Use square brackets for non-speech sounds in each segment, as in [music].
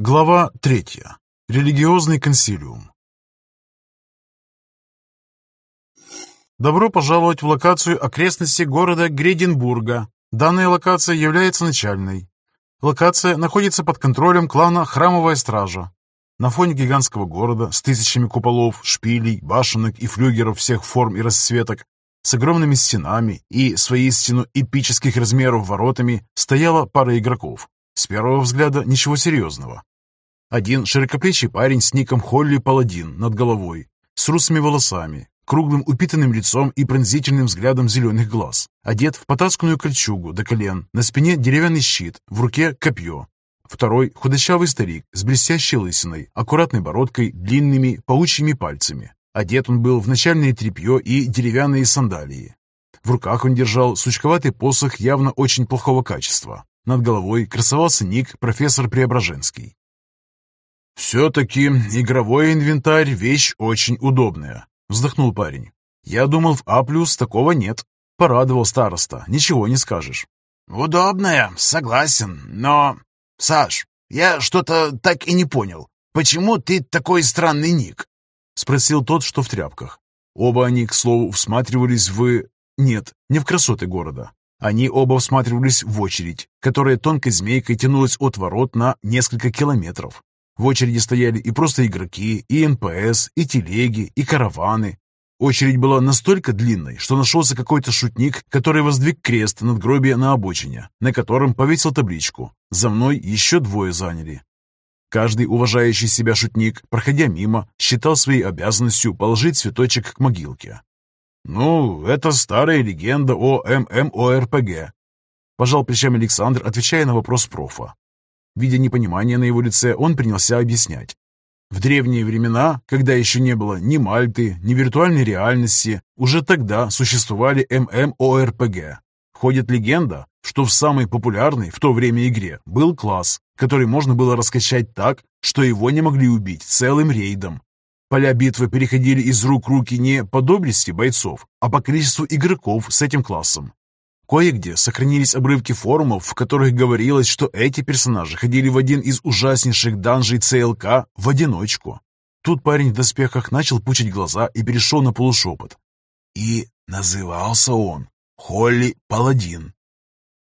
Глава третья. Религиозный консилиум. Добро пожаловать в локацию окрестности города Греденбурга. Данная локация является начальной. Локация находится под контролем клана Храмовая Стража. На фоне гигантского города с тысячами куполов, шпилей, башенок и флюгеров всех форм и расцветок, с огромными стенами и с воистину эпических размеров воротами стояла пара игроков. С первого взгляда ничего серьезного. Один широкоплечий парень с ником Холли Паладин над головой, с русыми волосами, круглым упитанным лицом и пронзительным взглядом зеленых глаз. Одет в потасканную кольчугу до колен, на спине деревянный щит, в руке копье. Второй – худощавый старик с блестящей лысиной, аккуратной бородкой, длинными паучьими пальцами. Одет он был в начальное тряпье и деревянные сандалии. В руках он держал сучковатый посох явно очень плохого качества. Над головой красовался ник профессор Преображенский. «Все-таки игровой инвентарь – вещь очень удобная», – вздохнул парень. «Я думал, в А+, такого нет». Порадовал староста, ничего не скажешь. «Удобная, согласен, но... Саш, я что-то так и не понял. Почему ты такой странный ник?» — спросил тот, что в тряпках. Оба они, к слову, всматривались в... Нет, не в красоты города. Они оба всматривались в очередь, которая тонкой змейкой тянулась от ворот на несколько километров. В очереди стояли и просто игроки, и НПС, и телеги, и караваны. Очередь была настолько длинной, что нашелся какой-то шутник, который воздвиг крест надгробия на обочине, на котором повесил табличку «За мной еще двое заняли». Каждый уважающий себя шутник, проходя мимо, считал своей обязанностью положить цветочек к могилке. «Ну, это старая легенда о ММОРПГ», – пожал плечами Александр, отвечая на вопрос профа. Видя непонимание на его лице, он принялся объяснять. В древние времена, когда еще не было ни Мальты, ни виртуальной реальности, уже тогда существовали ММОРПГ. Ходит легенда, что в самой популярной в то время игре был класс, который можно было раскачать так, что его не могли убить целым рейдом. Поля битвы переходили из рук в руки не по доблести бойцов, а по количеству игроков с этим классом. Кое-где сохранились обрывки форумов, в которых говорилось, что эти персонажи ходили в один из ужаснейших данжей ЦЛК в одиночку. Тут парень в доспехах начал пучить глаза и перешел на полушепот. И назывался он Холли Паладин.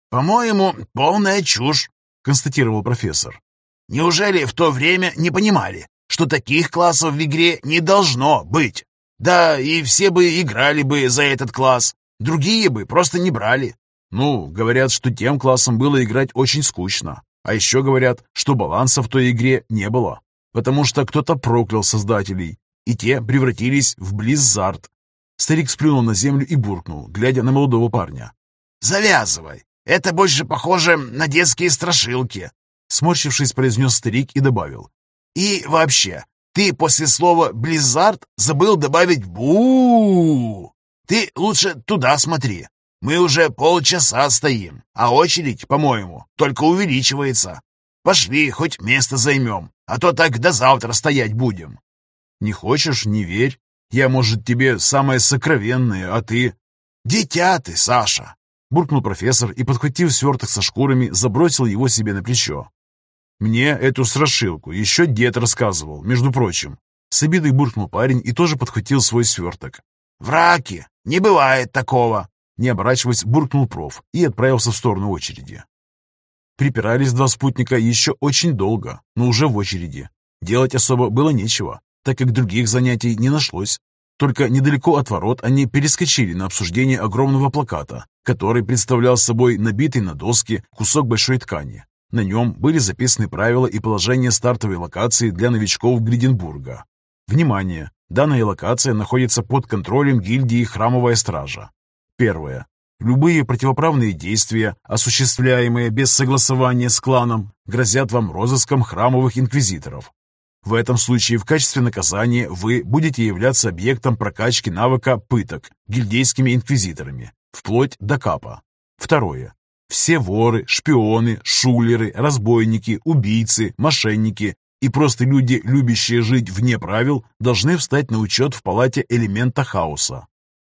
«По-моему, полная чушь», — констатировал профессор. «Неужели в то время не понимали, что таких классов в игре не должно быть? Да, и все бы играли бы за этот класс, Другие бы просто не брали. Ну, говорят, что тем классом было играть очень скучно. А еще говорят, что баланса в той игре не было, потому что кто-то проклял создателей, и те превратились в Близзард. Старик сплюнул на землю и буркнул, глядя на молодого парня. «Завязывай! Это больше похоже на детские страшилки!» Сморщившись, произнес старик и добавил. «И вообще, ты после слова «близзард» забыл добавить бу ты лучше туда смотри. Мы уже полчаса стоим, а очередь, по-моему, только увеличивается. Пошли, хоть место займем, а то так до завтра стоять будем. Не хочешь, не верь. Я, может, тебе самое сокровенное, а ты... Дитя ты, Саша! Буркнул профессор и, подхватив сверток со шкурами, забросил его себе на плечо. Мне эту страшилку еще дед рассказывал, между прочим. С обидой буркнул парень и тоже подхватил свой сверток. «Враки! Не бывает такого!» Не оборачиваясь, буркнул проф и отправился в сторону очереди. Припирались два спутника еще очень долго, но уже в очереди. Делать особо было нечего, так как других занятий не нашлось. Только недалеко от ворот они перескочили на обсуждение огромного плаката, который представлял собой набитый на доске кусок большой ткани. На нем были записаны правила и положения стартовой локации для новичков Гриденбурга. Внимание! Данная локация находится под контролем гильдии Храмовая Стража. Первое. Любые противоправные действия, осуществляемые без согласования с кланом, грозят вам розыском храмовых инквизиторов. В этом случае в качестве наказания вы будете являться объектом прокачки навыка пыток гильдейскими инквизиторами, вплоть до капа. Второе. Все воры, шпионы, шулеры, разбойники, убийцы, мошенники и просто люди, любящие жить вне правил, должны встать на учет в палате элемента хаоса.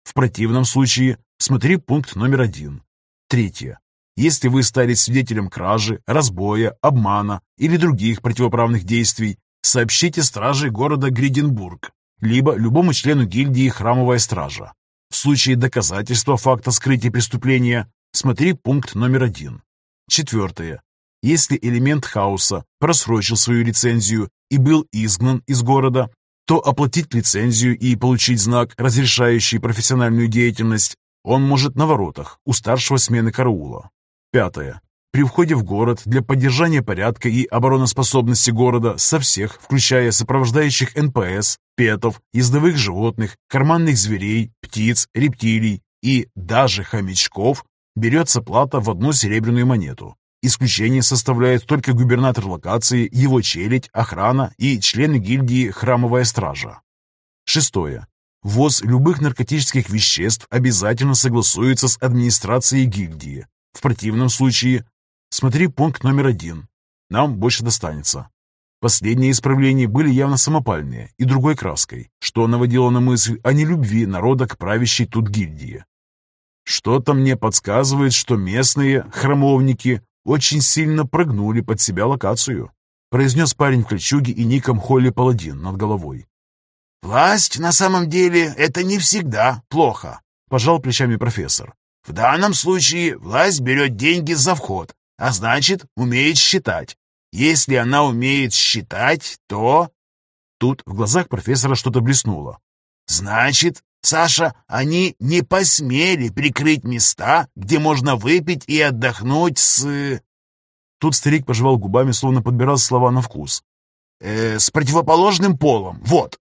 В противном случае смотри пункт номер один. Третье. Если вы стали свидетелем кражи, разбоя, обмана или других противоправных действий, сообщите страже города Гриденбург, либо любому члену гильдии «Храмовая стража». В случае доказательства факта скрытия преступления смотри пункт номер один. Четвертое. Если элемент хаоса просрочил свою лицензию и был изгнан из города, то оплатить лицензию и получить знак, разрешающий профессиональную деятельность, он может на воротах у старшего смены караула. Пятое. При входе в город для поддержания порядка и обороноспособности города со всех, включая сопровождающих НПС, петов, ездовых животных, карманных зверей, птиц, рептилий и даже хомячков, берется плата в одну серебряную монету. Исключение составляет только губернатор локации, его челядь, охрана и члены гильдии «Храмовая стража». Шестое. Ввоз любых наркотических веществ обязательно согласуется с администрацией гильдии. В противном случае смотри пункт номер один. Нам больше достанется. Последние исправления были явно самопальные и другой краской, что наводило на мысль о нелюбви народа к правящей тут гильдии. Что-то мне подсказывает, что местные храмовники очень сильно прогнули под себя локацию, произнес парень в кольчуге и ником Холли Паладин над головой. «Власть на самом деле это не всегда плохо», — пожал плечами профессор. «В данном случае власть берет деньги за вход, а значит, умеет считать. Если она умеет считать, то...» Тут в глазах профессора что-то блеснуло. «Значит, Саша, они не посмели прикрыть места, где можно выпить и отдохнуть с...» Тут старик пожевал губами, словно подбирал слова на вкус. «Э, «С противоположным полом, вот».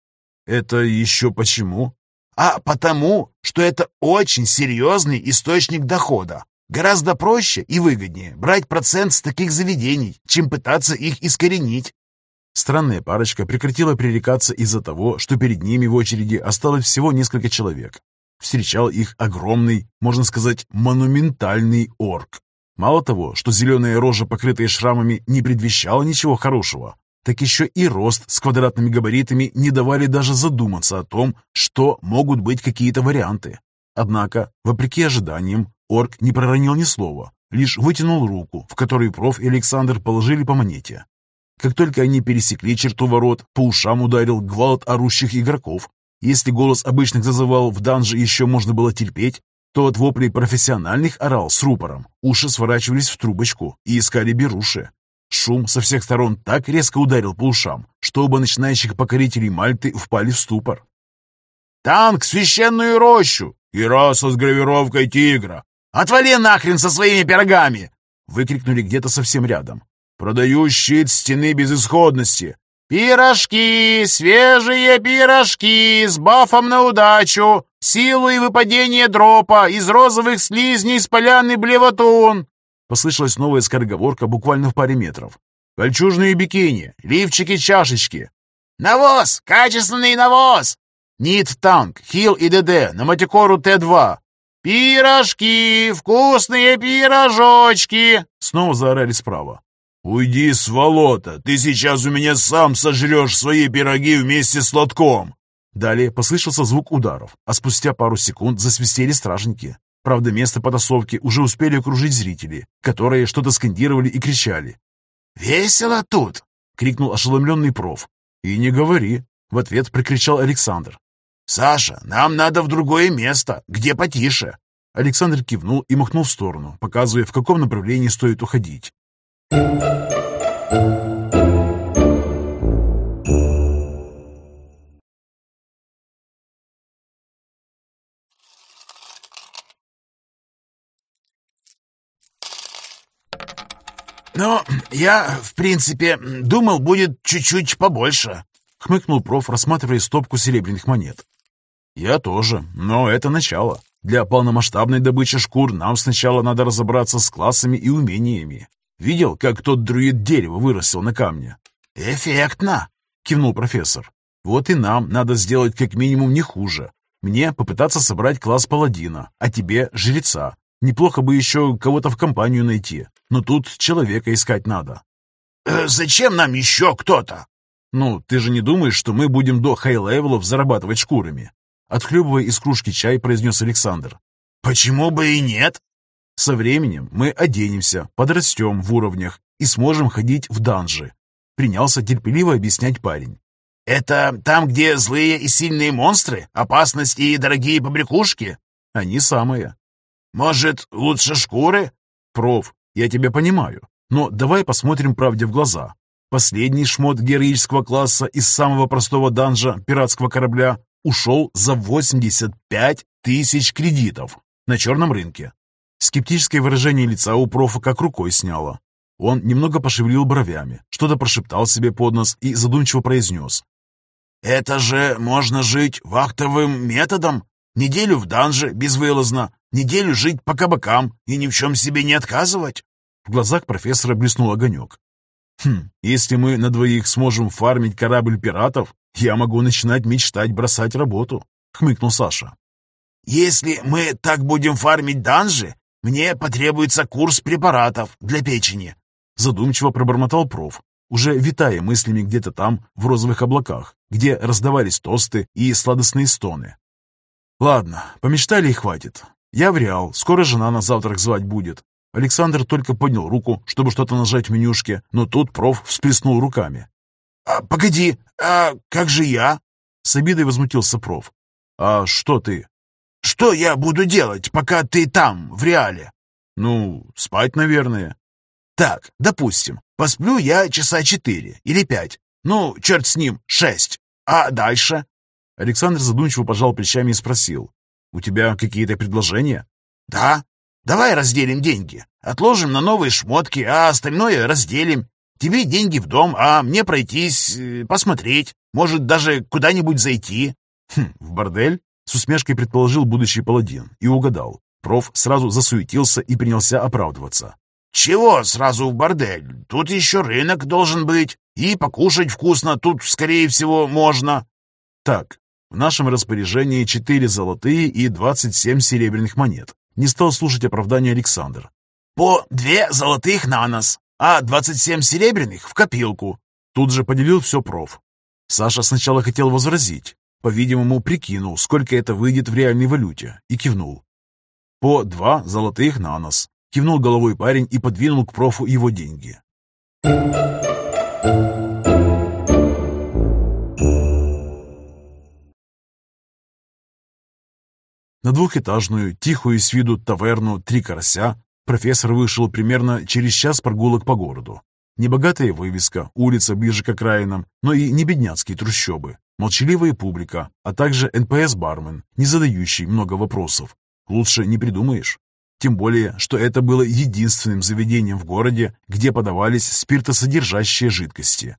«Это еще почему?» «А потому, что это очень серьезный источник дохода. Гораздо проще и выгоднее брать процент с таких заведений, чем пытаться их искоренить. Странная парочка прекратила пререкаться из-за того, что перед ними в очереди осталось всего несколько человек. Встречал их огромный, можно сказать, монументальный орк. Мало того, что зеленая рожа, покрытая шрамами, не предвещала ничего хорошего, так еще и рост с квадратными габаритами не давали даже задуматься о том, что могут быть какие-то варианты. Однако, вопреки ожиданиям, орк не проронил ни слова, лишь вытянул руку, в которую проф и Александр положили по монете. Как только они пересекли черту ворот, по ушам ударил гвалт орущих игроков. Если голос обычных зазывал в данже еще можно было терпеть, то от воплей профессиональных орал с рупором. Уши сворачивались в трубочку и искали беруши. Шум со всех сторон так резко ударил по ушам, что оба начинающих покорителей Мальты впали в ступор. «Танк, священную рощу! И раса с гравировкой тигра! Отвали нахрен со своими пирогами!» Выкрикнули где-то совсем рядом. Продаю щит стены безысходности. Пирожки, свежие пирожки с бафом на удачу, силу и выпадение дропа из розовых слизней с поляны Блеватун. Послышалась новая скороговорка буквально в паре метров. Кольчужные бикини, лифчики-чашечки. Навоз, качественный навоз. Нит танк, хил и ДД на матикору Т-2. «Пирожки! Вкусные пирожочки!» Снова заорали справа. «Уйди, сволота! Ты сейчас у меня сам сожрешь свои пироги вместе с лотком!» Далее послышался звук ударов, а спустя пару секунд засвистели стражники. Правда, место потасовки уже успели окружить зрители, которые что-то скандировали и кричали. «Весело тут!» — крикнул ошеломленный проф. «И не говори!» — в ответ прикричал Александр. «Саша, нам надо в другое место, где потише!» Александр кивнул и махнул в сторону, показывая, в каком направлении стоит уходить. «Но я, в принципе, думал, будет чуть-чуть побольше», — хмыкнул проф, рассматривая стопку серебряных монет. «Я тоже, но это начало. Для полномасштабной добычи шкур нам сначала надо разобраться с классами и умениями. Видел, как тот друид дерево вырастил на камне?» «Эффектно!» — кивнул профессор. «Вот и нам надо сделать как минимум не хуже. Мне попытаться собрать класс паладина, а тебе — жреца. Неплохо бы еще кого-то в компанию найти, но тут человека искать надо». «Э, «Зачем нам еще кто-то?» «Ну, ты же не думаешь, что мы будем до high-level ов зарабатывать шкурами?» Отхлебывая из кружки чай, произнес Александр. «Почему бы и нет?» Со временем мы оденемся, подрастем в уровнях и сможем ходить в данжи. Принялся терпеливо объяснять парень. «Это там, где злые и сильные монстры? Опасность и дорогие побрякушки?» «Они самые». «Может, лучше шкуры?» «Проф, я тебя понимаю, но давай посмотрим правде в глаза. Последний шмот героического класса из самого простого данжа пиратского корабля ушел за 85 тысяч кредитов на черном рынке. Скептическое выражение лица у профа как рукой сняло. Он немного пошевелил бровями, что-то прошептал себе под нос и задумчиво произнес. «Это же можно жить вахтовым методом? Неделю в данже безвылазно, неделю жить по кабакам и ни в чем себе не отказывать?» В глазах профессора блеснул огонек. Хм, если мы на двоих сможем фармить корабль пиратов, я могу начинать мечтать бросать работу, хмыкнул Саша. Если мы так будем фармить данжи, мне потребуется курс препаратов для печени, задумчиво пробормотал проф, уже витая мыслями где-то там, в розовых облаках, где раздавались тосты и сладостные стоны. Ладно, помечтали и хватит. Я в Реал, скоро жена на завтрак звать будет. Александр только поднял руку, чтобы что-то нажать в менюшке, но тут проф всплеснул руками. «А, «Погоди, а как же я?» С обидой возмутился проф. «А что ты?» «Что я буду делать, пока ты там, в реале?» «Ну, спать, наверное». «Так, допустим, посплю я часа четыре или пять. Ну, черт с ним, шесть. А дальше?» Александр задумчиво пожал плечами и спросил. «У тебя какие-то предложения?» «Да, Давай разделим деньги. Отложим на новые шмотки, а остальное разделим. Тебе деньги в дом, а мне пройтись, э, посмотреть. Может, даже куда-нибудь зайти. Хм, в бордель? С усмешкой предположил будущий паладин и угадал. Проф сразу засуетился и принялся оправдываться. «Чего сразу в бордель? Тут еще рынок должен быть. И покушать вкусно тут, скорее всего, можно». «Так, в нашем распоряжении четыре золотые и двадцать семь серебряных монет. Не стал слушать оправдания Александр. «По две золотых на нас, а двадцать семь серебряных в копилку». Тут же поделил все проф. Саша сначала хотел возразить. По-видимому, прикинул, сколько это выйдет в реальной валюте, и кивнул. «По два золотых на нас», — кивнул головой парень и подвинул к профу его деньги. На двухэтажную, тихую с виду таверну «Три карася» профессор вышел примерно через час прогулок по городу. Небогатая вывеска, улица ближе к окраинам, но и не бедняцкие трущобы, молчаливая публика, а также НПС-бармен, не задающий много вопросов. Лучше не придумаешь. Тем более, что это было единственным заведением в городе, где подавались спиртосодержащие жидкости.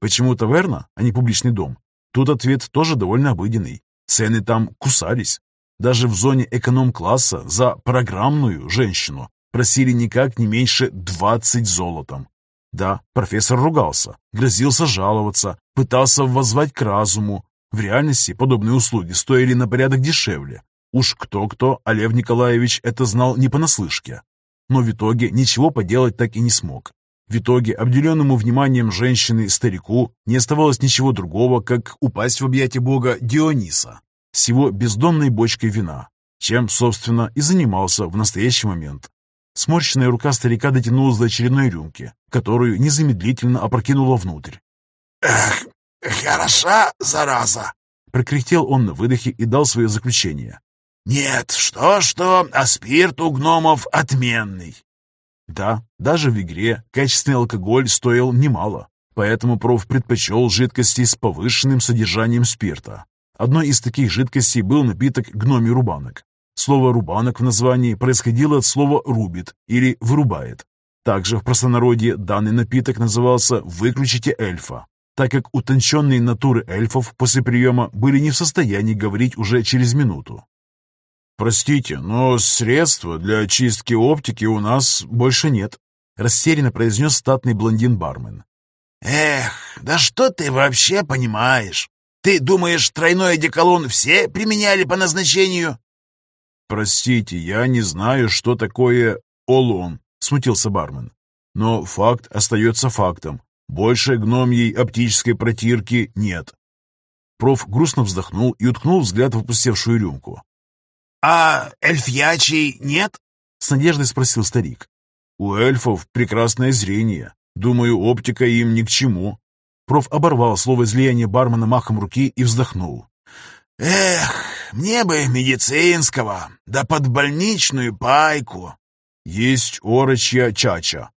Почему таверна, а не публичный дом? Тут ответ тоже довольно обыденный. Цены там кусались. Даже в зоне эконом-класса за программную женщину просили никак не меньше 20 золотом. Да, профессор ругался, грозился жаловаться, пытался воззвать к разуму. В реальности подобные услуги стоили на порядок дешевле. Уж кто-кто, а Лев Николаевич это знал не понаслышке. Но в итоге ничего поделать так и не смог. В итоге обделенному вниманием женщины старику не оставалось ничего другого, как упасть в объятия бога Диониса с его бездонной бочкой вина, чем, собственно, и занимался в настоящий момент. Сморщенная рука старика дотянулась до очередной рюмки, которую незамедлительно опрокинула внутрь. «Эх, хороша, зараза!» Прокряхтел он на выдохе и дал свое заключение. «Нет, что-что, а спирт у гномов отменный». Да, даже в игре качественный алкоголь стоил немало, поэтому проф предпочел жидкости с повышенным содержанием спирта, Одной из таких жидкостей был напиток гномий рубанок. Слово «рубанок» в названии происходило от слова «рубит» или «вырубает». Также в простонародье данный напиток назывался «выключите эльфа», так как утонченные натуры эльфов после приема были не в состоянии говорить уже через минуту. «Простите, но средства для очистки оптики у нас больше нет», растерянно произнес статный блондин-бармен. «Эх, да что ты вообще понимаешь? Ты думаешь, тройной одеколон все применяли по назначению?» «Простите, я не знаю, что такое олон», — смутился бармен. «Но факт остается фактом. Больше гномьей оптической протирки нет». Проф грустно вздохнул и уткнул взгляд в опустевшую рюмку. «А эльфьячий нет?» С надеждой спросил старик. «У эльфов прекрасное зрение. Думаю, оптика им ни к чему». Проф оборвал слово излияния бармена махом руки и вздохнул. «Эх, мне бы медицинского, да под больничную пайку». «Есть орочья чача».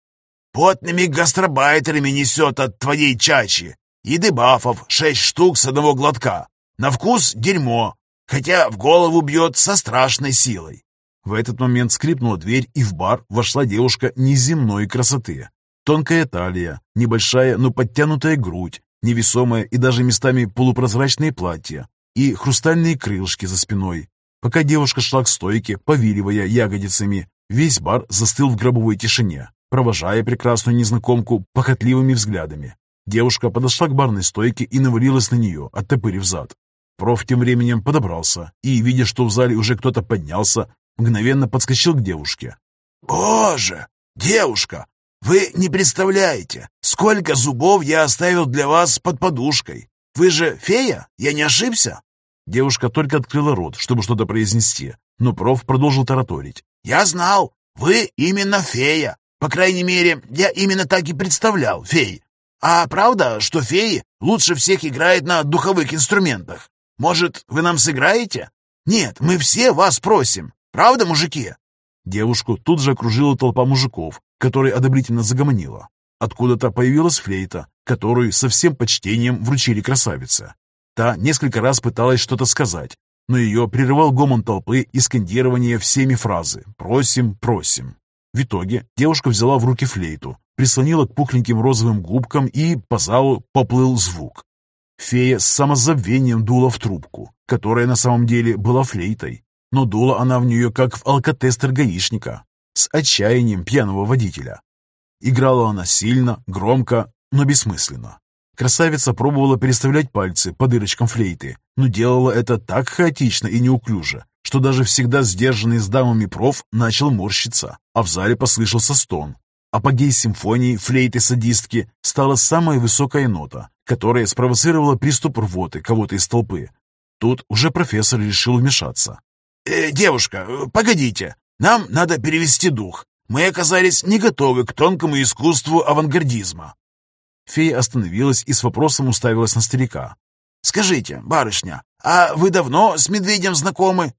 «Потными гастробайтерами несет от твоей чачи. И дебафов шесть штук с одного глотка. На вкус дерьмо, хотя в голову бьет со страшной силой. В этот момент скрипнула дверь, и в бар вошла девушка неземной красоты. Тонкая талия, небольшая, но подтянутая грудь, невесомое и даже местами полупрозрачное платье и хрустальные крылышки за спиной. Пока девушка шла к стойке, повиливая ягодицами, весь бар застыл в гробовой тишине, провожая прекрасную незнакомку похотливыми взглядами. Девушка подошла к барной стойке и навалилась на нее, оттопырив зад. Проф тем временем подобрался и, видя, что в зале уже кто-то поднялся, мгновенно подскочил к девушке. «Боже, девушка, вы не представляете, сколько зубов я оставил для вас под подушкой. Вы же фея? Я не ошибся?» Девушка только открыла рот, чтобы что-то произнести, но проф продолжил тараторить. «Я знал, вы именно фея. По крайней мере, я именно так и представлял фей. А правда, что феи лучше всех играют на духовых инструментах? Может, вы нам сыграете? Нет, мы все вас просим. Правда, мужики?» Девушку тут же окружила толпа мужиков, которая одобрительно загомонила. Откуда-то появилась флейта, которую со всем почтением вручили красавице. Та несколько раз пыталась что-то сказать, но ее прерывал гомон толпы и скандирование всеми фразы «просим, просим». В итоге девушка взяла в руки флейту, прислонила к пухленьким розовым губкам и по залу поплыл звук. Фея с самозабвением дула в трубку, которая на самом деле была флейтой, но дула она в нее, как в алкотестер гаишника, с отчаянием пьяного водителя. Играла она сильно, громко, но бессмысленно. Красавица пробовала переставлять пальцы по дырочкам флейты, но делала это так хаотично и неуклюже, что даже всегда сдержанный с дамами проф начал морщиться, а в зале послышался стон. Апогей симфонии флейты-садистки стала самая высокая нота, которая спровоцировала приступ рвоты кого-то из толпы. Тут уже профессор решил вмешаться. «Э, «Девушка, погодите, нам надо перевести дух. Мы оказались не готовы к тонкому искусству авангардизма». Фея остановилась и с вопросом уставилась на старика. «Скажите, барышня, а вы давно с медведем знакомы?»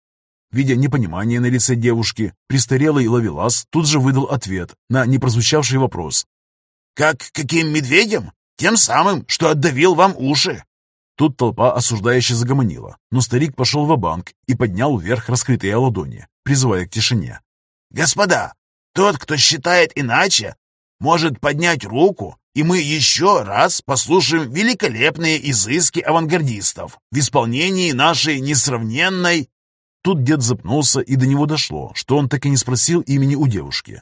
Видя непонимание на лице девушки, престарелый ловелас тут же выдал ответ на непрозвучавший вопрос. «Как каким медведем? Тем самым, что отдавил вам уши!» Тут толпа осуждающе загомонила, но старик пошел в банк и поднял вверх раскрытые ладони, призывая к тишине. «Господа, тот, кто считает иначе, может поднять руку, и мы еще раз послушаем великолепные изыски авангардистов в исполнении нашей несравненной...» Тут дед запнулся, и до него дошло, что он так и не спросил имени у девушки.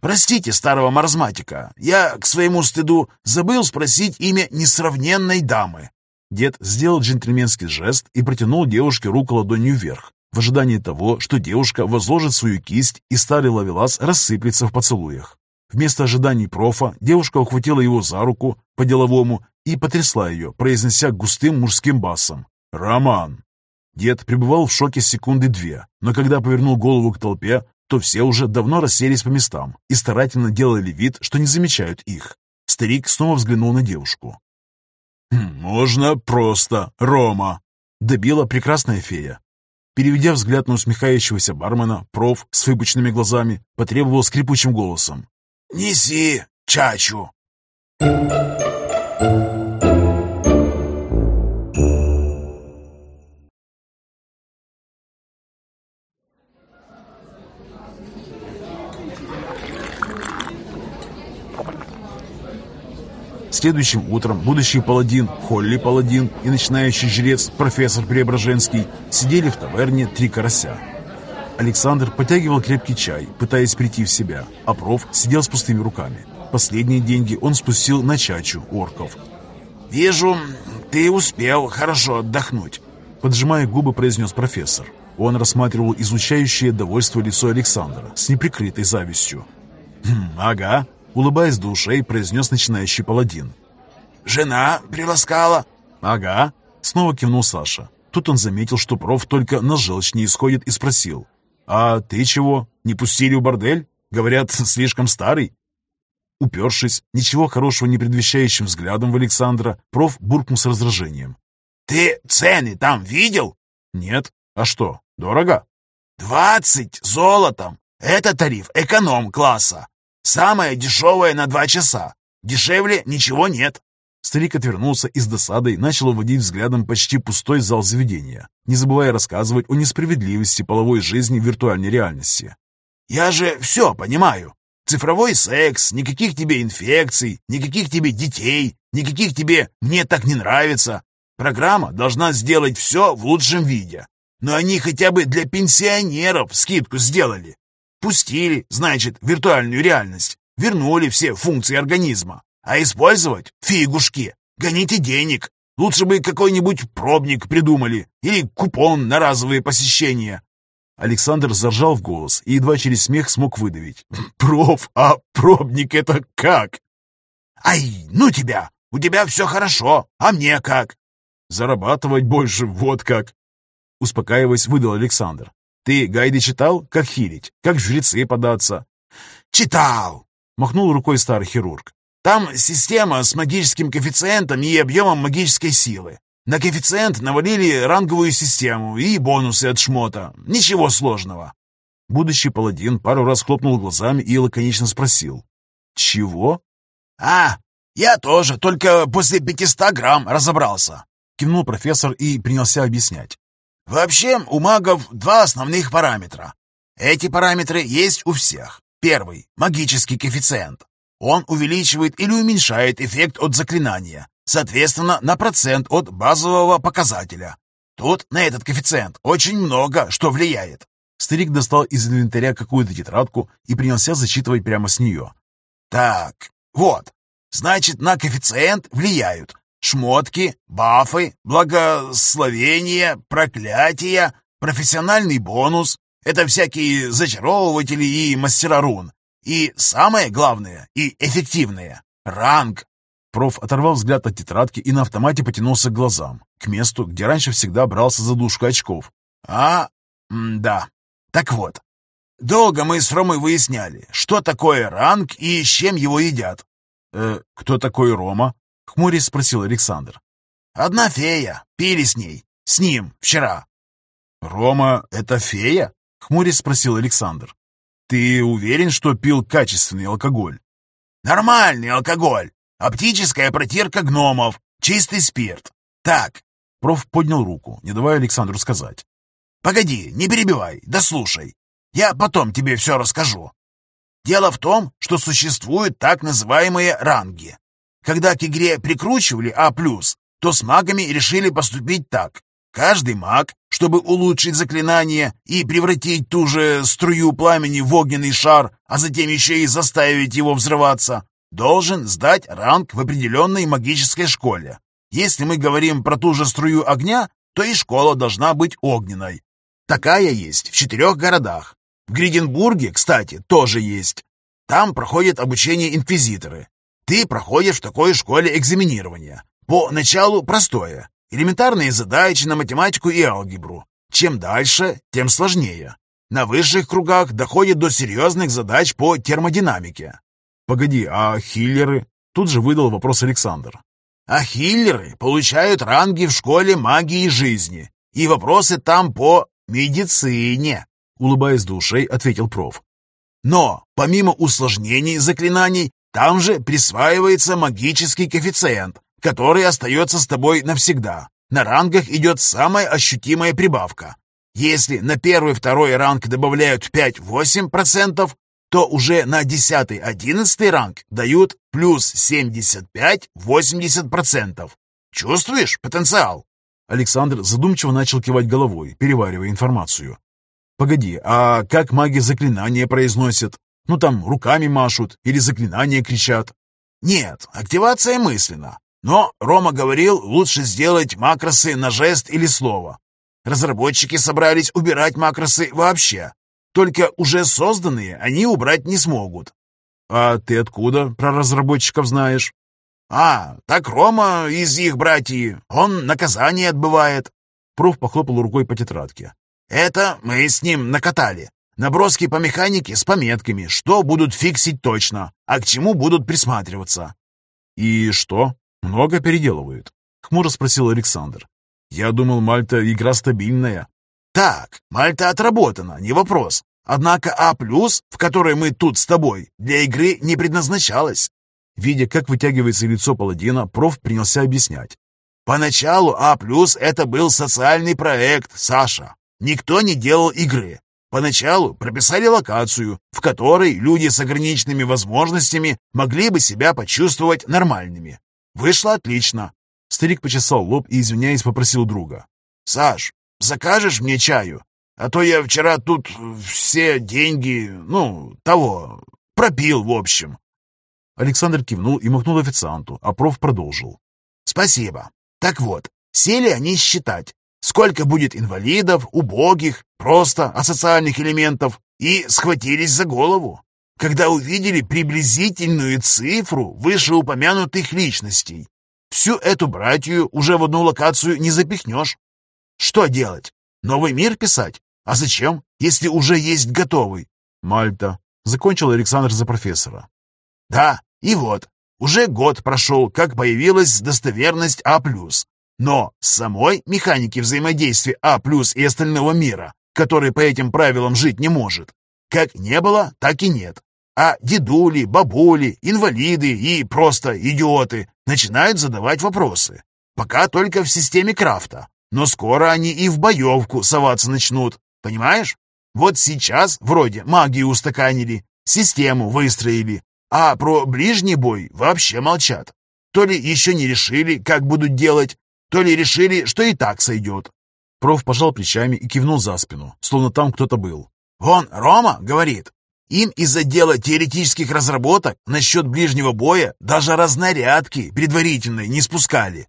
«Простите старого маразматика, я, к своему стыду, забыл спросить имя несравненной дамы. Дед сделал джентльменский жест и протянул девушке руку ладонью вверх, в ожидании того, что девушка возложит свою кисть и старый лавелас рассыплется в поцелуях. Вместо ожиданий профа девушка ухватила его за руку по-деловому и потрясла ее, произнося густым мужским басом «Роман!». Дед пребывал в шоке секунды две, но когда повернул голову к толпе, то все уже давно расселись по местам и старательно делали вид, что не замечают их. Старик снова взглянул на девушку. «Можно просто, Рома!» — добила прекрасная фея. Переведя взгляд на усмехающегося бармена, проф с выпученными глазами потребовал скрипучим голосом. «Неси чачу!» Следующим утром будущий паладин, Холли паладин и начинающий жрец, профессор Преображенский, сидели в таверне «Три карася». Александр потягивал крепкий чай, пытаясь прийти в себя, а проф сидел с пустыми руками. Последние деньги он спустил на чачу орков. «Вижу, ты успел хорошо отдохнуть», — поджимая губы, произнес профессор. Он рассматривал изучающее довольство лицо Александра с неприкрытой завистью. «Хм, «Ага», Улыбаясь до произнес начинающий паладин. «Жена приласкала?» «Ага», — снова кивнул Саша. Тут он заметил, что проф только на желчь не исходит и спросил. «А ты чего? Не пустили в бордель? Говорят, [laughs] слишком старый?» Упершись, ничего хорошего не предвещающим взглядом в Александра, проф буркнул с раздражением. «Ты цены там видел?» «Нет. А что, дорого?» «Двадцать золотом! Это тариф эконом-класса. Самое дешевое на два часа. Дешевле ничего нет». Старик отвернулся и с досадой начал уводить взглядом почти пустой зал заведения, не забывая рассказывать о несправедливости половой жизни в виртуальной реальности. «Я же все понимаю. Цифровой секс, никаких тебе инфекций, никаких тебе детей, никаких тебе «мне так не нравится». Программа должна сделать все в лучшем виде. Но они хотя бы для пенсионеров скидку сделали. Пустили, значит, виртуальную реальность. Вернули все функции организма. А использовать — фигушки. Гоните денег. Лучше бы какой-нибудь пробник придумали. Или купон на разовые посещения. Александр заржал в голос и едва через смех смог выдавить. «Проф, а пробник это как?» «Ай, ну тебя! У тебя все хорошо, а мне как?» «Зарабатывать больше, вот как!» Успокаиваясь, выдал Александр. «Ты гайды читал? Как хилить? Как в жрецы податься?» «Читал!» — махнул рукой старый хирург. «Там система с магическим коэффициентом и объемом магической силы. На коэффициент навалили ранговую систему и бонусы от шмота. Ничего сложного». Будущий паладин пару раз хлопнул глазами и лаконично спросил. «Чего?» «А, я тоже, только после 500 грамм разобрался», — кивнул профессор и принялся объяснять. Вообще, у магов два основных параметра. Эти параметры есть у всех. Первый – магический коэффициент. Он увеличивает или уменьшает эффект от заклинания, соответственно, на процент от базового показателя. Тут на этот коэффициент очень много что влияет. Старик достал из инвентаря какую-то тетрадку и принялся зачитывать прямо с нее. Так, вот. Значит, на коэффициент влияют шмотки, бафы, благословения, проклятия, профессиональный бонус. Это всякие зачаровыватели и мастера рун. И самое главное и эффективное — ранг. Проф оторвал взгляд от тетрадки и на автомате потянулся к глазам, к месту, где раньше всегда брался за душку очков. А, да. Так вот, долго мы с Ромой выясняли, что такое ранг и с чем его едят. Э, кто такой Рома? — хмурясь спросил Александр. «Одна фея. Пили с ней. С ним. Вчера». «Рома — это фея?» — хмурясь спросил Александр. «Ты уверен, что пил качественный алкоголь?» «Нормальный алкоголь. Оптическая протирка гномов. Чистый спирт. Так». Проф поднял руку, не давая Александру сказать. «Погоди, не перебивай, да слушай. Я потом тебе все расскажу. Дело в том, что существуют так называемые ранги. Когда к игре прикручивали А+, то с магами решили поступить так. Каждый маг, чтобы улучшить заклинание и превратить ту же струю пламени в огненный шар, а затем еще и заставить его взрываться, должен сдать ранг в определенной магической школе. Если мы говорим про ту же струю огня, то и школа должна быть огненной. Такая есть в четырех городах. В Гриденбурге, кстати, тоже есть. Там проходят обучение инквизиторы. Ты проходишь в такой школе экзаменирования. По началу простое. Элементарные задачи на математику и алгебру. Чем дальше, тем сложнее. На высших кругах доходит до серьезных задач по термодинамике. Погоди, а хиллеры? Тут же выдал вопрос Александр. А хиллеры получают ранги в школе магии жизни. И вопросы там по медицине. Улыбаясь душой, ответил проф. Но, помимо усложнений заклинаний, там же присваивается магический коэффициент, который остается с тобой навсегда. На рангах идет самая ощутимая прибавка. Если на первый-второй ранг добавляют 5-8%, то уже на 10-11 ранг дают плюс 75-80%. Чувствуешь потенциал? Александр задумчиво начал кивать головой, переваривая информацию. «Погоди, а как маги заклинания произносят?» Ну там руками машут или заклинания кричат. Нет, активация мысленно. Но Рома говорил, лучше сделать макросы на жест или слово. Разработчики собрались убирать макросы вообще. Только уже созданные они убрать не смогут. А ты откуда про разработчиков знаешь? А, так Рома из их братьев. Он наказание отбывает. Проф похлопал рукой по тетрадке. Это мы с ним накатали. Наброски по механике с пометками, что будут фиксить точно, а к чему будут присматриваться. «И что? Много переделывают?» — хмуро спросил Александр. «Я думал, Мальта игра стабильная». «Так, Мальта отработана, не вопрос. Однако А+, в которой мы тут с тобой, для игры не предназначалась». Видя, как вытягивается лицо паладина, проф принялся объяснять. «Поначалу А+, это был социальный проект, Саша. Никто не делал игры. Поначалу прописали локацию, в которой люди с ограниченными возможностями могли бы себя почувствовать нормальными. Вышло отлично. Старик почесал лоб и, извиняясь, попросил друга. «Саш, закажешь мне чаю? А то я вчера тут все деньги, ну, того, пропил, в общем». Александр кивнул и махнул официанту, а проф продолжил. «Спасибо. Так вот, сели они считать, сколько будет инвалидов, убогих, просто асоциальных элементов, и схватились за голову, когда увидели приблизительную цифру вышеупомянутых личностей. Всю эту братью уже в одну локацию не запихнешь. Что делать? Новый мир писать? А зачем, если уже есть готовый? Мальта. Закончил Александр за профессора. Да, и вот, уже год прошел, как появилась достоверность А+. Но самой механики взаимодействия А и остального мира, который по этим правилам жить не может, как не было, так и нет. А дедули, бабули, инвалиды и просто идиоты начинают задавать вопросы. Пока только в системе крафта, но скоро они и в боевку соваться начнут, понимаешь? Вот сейчас вроде магию устаканили, систему выстроили, а про ближний бой вообще молчат. То ли еще не решили, как будут делать, то ли решили, что и так сойдет. Проф пожал плечами и кивнул за спину, словно там кто-то был. «Вон, Рома говорит, им из отдела теоретических разработок насчет ближнего боя даже разнарядки предварительной не спускали».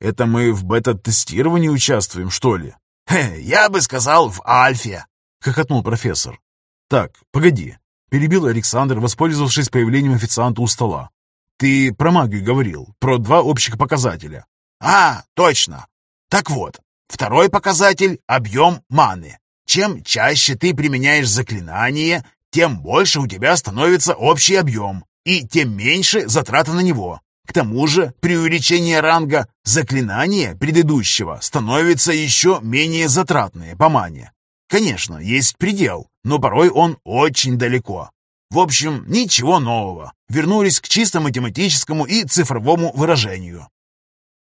«Это мы в бета-тестировании участвуем, что ли?» Хе, «Я бы сказал, в альфе», — хохотнул профессор. «Так, погоди», — перебил Александр, воспользовавшись появлением официанта у стола. «Ты про магию говорил, про два общих показателя. А, точно. Так вот, второй показатель – объем маны. Чем чаще ты применяешь заклинание, тем больше у тебя становится общий объем, и тем меньше затраты на него. К тому же, при увеличении ранга заклинание предыдущего становится еще менее затратное по мане. Конечно, есть предел, но порой он очень далеко. В общем, ничего нового. Вернулись к чисто математическому и цифровому выражению.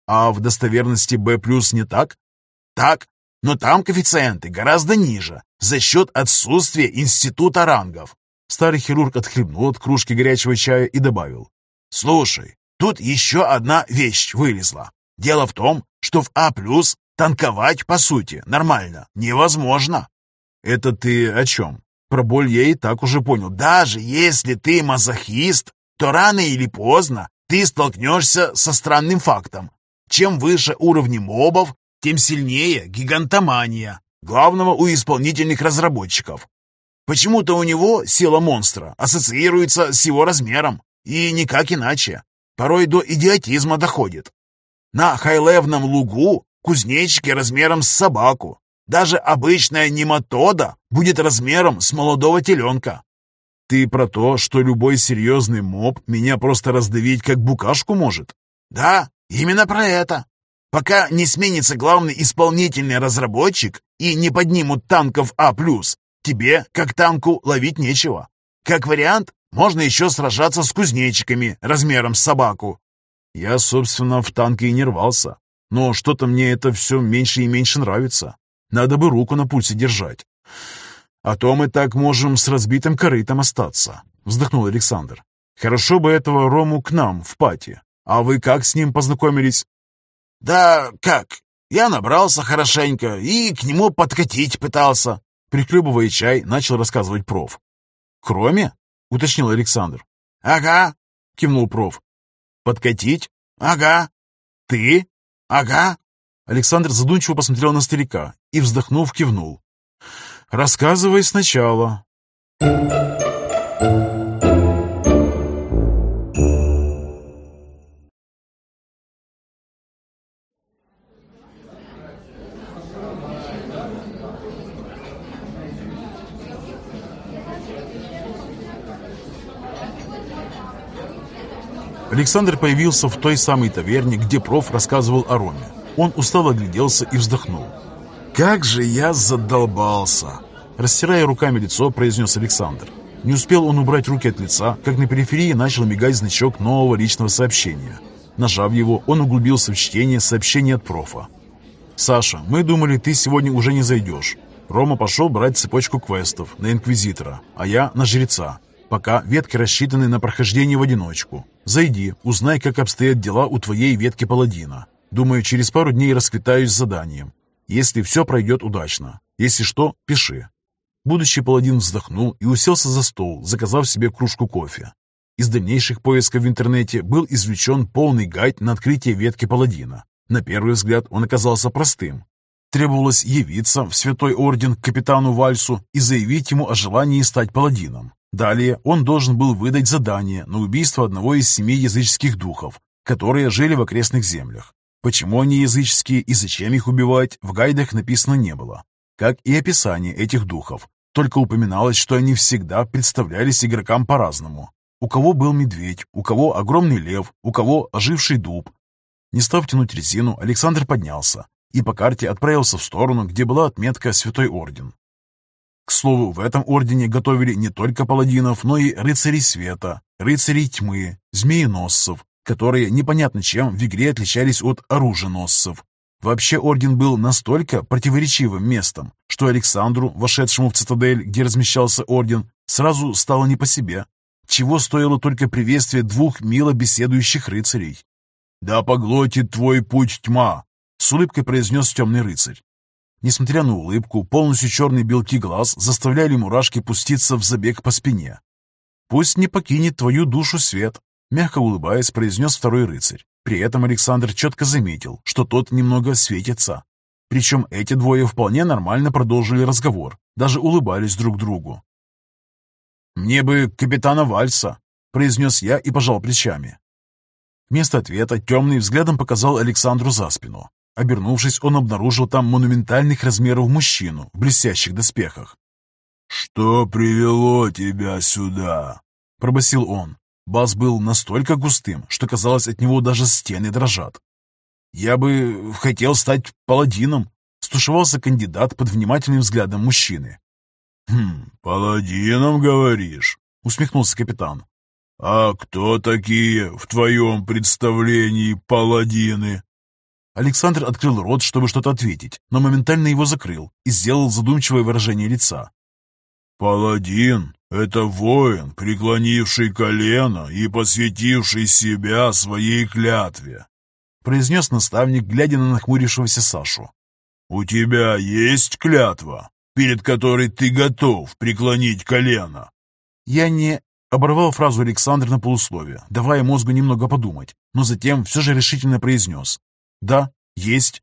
А в достоверности B+, не так? Так, но там коэффициенты гораздо ниже, за счет отсутствия института рангов. Старый хирург отхлебнул от кружки горячего чая и добавил. «Слушай, тут еще одна вещь вылезла. Дело в том, что в А+, танковать, по сути, нормально невозможно». «Это ты о чем? Про боль я и так уже понял. Даже если ты мазохист, то рано или поздно ты столкнешься со странным фактом. Чем выше уровни мобов, тем сильнее гигантомания, главного у исполнительных разработчиков. Почему-то у него сила монстра ассоциируется с его размером, и никак иначе. Порой до идиотизма доходит. На хайлевном лугу кузнечики размером с собаку. Даже обычная нематода будет размером с молодого теленка. Ты про то, что любой серьезный моб меня просто раздавить как букашку может? Да, Именно про это. Пока не сменится главный исполнительный разработчик и не поднимут танков А+, тебе, как танку, ловить нечего. Как вариант, можно еще сражаться с кузнечиками размером с собаку. Я, собственно, в танке и не рвался. Но что-то мне это все меньше и меньше нравится. Надо бы руку на пульсе держать. А то мы так можем с разбитым корытом остаться, вздохнул Александр. Хорошо бы этого Рому к нам, в пати. А вы как с ним познакомились? Да как? Я набрался хорошенько и к нему подкатить пытался. Прихлебывая чай, начал рассказывать проф. «Кроме?» — уточнил Александр. «Ага», — кивнул проф. «Подкатить?» «Ага». «Ты?» «Ага». Александр задумчиво посмотрел на старика и, вздохнув, кивнул. «Рассказывай сначала». Александр появился в той самой таверне, где проф рассказывал о Роме. Он устало огляделся и вздохнул. «Как же я задолбался!» Растирая руками лицо, произнес Александр. Не успел он убрать руки от лица, как на периферии начал мигать значок нового личного сообщения. Нажав его, он углубился в чтение сообщения от профа. «Саша, мы думали, ты сегодня уже не зайдешь. Рома пошел брать цепочку квестов на Инквизитора, а я на Жреца. Пока ветки рассчитаны на прохождение в одиночку. Зайди, узнай, как обстоят дела у твоей ветки паладина. Думаю, через пару дней расквитаюсь с заданием. Если все пройдет удачно. Если что, пиши». Будущий паладин вздохнул и уселся за стол, заказав себе кружку кофе. Из дальнейших поисков в интернете был извлечен полный гайд на открытие ветки паладина. На первый взгляд он оказался простым. Требовалось явиться в Святой Орден к капитану Вальсу и заявить ему о желании стать паладином. Далее он должен был выдать задание на убийство одного из семи языческих духов, которые жили в окрестных землях. Почему они языческие и зачем их убивать, в гайдах написано не было, как и описание этих духов. Только упоминалось, что они всегда представлялись игрокам по-разному. У кого был медведь, у кого огромный лев, у кого оживший дуб. Не став тянуть резину, Александр поднялся и по карте отправился в сторону, где была отметка «Святой Орден». К слову, в этом ордене готовили не только паладинов, но и рыцарей света, рыцарей тьмы, змееносцев, которые непонятно чем в игре отличались от оруженосцев. Вообще орден был настолько противоречивым местом, что Александру, вошедшему в цитадель, где размещался орден, сразу стало не по себе. Чего стоило только приветствие двух мило беседующих рыцарей. «Да поглотит твой путь тьма!» — с улыбкой произнес темный рыцарь. Несмотря на улыбку, полностью черные белки глаз заставляли мурашки пуститься в забег по спине. «Пусть не покинет твою душу свет», — мягко улыбаясь, произнес второй рыцарь. При этом Александр четко заметил, что тот немного светится. Причем эти двое вполне нормально продолжили разговор, даже улыбались друг другу. «Мне бы капитана Вальса», — произнес я и пожал плечами. Вместо ответа темный взглядом показал Александру за спину. Обернувшись, он обнаружил там монументальных размеров мужчину в блестящих доспехах. «Что привело тебя сюда?» — пробасил он. Бас был настолько густым, что казалось, от него даже стены дрожат. «Я бы хотел стать паладином», — стушевался кандидат под внимательным взглядом мужчины. «Хм, паладином, говоришь?» — усмехнулся капитан. «А кто такие в твоем представлении паладины?» Александр открыл рот, чтобы что-то ответить, но моментально его закрыл и сделал задумчивое выражение лица. «Паладин — это воин, преклонивший колено и посвятивший себя своей клятве», — произнес наставник, глядя на нахмурившегося Сашу. «У тебя есть клятва, перед которой ты готов преклонить колено?» «Я не...» — оборвал фразу Александр на полусловие, давая мозгу немного подумать, но затем все же решительно произнес. «Да, есть».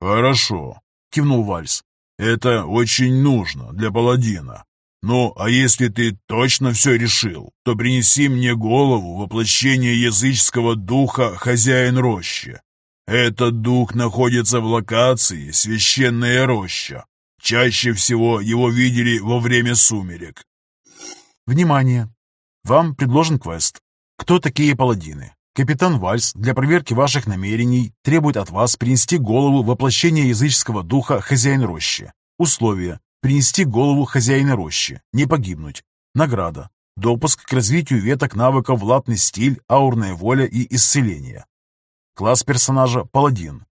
«Хорошо», — кивнул Вальс. «Это очень нужно для паладина. Ну, а если ты точно все решил, то принеси мне голову воплощения языческого духа хозяин рощи. Этот дух находится в локации «Священная роща». Чаще всего его видели во время сумерек. Внимание! Вам предложен квест. Кто такие паладины? Капитан Вальс для проверки ваших намерений требует от вас принести голову воплощения языческого духа хозяин рощи. Условия. Принести голову хозяина рощи. Не погибнуть. Награда. Допуск к развитию веток навыков латный стиль, аурная воля и исцеление. Класс персонажа – паладин.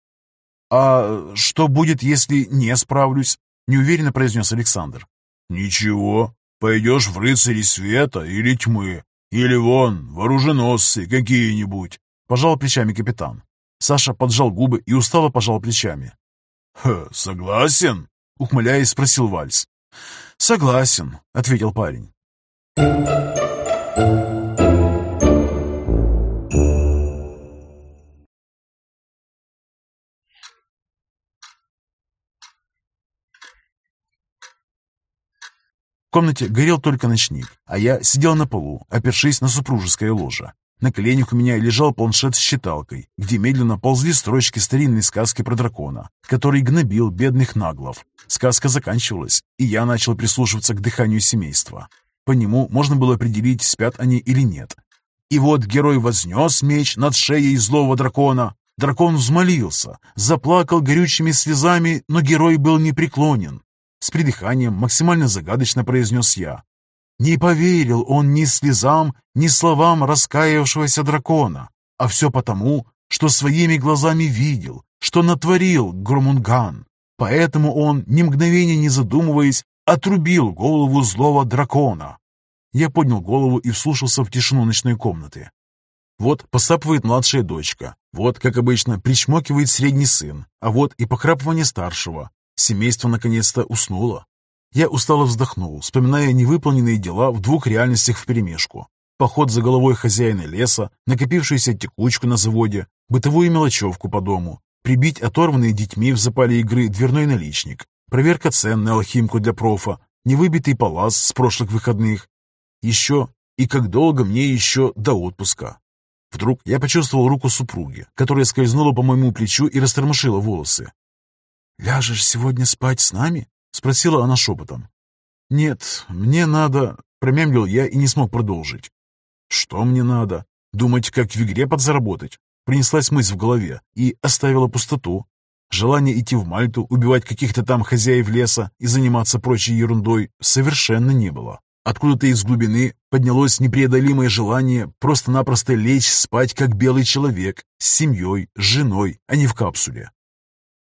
«А что будет, если не справлюсь?» – неуверенно произнес Александр. «Ничего. Пойдешь в рыцари света или тьмы. Или вон, вооруженосцы какие-нибудь. Пожал плечами капитан. Саша поджал губы и устало пожал плечами. «Согласен?» — ухмыляясь, спросил Вальс. «Согласен», — ответил парень. Комнате горел только ночник, а я сидел на полу, опершись на супружеское ложе. На коленях у меня лежал планшет с считалкой, где медленно ползли строчки старинной сказки про дракона, который гнобил бедных наглов. Сказка заканчивалась, и я начал прислушиваться к дыханию семейства. По нему можно было определить, спят они или нет. И вот герой вознес меч над шеей злого дракона. Дракон взмолился, заплакал горючими слезами, но герой был непреклонен. С придыханием максимально загадочно произнес я. Не поверил он ни слезам, ни словам раскаявшегося дракона, а все потому, что своими глазами видел, что натворил Громунган. Поэтому он, ни мгновения не задумываясь, отрубил голову злого дракона. Я поднял голову и вслушался в тишину ночной комнаты. Вот посапывает младшая дочка, вот, как обычно, причмокивает средний сын, а вот и похрапывание старшего. Семейство наконец-то уснуло. Я устало вздохнул, вспоминая невыполненные дела в двух реальностях вперемешку. Поход за головой хозяина леса, накопившуюся текучку на заводе, бытовую мелочевку по дому, прибить оторванные детьми в запале игры дверной наличник, проверка цен на алхимку для профа, невыбитый палас с прошлых выходных. Еще и как долго мне еще до отпуска. Вдруг я почувствовал руку супруги, которая скользнула по моему плечу и растормошила волосы. «Ляжешь сегодня спать с нами?» — спросила она шепотом. «Нет, мне надо...» — промямлил я и не смог продолжить. «Что мне надо? Думать, как в игре подзаработать?» Принеслась мысль в голове и оставила пустоту. Желание идти в Мальту, убивать каких-то там хозяев леса и заниматься прочей ерундой совершенно не было. Откуда-то из глубины поднялось непреодолимое желание просто-напросто лечь спать, как белый человек, с семьей, с женой, а не в капсуле.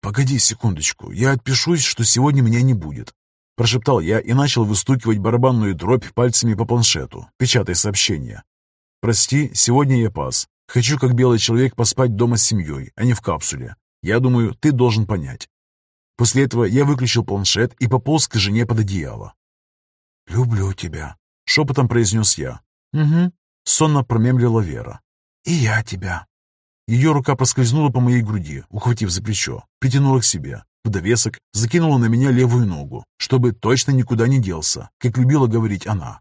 «Погоди секундочку, я отпишусь, что сегодня меня не будет», Прошептал я и начал выстукивать барабанную дробь пальцами по планшету, печатая сообщение. «Прости, сегодня я пас. Хочу, как белый человек, поспать дома с семьей, а не в капсуле. Я думаю, ты должен понять». После этого я выключил планшет и пополз к жене под одеяло. «Люблю тебя», — шепотом произнес я. «Угу», — сонно промемлила Вера. «И я тебя». Ее рука проскользнула по моей груди, ухватив за плечо, притянула к себе. В довесок закинула на меня левую ногу, чтобы точно никуда не делся, как любила говорить она.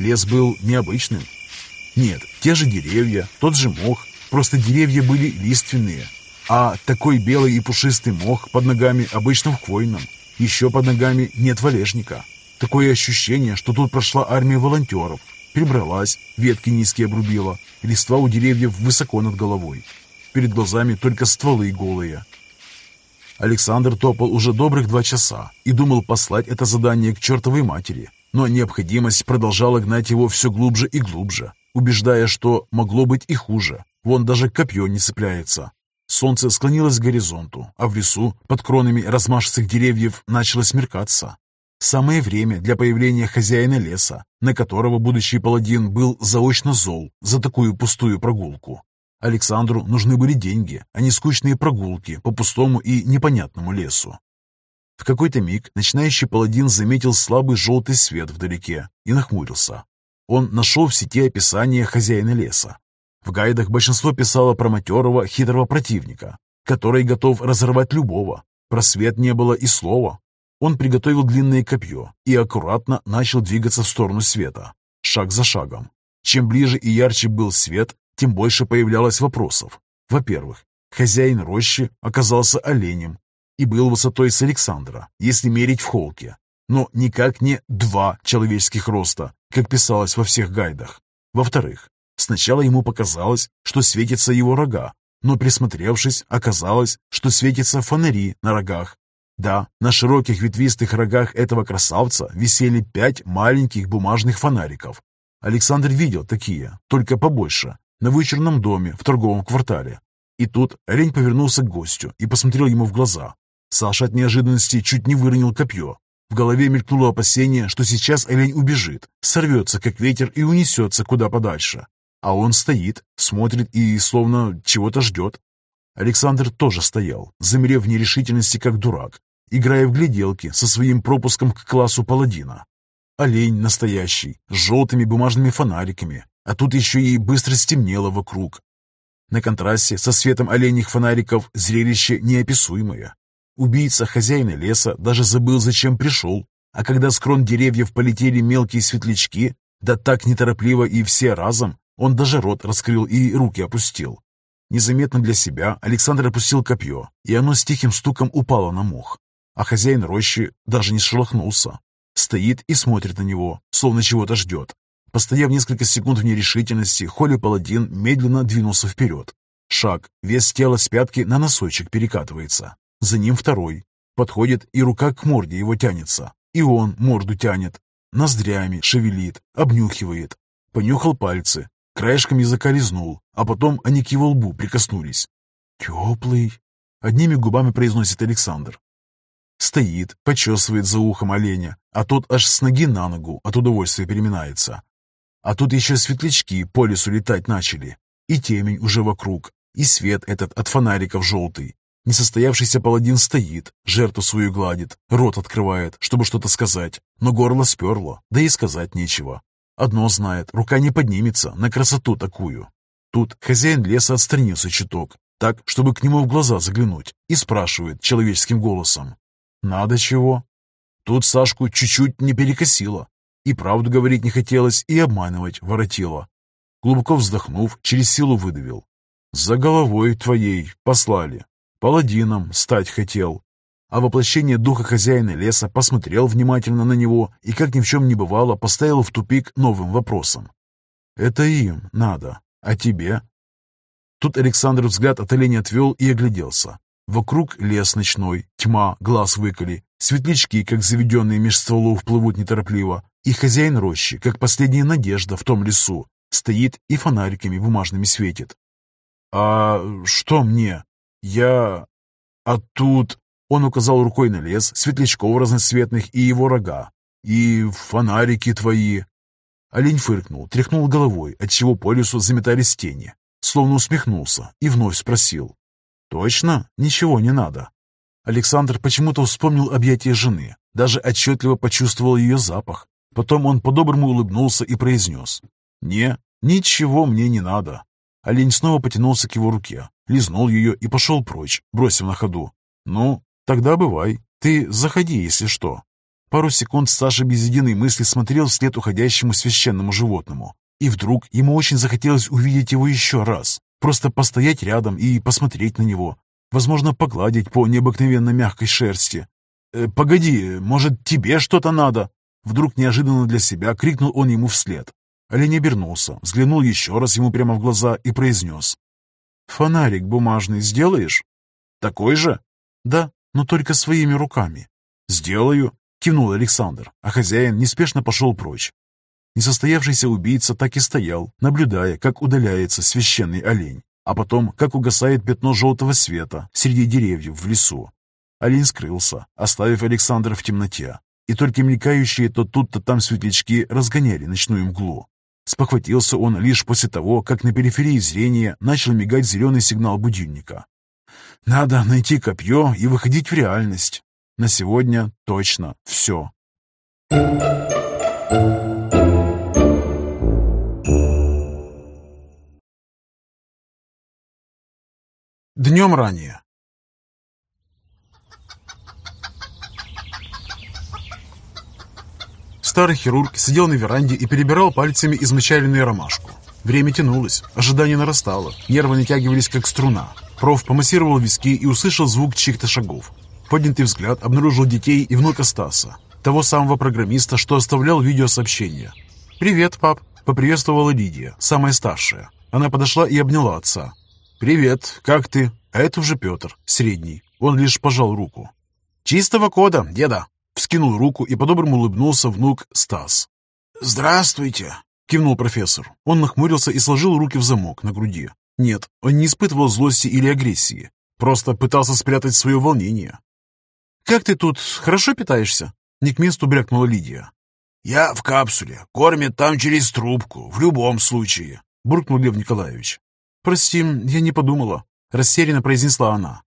Лес был необычным. Нет, те же деревья, тот же мох, просто деревья были лиственные, а такой белый и пушистый мох под ногами обычно в хвойном. Еще под ногами нет валежника. Такое ощущение, что тут прошла армия волонтеров. Прибралась, ветки низкие обрубила, листва у деревьев высоко над головой. Перед глазами только стволы голые. Александр топал уже добрых два часа и думал послать это задание к чертовой матери, но необходимость продолжала гнать его все глубже и глубже, убеждая, что могло быть и хуже. Вон даже копье не цепляется. Солнце склонилось к горизонту, а в лесу, под кронами размашистых деревьев, начало смеркаться. Самое время для появления хозяина леса, на которого будущий паладин был заочно зол за такую пустую прогулку. Александру нужны были деньги, а не скучные прогулки по пустому и непонятному лесу. В какой-то миг начинающий паладин заметил слабый желтый свет вдалеке и нахмурился. Он нашел в сети описание хозяина леса. В гайдах большинство писало про матерого, хитрого противника, который готов разорвать любого. Про свет не было и слова. Он приготовил длинное копье и аккуратно начал двигаться в сторону света, шаг за шагом. Чем ближе и ярче был свет, тем больше появлялось вопросов. Во-первых, хозяин рощи оказался оленем, и был высотой с Александра, если мерить в холке, но никак не два человеческих роста, как писалось во всех гайдах. Во-вторых, сначала ему показалось, что светятся его рога, но присмотревшись, оказалось, что светятся фонари на рогах. Да, на широких ветвистых рогах этого красавца висели пять маленьких бумажных фонариков. Александр видел такие, только побольше, на вычурном доме в торговом квартале. И тут олень повернулся к гостю и посмотрел ему в глаза, Саша от неожиданности чуть не выронил копье. В голове мелькнуло опасение, что сейчас олень убежит, сорвется, как ветер, и унесется куда подальше. А он стоит, смотрит и словно чего-то ждет. Александр тоже стоял, замерев в нерешительности, как дурак, играя в гляделки со своим пропуском к классу паладина. Олень настоящий, с желтыми бумажными фонариками, а тут еще и быстро стемнело вокруг. На контрасте со светом оленьих фонариков зрелище неописуемое. Убийца хозяина леса даже забыл, зачем пришел, а когда с крон деревьев полетели мелкие светлячки, Да так неторопливо и все разом. Он даже рот раскрыл и руки опустил. Незаметно для себя Александр опустил копье, и оно с тихим стуком упало на мох. А хозяин рощи даже не шелохнулся. Стоит и смотрит на него, словно чего-то ждет. Постояв несколько секунд в нерешительности, Холли Паладин медленно двинулся вперед. Шаг, вес тела с пятки на носочек перекатывается. За ним второй. Подходит, и рука к морде его тянется. И он морду тянет. Ноздрями шевелит, обнюхивает. Понюхал пальцы, краешком языка лизнул, а потом они к его лбу прикоснулись. «Теплый», — одними губами произносит Александр. Стоит, почесывает за ухом оленя, а тот аж с ноги на ногу от удовольствия переминается. А тут еще светлячки по лесу летать начали, и темень уже вокруг, и свет этот от фонариков желтый. Несостоявшийся паладин стоит, жертву свою гладит, рот открывает, чтобы что-то сказать, но горло сперло, да и сказать нечего. Одно знает, рука не поднимется на красоту такую. Тут хозяин леса отстранился чуток, так, чтобы к нему в глаза заглянуть, и спрашивает человеческим голосом. Надо чего? Тут Сашку чуть-чуть не перекосило. И правду говорить не хотелось, и обманывать воротило. Глубоко вздохнув, через силу выдавил. «За головой твоей послали. Паладином стать хотел». А воплощение духа хозяина леса посмотрел внимательно на него и, как ни в чем не бывало, поставил в тупик новым вопросом. «Это им надо, а тебе?» Тут Александр взгляд от оленя отвел и огляделся. Вокруг лес ночной, тьма, глаз выколи, светлячки, как заведенные меж стволов, плывут неторопливо, и хозяин рощи, как последняя надежда в том лесу, стоит и фонариками бумажными светит. «А что мне? Я... А тут...» Он указал рукой на лес, светлячков разноцветных и его рога. «И фонарики твои...» Олень фыркнул, тряхнул головой, отчего по лесу заметались тени, словно усмехнулся и вновь спросил. «Точно? Ничего не надо». Александр почему-то вспомнил объятия жены, даже отчетливо почувствовал ее запах. Потом он по-доброму улыбнулся и произнес. «Не, ничего мне не надо». Олень снова потянулся к его руке, лизнул ее и пошел прочь, бросив на ходу. «Ну, тогда бывай. Ты заходи, если что». Пару секунд Саша без единой мысли смотрел вслед уходящему священному животному. И вдруг ему очень захотелось увидеть его еще раз. Просто постоять рядом и посмотреть на него. Возможно, погладить по необыкновенно мягкой шерсти. «Э, «Погоди, может, тебе что-то надо?» Вдруг неожиданно для себя крикнул он ему вслед. Олень обернулся, взглянул еще раз ему прямо в глаза и произнес. «Фонарик бумажный сделаешь?» «Такой же?» «Да, но только своими руками». «Сделаю», — кивнул Александр, а хозяин неспешно пошел прочь. Несостоявшийся убийца так и стоял, наблюдая, как удаляется священный олень, а потом, как угасает пятно желтого света среди деревьев в лесу. Олень скрылся, оставив Александра в темноте, и только мелькающие то тут, то там светлячки разгоняли ночную мглу. Спохватился он лишь после того, как на периферии зрения начал мигать зеленый сигнал будильника. Надо найти копье и выходить в реальность. На сегодня точно все. Днем ранее. Старый хирург сидел на веранде и перебирал пальцами измочаленную ромашку. Время тянулось, ожидание нарастало, нервы натягивались как струна. Проф помассировал виски и услышал звук чьих-то шагов. Поднятый взгляд обнаружил детей и внука Стаса, того самого программиста, что оставлял видеосообщение. «Привет, пап!» — поприветствовала Лидия, самая старшая. Она подошла и обняла отца. «Привет, как ты?» А это уже Петр, средний. Он лишь пожал руку. «Чистого кода, деда!» Вскинул руку и по-доброму улыбнулся внук Стас. «Здравствуйте!» — кивнул профессор. Он нахмурился и сложил руки в замок на груди. Нет, он не испытывал злости или агрессии. Просто пытался спрятать свое волнение. «Как ты тут хорошо питаешься?» Не к месту брякнула Лидия. «Я в капсуле. Кормят там через трубку, в любом случае», — буркнул Лев Николаевич. «Прости, я не подумала», — растерянно произнесла она.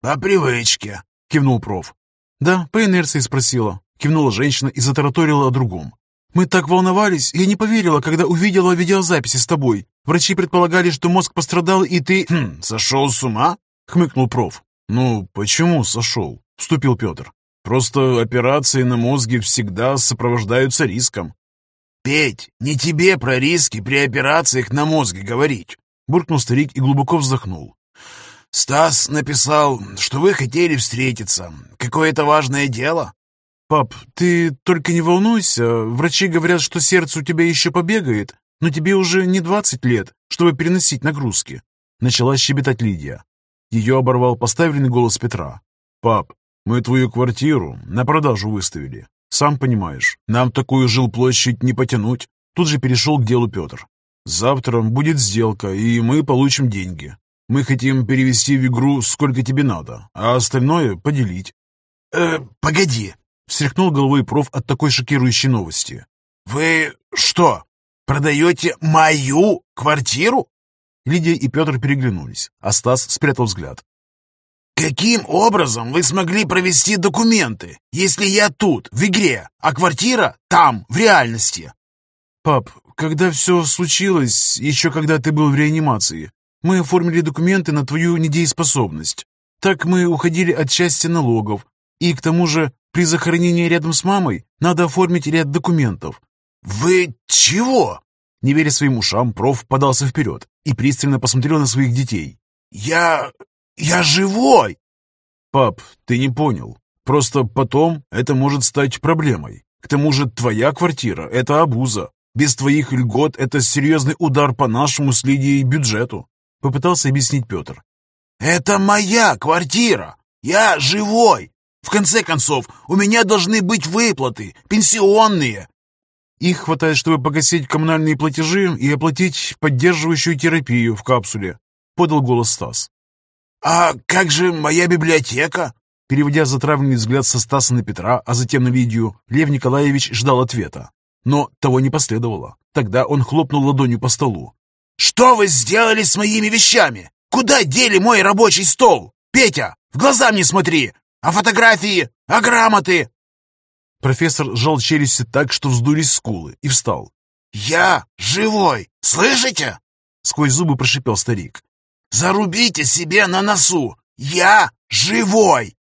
«По привычке», — кивнул проф. «Да, по инерции спросила», — кивнула женщина и затараторила о другом. «Мы так волновались, я не поверила, когда увидела видеозаписи с тобой. Врачи предполагали, что мозг пострадал, и ты...» хм, «Сошел с ума?» — хмыкнул проф. «Ну, почему сошел?» — вступил Петр. «Просто операции на мозге всегда сопровождаются риском. «Петь, не тебе про риски при операциях на мозге говорить!» Буркнул старик и глубоко вздохнул. «Стас написал, что вы хотели встретиться. Какое-то важное дело?» «Пап, ты только не волнуйся. Врачи говорят, что сердце у тебя еще побегает, но тебе уже не двадцать лет, чтобы переносить нагрузки». Начала щебетать Лидия. Ее оборвал поставленный голос Петра. «Пап, мы твою квартиру на продажу выставили. Сам понимаешь, нам такую жилплощадь не потянуть. Тут же перешел к делу Петр. Завтра будет сделка, и мы получим деньги. Мы хотим перевести в игру сколько тебе надо, а остальное поделить. «Э, погоди!» — встряхнул головой проф от такой шокирующей новости. «Вы что, продаете мою квартиру?» Лидия и Петр переглянулись, а Стас спрятал взгляд. «Каким образом вы смогли провести документы, если я тут, в игре, а квартира там, в реальности?» «Пап, когда все случилось, еще когда ты был в реанимации, мы оформили документы на твою недееспособность. Так мы уходили от части налогов. И к тому же, при захоронении рядом с мамой надо оформить ряд документов». «Вы чего?» Не веря своим ушам, проф подался вперед и пристально посмотрел на своих детей. «Я... «Я живой!» «Пап, ты не понял. Просто потом это может стать проблемой. К тому же твоя квартира — это обуза. Без твоих льгот это серьезный удар по нашему с Лидией бюджету», — попытался объяснить Петр. «Это моя квартира! Я живой! В конце концов, у меня должны быть выплаты, пенсионные!» «Их хватает, чтобы погасить коммунальные платежи и оплатить поддерживающую терапию в капсуле», — подал голос Стас. «А как же моя библиотека?» Переводя затравленный взгляд со Стаса на Петра, а затем на Лидию, Лев Николаевич ждал ответа. Но того не последовало. Тогда он хлопнул ладонью по столу. «Что вы сделали с моими вещами? Куда дели мой рабочий стол? Петя, в глаза мне смотри! А фотографии? А грамоты?» Профессор сжал челюсти так, что вздулись скулы, и встал. «Я живой! Слышите?» Сквозь зубы прошипел старик. Зарубите себе на носу! Я живой!»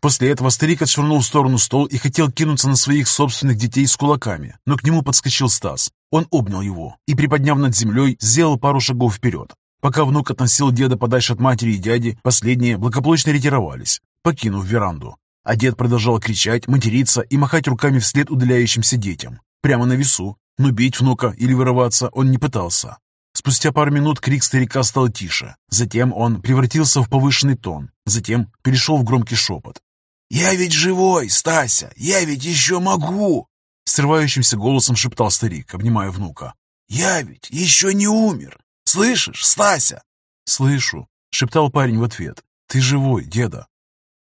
После этого старик отшвырнул в сторону стол и хотел кинуться на своих собственных детей с кулаками, но к нему подскочил Стас. Он обнял его и, приподняв над землей, сделал пару шагов вперед. Пока внук относил деда подальше от матери и дяди, последние благополучно ретировались, покинув веранду. А дед продолжал кричать, материться и махать руками вслед удаляющимся детям. Прямо на весу. Но бить внука или вырываться он не пытался. Спустя пару минут крик старика стал тише. Затем он превратился в повышенный тон. Затем перешел в громкий шепот. «Я ведь живой, Стася! Я ведь еще могу!» Срывающимся голосом шептал старик, обнимая внука. «Я ведь еще не умер! Слышишь, Стася?» «Слышу», — шептал парень в ответ. «Ты живой, деда».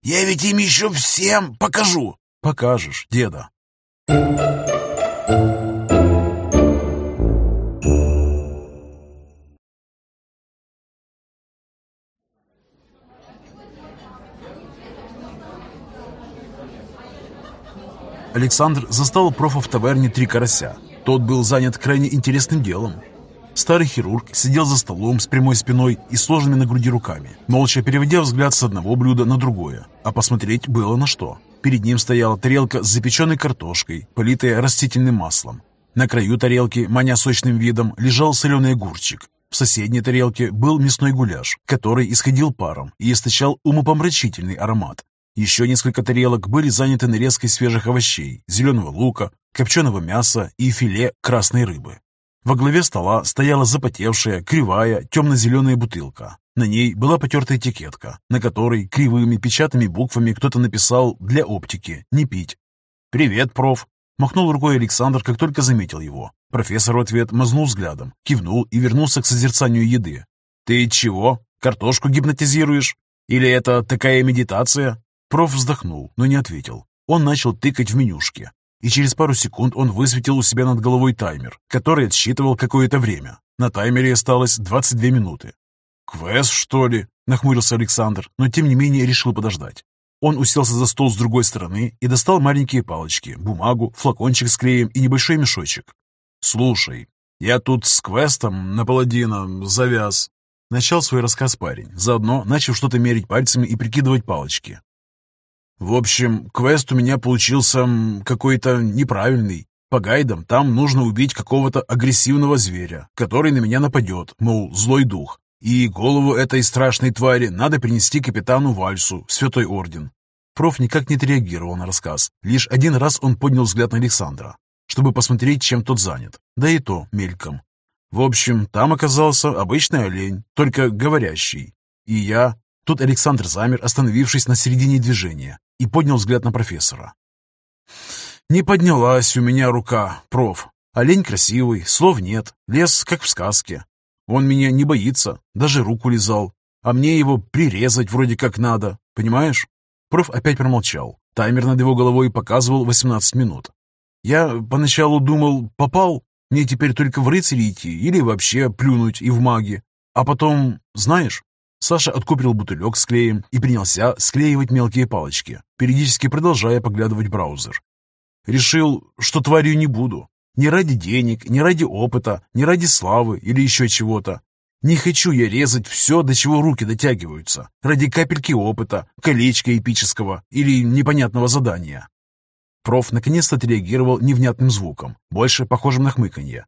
«Я ведь им еще всем покажу!» «Покажешь, деда». Александр застал профа в таверне «Три карася». Тот был занят крайне интересным делом. Старый хирург сидел за столом с прямой спиной и сложенными на груди руками, молча переводя взгляд с одного блюда на другое. А посмотреть было на что. Перед ним стояла тарелка с запеченной картошкой, политая растительным маслом. На краю тарелки, маня сочным видом, лежал соленый огурчик. В соседней тарелке был мясной гуляш, который исходил паром и источал умопомрачительный аромат. Еще несколько тарелок были заняты нарезкой свежих овощей, зеленого лука, копченого мяса и филе красной рыбы. Во главе стола стояла запотевшая, кривая, темно-зеленая бутылка. На ней была потертая этикетка, на которой кривыми печатными буквами кто-то написал «Для оптики, не пить». «Привет, проф!» – махнул рукой Александр, как только заметил его. Профессор в ответ мазнул взглядом, кивнул и вернулся к созерцанию еды. «Ты чего? Картошку гипнотизируешь? Или это такая медитация?» Проф вздохнул, но не ответил. Он начал тыкать в менюшки, и через пару секунд он высветил у себя над головой таймер, который отсчитывал какое-то время. На таймере осталось 22 минуты. «Квест, что ли?» – нахмурился Александр, но тем не менее решил подождать. Он уселся за стол с другой стороны и достал маленькие палочки, бумагу, флакончик с клеем и небольшой мешочек. «Слушай, я тут с квестом на паладина завяз». Начал свой рассказ парень, заодно начал что-то мерить пальцами и прикидывать палочки. В общем, квест у меня получился какой-то неправильный. По гайдам там нужно убить какого-то агрессивного зверя, который на меня нападет, мол, злой дух. И голову этой страшной твари надо принести капитану Вальсу, Святой Орден. Проф никак не отреагировал на рассказ. Лишь один раз он поднял взгляд на Александра, чтобы посмотреть, чем тот занят. Да и то мельком. В общем, там оказался обычный олень, только говорящий. И я... Тут Александр замер, остановившись на середине движения, и поднял взгляд на профессора. Не поднялась у меня рука, проф. Олень красивый, слов нет, лес как в сказке. Он меня не боится, даже руку лизал. А мне его прирезать вроде как надо, понимаешь? Проф опять промолчал. Таймер над его головой показывал 18 минут. Я поначалу думал, попал, мне теперь только в рыцари идти или вообще плюнуть и в маги. А потом, знаешь, Саша откупил бутылек с клеем и принялся склеивать мелкие палочки, периодически продолжая поглядывать браузер. Решил, что тварью не буду. Не ради денег, не ради опыта, не ради славы или еще чего-то. Не хочу я резать все, до чего руки дотягиваются, ради капельки опыта, колечка эпического или непонятного задания. Проф наконец-то отреагировал невнятным звуком, больше похожим на хмыканье.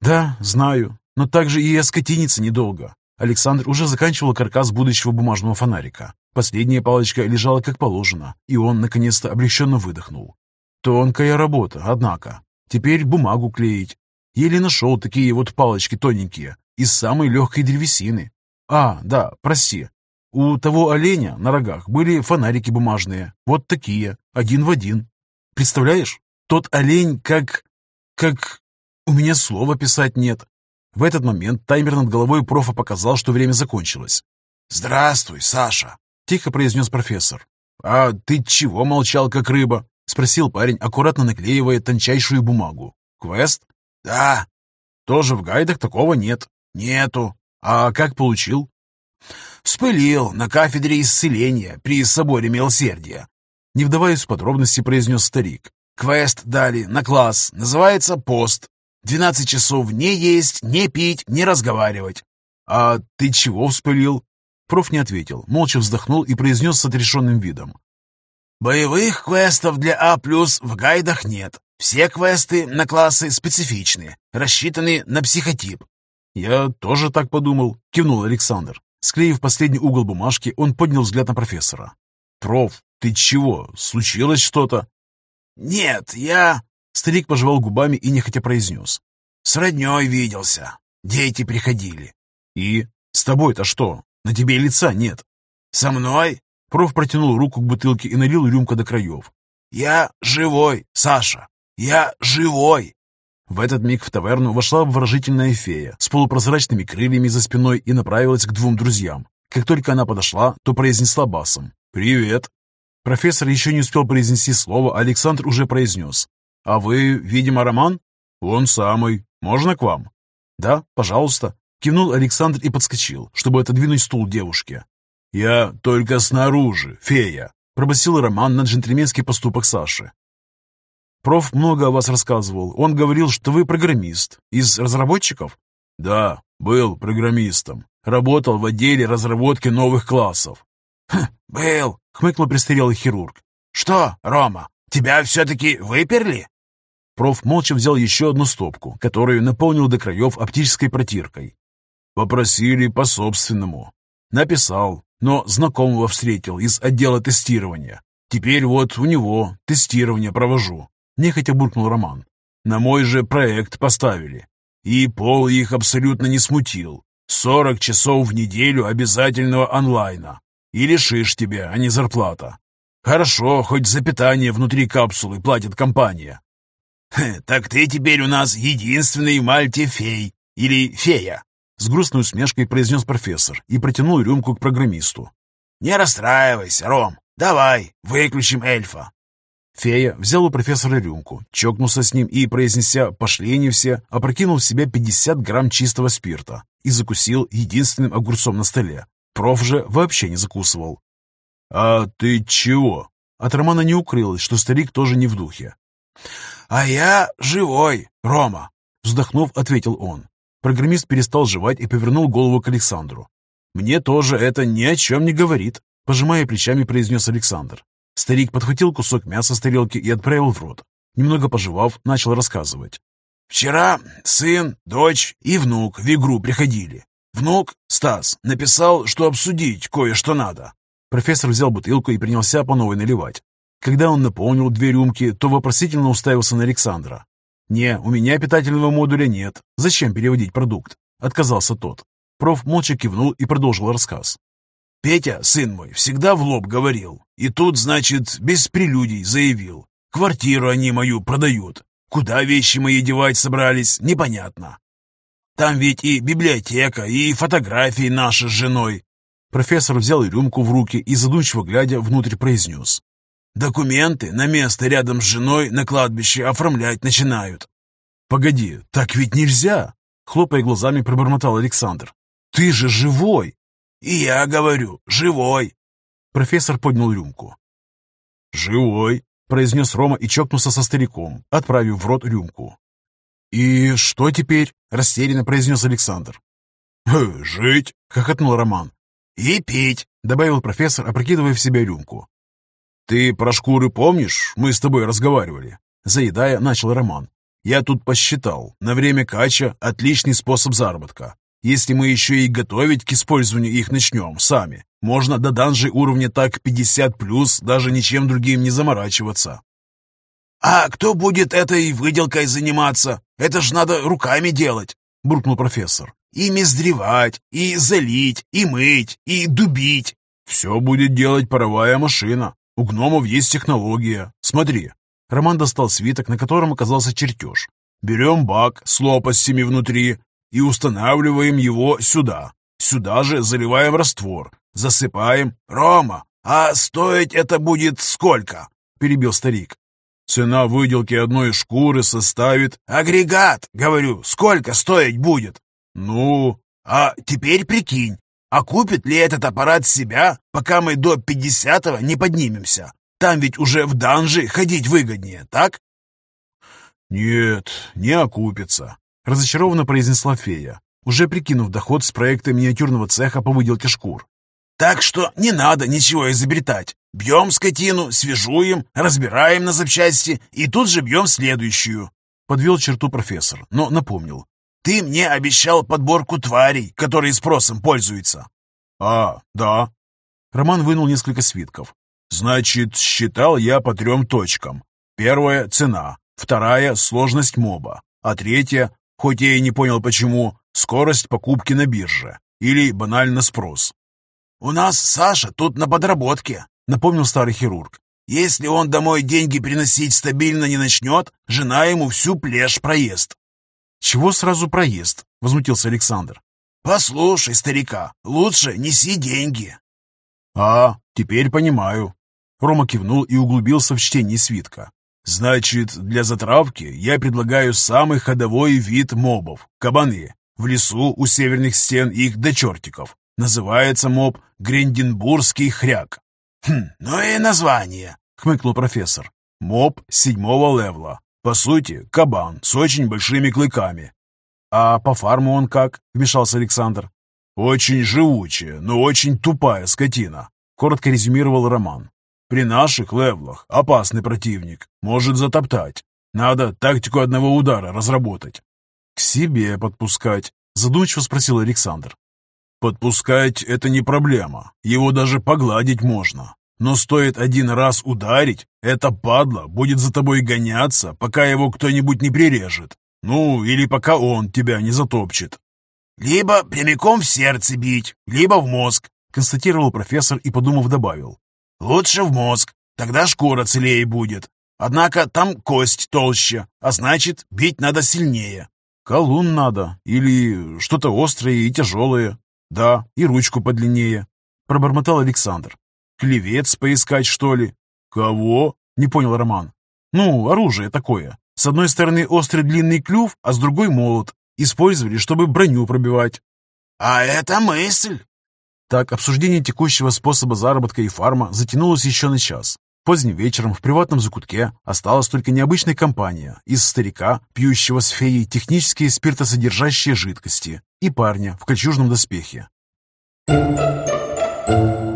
«Да, знаю, но также и оскотиниться недолго». Александр уже заканчивал каркас будущего бумажного фонарика. Последняя палочка лежала как положено, и он наконец-то облегченно выдохнул. Тонкая работа, однако. Теперь бумагу клеить. Еле нашел такие вот палочки тоненькие, из самой легкой древесины. А, да, прости. У того оленя на рогах были фонарики бумажные, вот такие, один в один. Представляешь, тот олень как... как... У меня слова писать нет. В этот момент таймер над головой профа показал, что время закончилось. «Здравствуй, Саша!» — тихо произнес профессор. «А ты чего молчал, как рыба?» — спросил парень, аккуратно наклеивая тончайшую бумагу. «Квест?» «Да». «Тоже в гайдах такого нет?» «Нету». «А как получил?» «Вспылил на кафедре исцеления при соборе милосердия». Не вдаваясь в подробности, произнес старик. «Квест дали на класс. Называется пост. Двенадцать часов не есть, не пить, не разговаривать». «А ты чего вспылил?» Проф не ответил, молча вздохнул и произнес с отрешенным видом. Боевых квестов для А+, в гайдах нет. Все квесты на классы специфичные, рассчитаны на психотип. Я тоже так подумал, кивнул Александр. Склеив последний угол бумажки, он поднял взгляд на профессора. «Проф, ты чего? Случилось что-то?» «Нет, я...» Старик пожевал губами и нехотя произнес. «С родней виделся. Дети приходили». «И? С тобой-то что? На тебе лица нет». «Со мной? Проф протянул руку к бутылке и налил рюмку до краев. «Я живой, Саша! Я живой!» В этот миг в таверну вошла обворожительная фея с полупрозрачными крыльями за спиной и направилась к двум друзьям. Как только она подошла, то произнесла басом «Привет!». Профессор еще не успел произнести слово, а Александр уже произнес «А вы, видимо, Роман?» «Он самый. Можно к вам?» «Да, пожалуйста», — кивнул Александр и подскочил, чтобы отодвинуть стул девушке. «Я только снаружи, фея», — пробасил Роман на джентльменский поступок Саши. «Проф много о вас рассказывал. Он говорил, что вы программист. Из разработчиков?» «Да, был программистом. Работал в отделе разработки новых классов». «Хм, был», — хмыкнул престарелый хирург. «Что, Рома, тебя все-таки выперли?» Проф молча взял еще одну стопку, которую наполнил до краев оптической протиркой. Попросили по-собственному. Написал, но знакомого встретил из отдела тестирования. Теперь вот у него тестирование провожу. Нехотя буркнул Роман. На мой же проект поставили. И пол их абсолютно не смутил. 40 часов в неделю обязательного онлайна. И лишишь тебя, а не зарплата. Хорошо, хоть за питание внутри капсулы платит компания. «Так ты теперь у нас единственный мальтифей или фея», с грустной усмешкой произнес профессор и протянул рюмку к программисту. «Не расстраивайся, Ром. Давай, выключим эльфа». Фея взял у профессора рюмку, чокнулся с ним и, произнеся «пошли они все», опрокинул в себя 50 грамм чистого спирта и закусил единственным огурцом на столе. Проф же вообще не закусывал. «А ты чего?» От Романа не укрылось, что старик тоже не в духе. «А я живой, Рома!» Вздохнув, ответил он. Программист перестал жевать и повернул голову к Александру. «Мне тоже это ни о чем не говорит», — пожимая плечами, произнес Александр. Старик подхватил кусок мяса с тарелки и отправил в рот. Немного пожевав, начал рассказывать. «Вчера сын, дочь и внук в игру приходили. Внук, Стас, написал, что обсудить кое-что надо». Профессор взял бутылку и принялся по новой наливать. Когда он наполнил две рюмки, то вопросительно уставился на Александра. «Не, у меня питательного модуля нет. Зачем переводить продукт?» — отказался тот. Проф молча кивнул и продолжил рассказ. «Петя, сын мой, всегда в лоб говорил. И тут, значит, без прелюдий заявил. Квартиру они мою продают. Куда вещи мои девать собрались, непонятно. Там ведь и библиотека, и фотографии наши с женой». Профессор взял рюмку в руки и, задумчиво глядя, внутрь произнес. Документы на место рядом с женой на кладбище оформлять начинают. «Погоди, так ведь нельзя!» Хлопая глазами, пробормотал Александр. «Ты же живой!» «И я говорю, живой!» Профессор поднял рюмку. «Живой!» — произнес Рома и чокнулся со стариком, отправив в рот рюмку. «И что теперь?» — растерянно произнес Александр. «Жить!» — хохотнул Роман. «И пить!» — добавил профессор, опрокидывая в себя рюмку. «Ты про шкуры помнишь? Мы с тобой разговаривали». Заедая, начал Роман. «Я тут посчитал. На время кача отличный способ заработка. Если мы еще и готовить к использованию их начнем сами, можно до данжей уровня так 50+, даже ничем другим не заморачиваться». «А кто будет этой выделкой заниматься? Это ж надо руками делать», — буркнул профессор. «И мездревать, и залить, и мыть, и дубить». «Все будет делать паровая машина», у гномов есть технология. Смотри. Роман достал свиток, на котором оказался чертеж. Берем бак с лопастями внутри и устанавливаем его сюда. Сюда же заливаем раствор, засыпаем. «Рома, а стоить это будет сколько?» – перебил старик. «Цена выделки одной шкуры составит...» «Агрегат, говорю, сколько стоить будет?» «Ну...» «А теперь прикинь, а купит ли этот аппарат себя, пока мы до 50-го не поднимемся? Там ведь уже в данжи ходить выгоднее, так? Нет, не окупится, разочарованно произнесла фея, уже прикинув доход с проекта миниатюрного цеха по выделке шкур. Так что не надо ничего изобретать. Бьем скотину, свежуем, разбираем на запчасти и тут же бьем следующую. Подвел черту профессор, но напомнил. Ты мне обещал подборку тварей, которые спросом пользуются. А, да. Роман вынул несколько свитков. Значит, считал я по трем точкам. Первая — цена, вторая — сложность моба, а третья, хоть я и не понял почему, скорость покупки на бирже или банально спрос. «У нас Саша тут на подработке», — напомнил старый хирург. «Если он домой деньги приносить стабильно не начнет, жена ему всю плешь проест». «Чего сразу проезд?» — возмутился Александр. «Послушай, старика, лучше неси деньги». «А, теперь понимаю». Рома кивнул и углубился в чтение свитка. «Значит, для затравки я предлагаю самый ходовой вид мобов — кабаны. В лесу у северных стен их до чертиков. Называется моб Гренденбургский хряк». «Хм, ну и название», — хмыкнул профессор. «Моб седьмого левла. По сути, кабан с очень большими клыками. А по фарму он как? Вмешался Александр. Очень живучая, но очень тупая скотина. Коротко резюмировал Роман. При наших левлах опасный противник. Может затоптать. Надо тактику одного удара разработать. К себе подпускать, задумчиво спросил Александр. Подпускать – это не проблема. Его даже погладить можно. Но стоит один раз ударить, эта падла будет за тобой гоняться, пока его кто-нибудь не прирежет. Ну, или пока он тебя не затопчет. «Либо прямиком в сердце бить, либо в мозг», констатировал профессор и, подумав, добавил. «Лучше в мозг, тогда шкура целее будет. Однако там кость толще, а значит, бить надо сильнее». «Колун надо, или что-то острое и тяжелое. Да, и ручку подлиннее», пробормотал Александр. Клевец поискать, что ли? Кого? Не понял Роман. Ну, оружие такое. С одной стороны острый длинный клюв, а с другой молот. Использовали, чтобы броню пробивать. А это мысль. Так, обсуждение текущего способа заработка и фарма затянулось еще на час. Поздним вечером в приватном закутке осталась только необычная компания из старика, пьющего с феей технические спиртосодержащие жидкости, и парня в кольчужном доспехе. Thank you.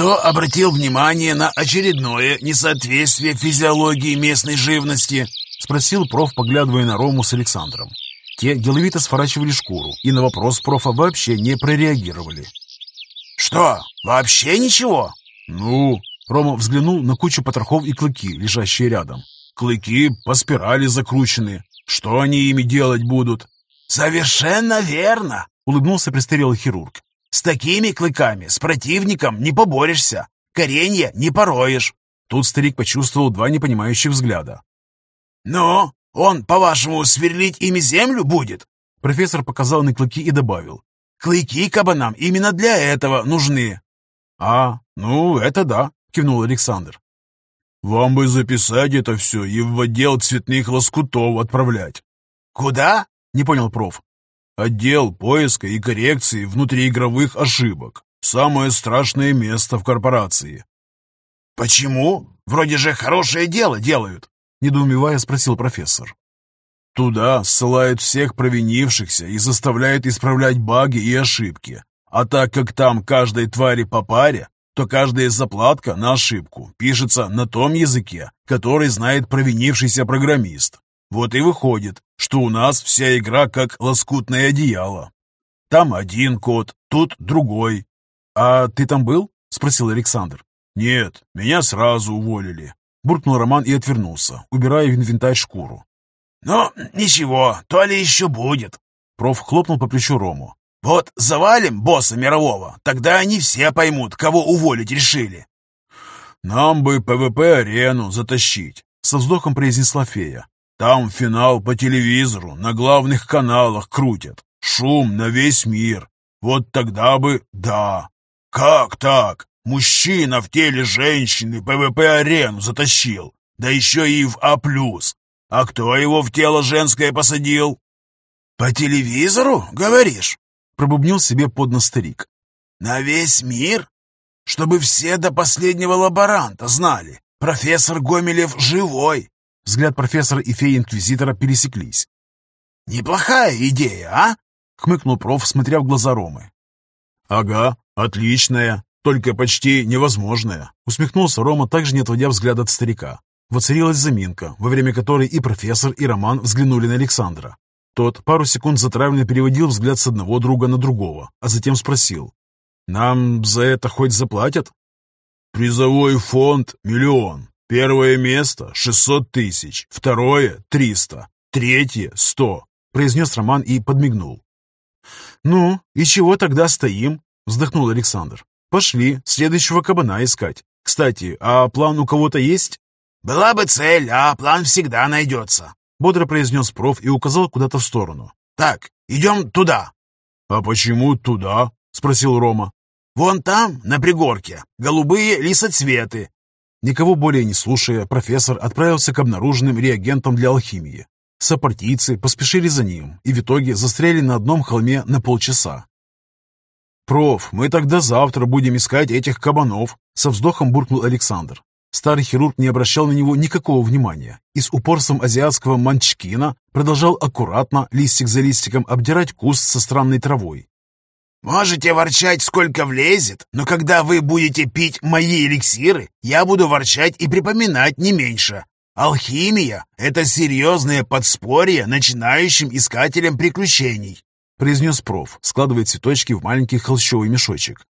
Кто обратил внимание на очередное несоответствие физиологии местной живности?» — спросил проф, поглядывая на Рому с Александром. Те деловито сворачивали шкуру и на вопрос профа вообще не прореагировали. «Что, вообще ничего?» «Ну...» — Рома взглянул на кучу потрохов и клыки, лежащие рядом. «Клыки по спирали закручены. Что они ими делать будут?» «Совершенно верно!» — улыбнулся престарелый хирург. «С такими клыками с противником не поборешься, коренья не пороешь». Тут старик почувствовал два непонимающих взгляда. «Ну, он, по-вашему, сверлить ими землю будет?» Профессор показал на клыки и добавил. «Клыки кабанам именно для этого нужны». «А, ну, это да», — кивнул Александр. «Вам бы записать это все и в отдел цветных лоскутов отправлять». «Куда?» — не понял проф. «Отдел поиска и коррекции внутриигровых ошибок. Самое страшное место в корпорации». «Почему? Вроде же хорошее дело делают», — недоумевая спросил профессор. «Туда ссылают всех провинившихся и заставляют исправлять баги и ошибки. А так как там каждой твари по паре, то каждая заплатка на ошибку пишется на том языке, который знает провинившийся программист. Вот и выходит, что у нас вся игра как лоскутное одеяло. Там один код, тут другой. «А ты там был?» — спросил Александр. «Нет, меня сразу уволили», — буркнул Роман и отвернулся, убирая в инвентарь шкуру. «Ну, ничего, то ли еще будет», — проф хлопнул по плечу Рому. «Вот завалим босса мирового, тогда они все поймут, кого уволить решили». «Нам бы ПВП-арену затащить», — со вздохом произнесла фея. «Там финал по телевизору, на главных каналах крутят. Шум на весь мир. Вот тогда бы да». «Как так? Мужчина в теле женщины ПВП-арену затащил, да еще и в А+. А кто его в тело женское посадил?» «По телевизору, говоришь?» Пробубнил себе под нос старик. «На весь мир? Чтобы все до последнего лаборанта знали. Профессор Гомелев живой!» Взгляд профессора и феи-инквизитора пересеклись. «Неплохая идея, а?» — хмыкнул проф, смотря в глаза Ромы. «Ага, отличная, только почти невозможная», — усмехнулся Рома, также не отводя взгляд от старика. Воцарилась заминка, во время которой и профессор, и Роман взглянули на Александра. Тот пару секунд затравленно переводил взгляд с одного друга на другого, а затем спросил. «Нам за это хоть заплатят?» «Призовой фонд — миллион. Первое место — шестьсот тысяч. Второе — триста. Третье — сто», — произнес Роман и подмигнул. «Ну, и чего тогда стоим?» — вздохнул Александр. «Пошли следующего кабана искать. Кстати, а план у кого-то есть?» «Была бы цель, а план всегда найдется», Бодро произнес проф и указал куда-то в сторону. «Так, идем туда». «А почему туда?» — спросил Рома. «Вон там, на пригорке, голубые лисоцветы». Никого более не слушая, профессор отправился к обнаруженным реагентам для алхимии. Сопартийцы поспешили за ним и в итоге застряли на одном холме на полчаса. «Проф, мы тогда завтра будем искать этих кабанов», — со вздохом буркнул Александр. Старый хирург не обращал на него никакого внимания и с упорством азиатского манчкина продолжал аккуратно, листик за листиком, обдирать куст со странной травой. «Можете ворчать, сколько влезет, но когда вы будете пить мои эликсиры, я буду ворчать и припоминать не меньше. Алхимия — это серьезное подспорье начинающим искателям приключений», произнес проф, складывая цветочки в маленький холщовый мешочек.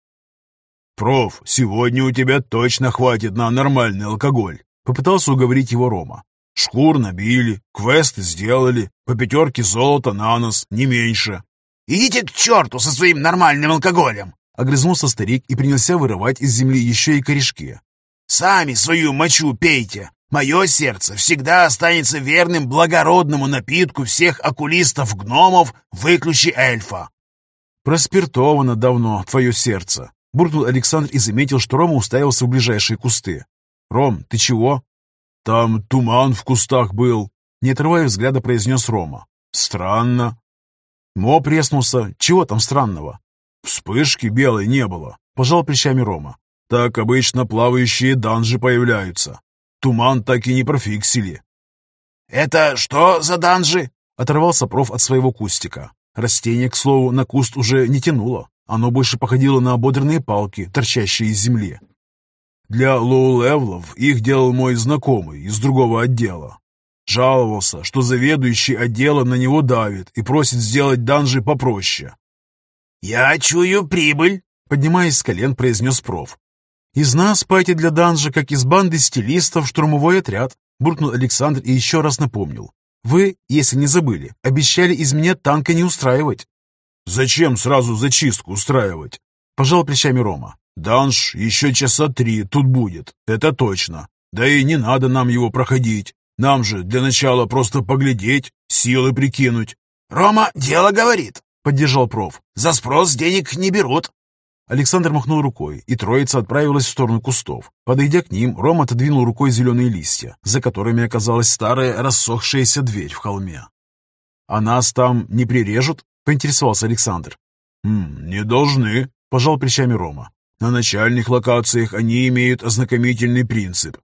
«Проф, сегодня у тебя точно хватит на нормальный алкоголь», — попытался уговорить его Рома. «Шкур набили, квесты сделали, по пятерке золота на нос, не меньше». «Идите к черту со своим нормальным алкоголем!» — огрызнулся старик и принялся вырывать из земли еще и корешки. «Сами свою мочу пейте. Мое сердце всегда останется верным благородному напитку всех окулистов-гномов, выключи эльфа». «Проспиртовано давно твое сердце», Буркнул Александр и заметил, что Рома уставился в ближайшие кусты. «Ром, ты чего?» «Там туман в кустах был», — не отрывая взгляда, произнес Рома. «Странно». Мо преснулся. Чего там странного? Вспышки белой не было, пожал плечами Рома. Так обычно плавающие данжи появляются. Туман так и не профиксили. «Это что за данжи?» Оторвался проф от своего кустика. Растение, к слову, на куст уже не тянуло. Оно больше походило на ободренные палки, торчащие из земли. Для low-level ов их делал мой знакомый из другого отдела. Жаловался, что заведующий отдела на него давит и просит сделать данжи попроще. «Я чую прибыль», — поднимаясь с колен, произнес проф. «Из нас party для данжа, как из банды стилистов, штурмовой отряд», — буркнул Александр и еще раз напомнил. «Вы, если не забыли, обещали из меня танка не устраивать». «Зачем сразу зачистку устраивать?» — пожал плечами Рома. Данж еще часа три тут будет, это точно. Да и не надо нам его проходить. Нам же для начала просто поглядеть, силы прикинуть. «Рома дело говорит», — поддержал проф. «За спрос денег не берут». Александр махнул рукой, и троица отправилась в сторону кустов. Подойдя к ним, Рома отодвинул рукой зеленые листья, за которыми оказалась старая рассохшаяся дверь в холме. «А нас там не прирежут?» — поинтересовался Александр. «Хм, «Не должны», — пожал плечами Рома. На начальных локациях они имеют ознакомительный принцип.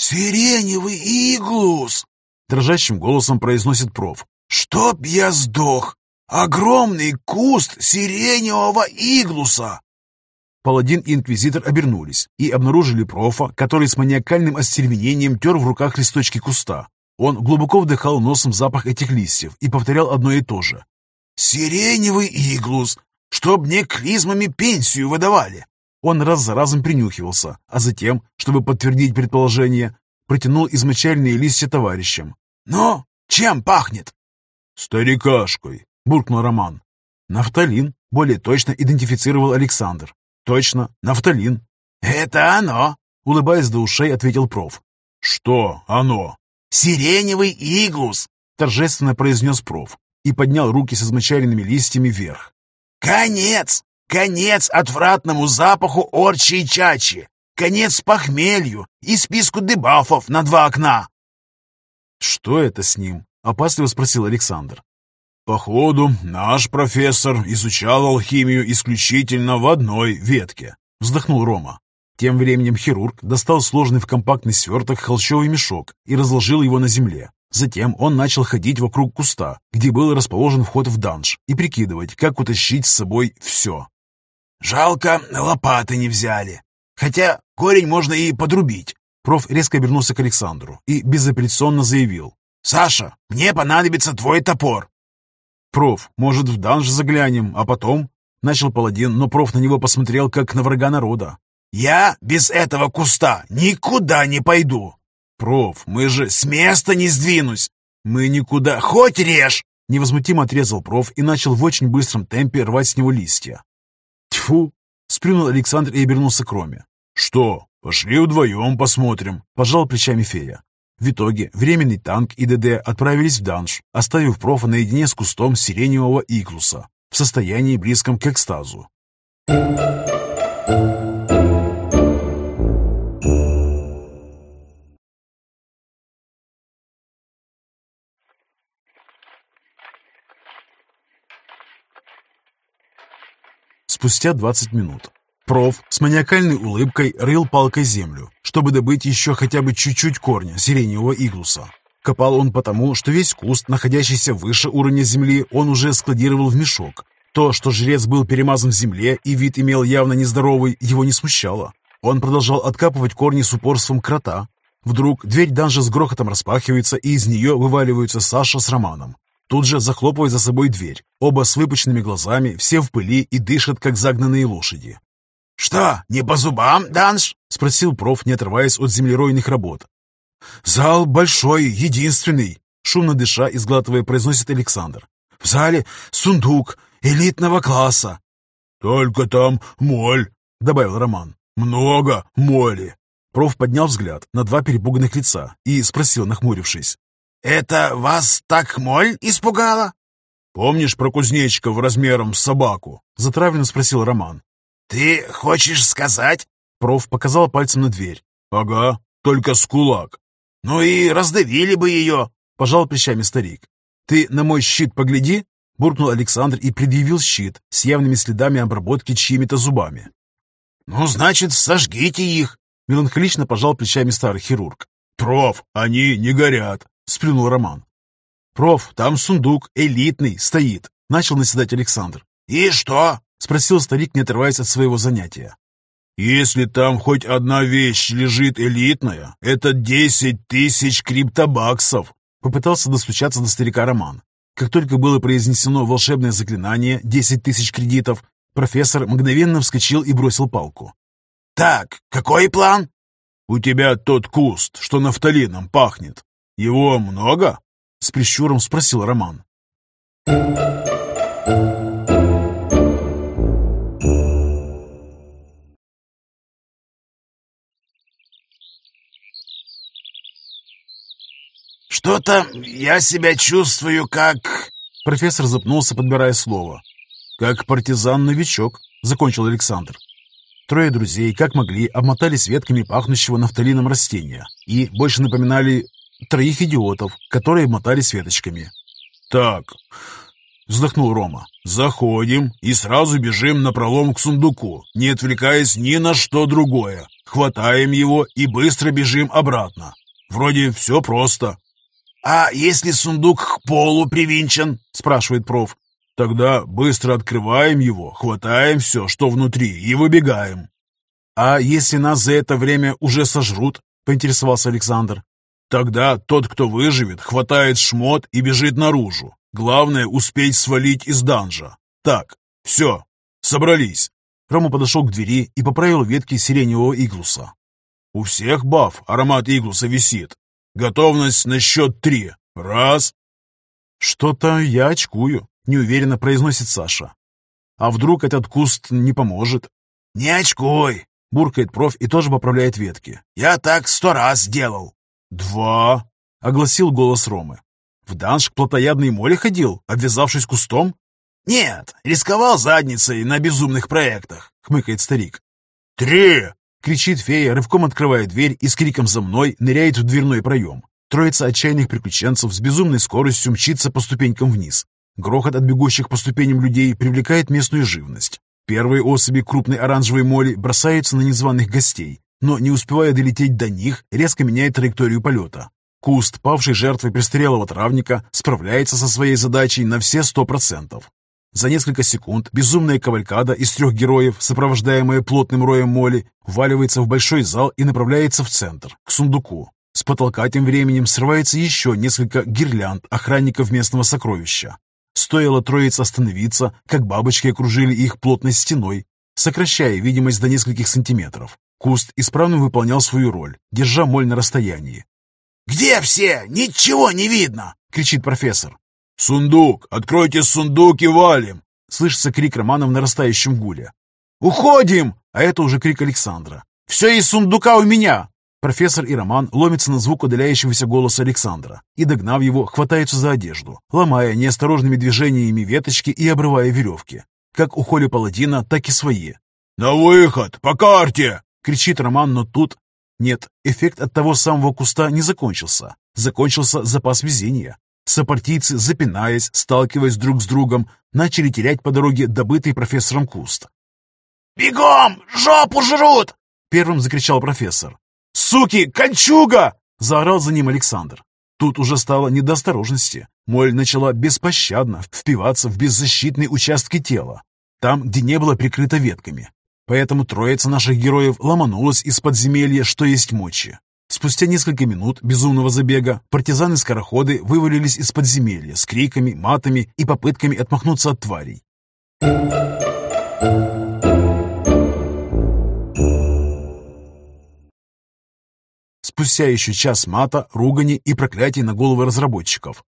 «Сиреневый иглус!» — дрожащим голосом произносит проф. «Чтоб я сдох! Огромный куст сиреневого иглуса!» Паладин и Инквизитор обернулись и обнаружили профа, который с маниакальным остервенением тер в руках листочки куста. Он глубоко вдыхал носом запах этих листьев и повторял одно и то же. «Сиреневый иглус! Чтоб мне клизмами пенсию выдавали. Он раз за разом принюхивался, а затем, чтобы подтвердить предположение, протянул измочальные листья товарищам. «Но чем пахнет?» «Старикашкой», — буркнул Роман. «Нафталин», — более точно идентифицировал Александр. «Точно, нафталин». «Это оно», — улыбаясь до ушей, ответил проф. «Что оно?» «Сиреневый иглус», — торжественно произнес проф и поднял руки с измочаленными листьями вверх. Конец! Конец отвратному запаху орчи и чачи! Конец похмелью и списку дебафов на два окна!» «Что это с ним?» — опасливо спросил Александр. «Походу, наш профессор изучал алхимию исключительно в одной ветке», — вздохнул Рома. Тем временем хирург достал сложный в компактный сверток холщовый мешок и разложил его на земле. Затем он начал ходить вокруг куста, где был расположен вход в данж, и прикидывать, как утащить с собой все. «Жалко, лопаты не взяли. Хотя корень можно и подрубить». Проф резко обернулся к Александру и безапелляционно заявил. «Саша, мне понадобится твой топор». «Проф, может, в данж заглянем, а потом?» Начал паладин, но проф на него посмотрел, как на врага народа. «Я без этого куста никуда не пойду!» «Проф, мы же с места не сдвинусь! Мы никуда... Хоть режь!» Невозмутимо отрезал проф и начал в очень быстром темпе рвать с него листья. «Тьфу!» — сплюнул Александр и обернулся к Роме. «Что? Пошли вдвоем посмотрим!» — пожал плечами фея. В итоге временный танк и ДД отправились в данж, оставив профа наедине с кустом сиреневого иглуса в состоянии близком к экстазу. Спустя 20 минут. Проф с маниакальной улыбкой рыл палкой землю, чтобы добыть еще хотя бы чуть-чуть корня сиреневого иглуса. Копал он потому, что весь куст, находящийся выше уровня земли, он уже складировал в мешок. То, что жрец был перемазан в земле и вид имел явно нездоровый, его не смущало. Он продолжал откапывать корни с упорством крота. Вдруг дверь данжа с грохотом распахивается, и из нее вываливаются Саша с Романом. Тут же захлопывает за собой дверь. Оба с выпученными глазами, все в пыли и дышат, как загнанные лошади. «Что, не по зубам, Данш?» — спросил проф, не отрываясь от землеройных работ. «Зал большой, единственный», — шумно дыша и сглатывая произносит Александр. «В зале сундук элитного класса». «Только там моль», — добавил Роман. «Много моли». Проф поднял взгляд на два перепуганных лица и спросил, нахмурившись. «Это вас так моль испугала?» «Помнишь про кузнечиков размером с собаку?» — затравленно спросил Роман. «Ты хочешь сказать?» Проф показал пальцем на дверь. «Ага, только с кулак». «Ну и раздавили бы ее!» — пожал плечами старик. «Ты на мой щит погляди!» — буркнул Александр и предъявил щит с явными следами обработки чьими-то зубами. «Ну, значит, сожгите их!» — меланхолично пожал плечами старый хирург. «Проф, они не горят!» — сплюнул Роман. «Проф, там сундук элитный стоит», — начал наседать Александр. «И что?» — спросил старик, не отрываясь от своего занятия. Если там хоть одна вещь лежит элитная, это десять тысяч криптобаксов!» Попытался достучаться до старика Роман. Как только было произнесено волшебное заклинание «десять тысяч кредитов», профессор мгновенно вскочил и бросил палку. «Так, какой план?» «У тебя тот куст, что нафталином пахнет. Его много?» С прищуром спросил Роман. «Что-то я себя чувствую как...» Профессор запнулся, подбирая слово. «Как партизан-новичок», — закончил Александр. Трое друзей, как могли, обмотались ветками пахнущего нафталином растения и больше напоминали троих идиотов, которые мотались веточками. «Так», — вздохнул Рома, — «заходим и сразу бежим на пролом к сундуку, не отвлекаясь ни на что другое. Хватаем его и быстро бежим обратно. Вроде все просто». «А если сундук к полу привинчен?» — спрашивает проф. «Тогда быстро открываем его, хватаем все, что внутри, и выбегаем». «А если нас за это время уже сожрут?» — поинтересовался Александр. «Тогда тот, кто выживет, хватает шмот и бежит наружу. Главное — успеть свалить из данжа. Так, все, собрались». Рома подошел к двери и поправил ветки сиреневого иглуса. «У всех баф аромат иглуса висит. Готовность на счет три. Раз. Что-то я очкую, неуверенно произносит Саша. А вдруг этот куст не поможет? Не очкуй, буркает проф и тоже поправляет ветки. Я так сто раз делал. Два, огласил голос Ромы. В данж к плотоядной моле ходил, обвязавшись кустом? Нет, рисковал задницей на безумных проектах, хмыкает старик. Три, Кричит фея, рывком открывая дверь и с криком «За мной!» ныряет в дверной проем. Троица отчаянных приключенцев с безумной скоростью мчится по ступенькам вниз. Грохот от бегущих по ступеням людей привлекает местную живность. Первые особи крупной оранжевой моли бросаются на незваных гостей, но, не успевая долететь до них, резко меняет траекторию полета. Куст, павший жертвой престарелого травника, справляется со своей задачей на все сто процентов. За несколько секунд безумная кавалькада из трех героев, сопровождаемая плотным роем моли, вваливается в большой зал и направляется в центр, к сундуку. С потолка тем временем срывается еще несколько гирлянд охранников местного сокровища. Стоило троице остановиться, как бабочки окружили их плотной стеной, сокращая видимость до нескольких сантиметров. Куст исправно выполнял свою роль, держа моль на расстоянии. «Где все? Ничего не видно!» — кричит профессор. «Сундук! Откройте сундук и валим!» Слышится крик Романа в нарастающем гуле. «Уходим!» А это уже крик Александра. «Все из сундука у меня!» Профессор и Роман ломятся на звук удаляющегося голоса Александра и, догнав его, хватаются за одежду, ломая неосторожными движениями веточки и обрывая веревки. Как у Холи Паладина, так и свои. «На выход! По карте!» — кричит Роман, но тут... Нет, эффект от того самого куста не закончился. Закончился запас везения. Сопартийцы, запинаясь, сталкиваясь друг с другом, начали терять по дороге добытый профессором куст. «Бегом! Жопу жрут!» — первым закричал профессор. «Суки, кончуга!» — заорал за ним Александр. Тут уже стало не до осторожности. Моль начала беспощадно впиваться в беззащитные участки тела, там, где не было прикрыто ветками. Поэтому троица наших героев ломанулась из подземелья, что есть мочи. Спустя несколько минут безумного забега партизаны-скороходы вывалились из подземелья с криками, матами и попытками отмахнуться от тварей. Спустя еще час мата, ругани и проклятий на головы разработчиков.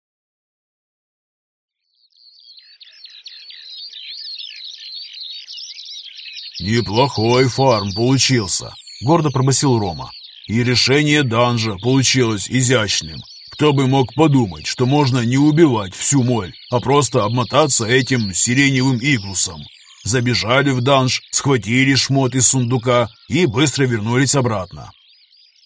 «Неплохой фарм получился», — гордо пробасил Рома. И решение данжа получилось изящным. Кто бы мог подумать, что можно не убивать всю моль, а просто обмотаться этим сиреневым иглусом. Забежали в данж, схватили шмот из сундука и быстро вернулись обратно.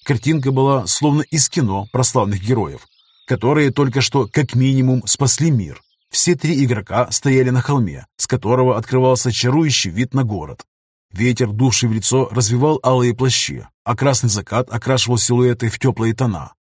Картинка была словно из кино про славных героев, которые только что как минимум спасли мир. Все три игрока стояли на холме, с которого открывался чарующий вид на город. Ветер, дувший в лицо, развивал алые плащи, а красный закат окрашивал силуэты в теплые тона.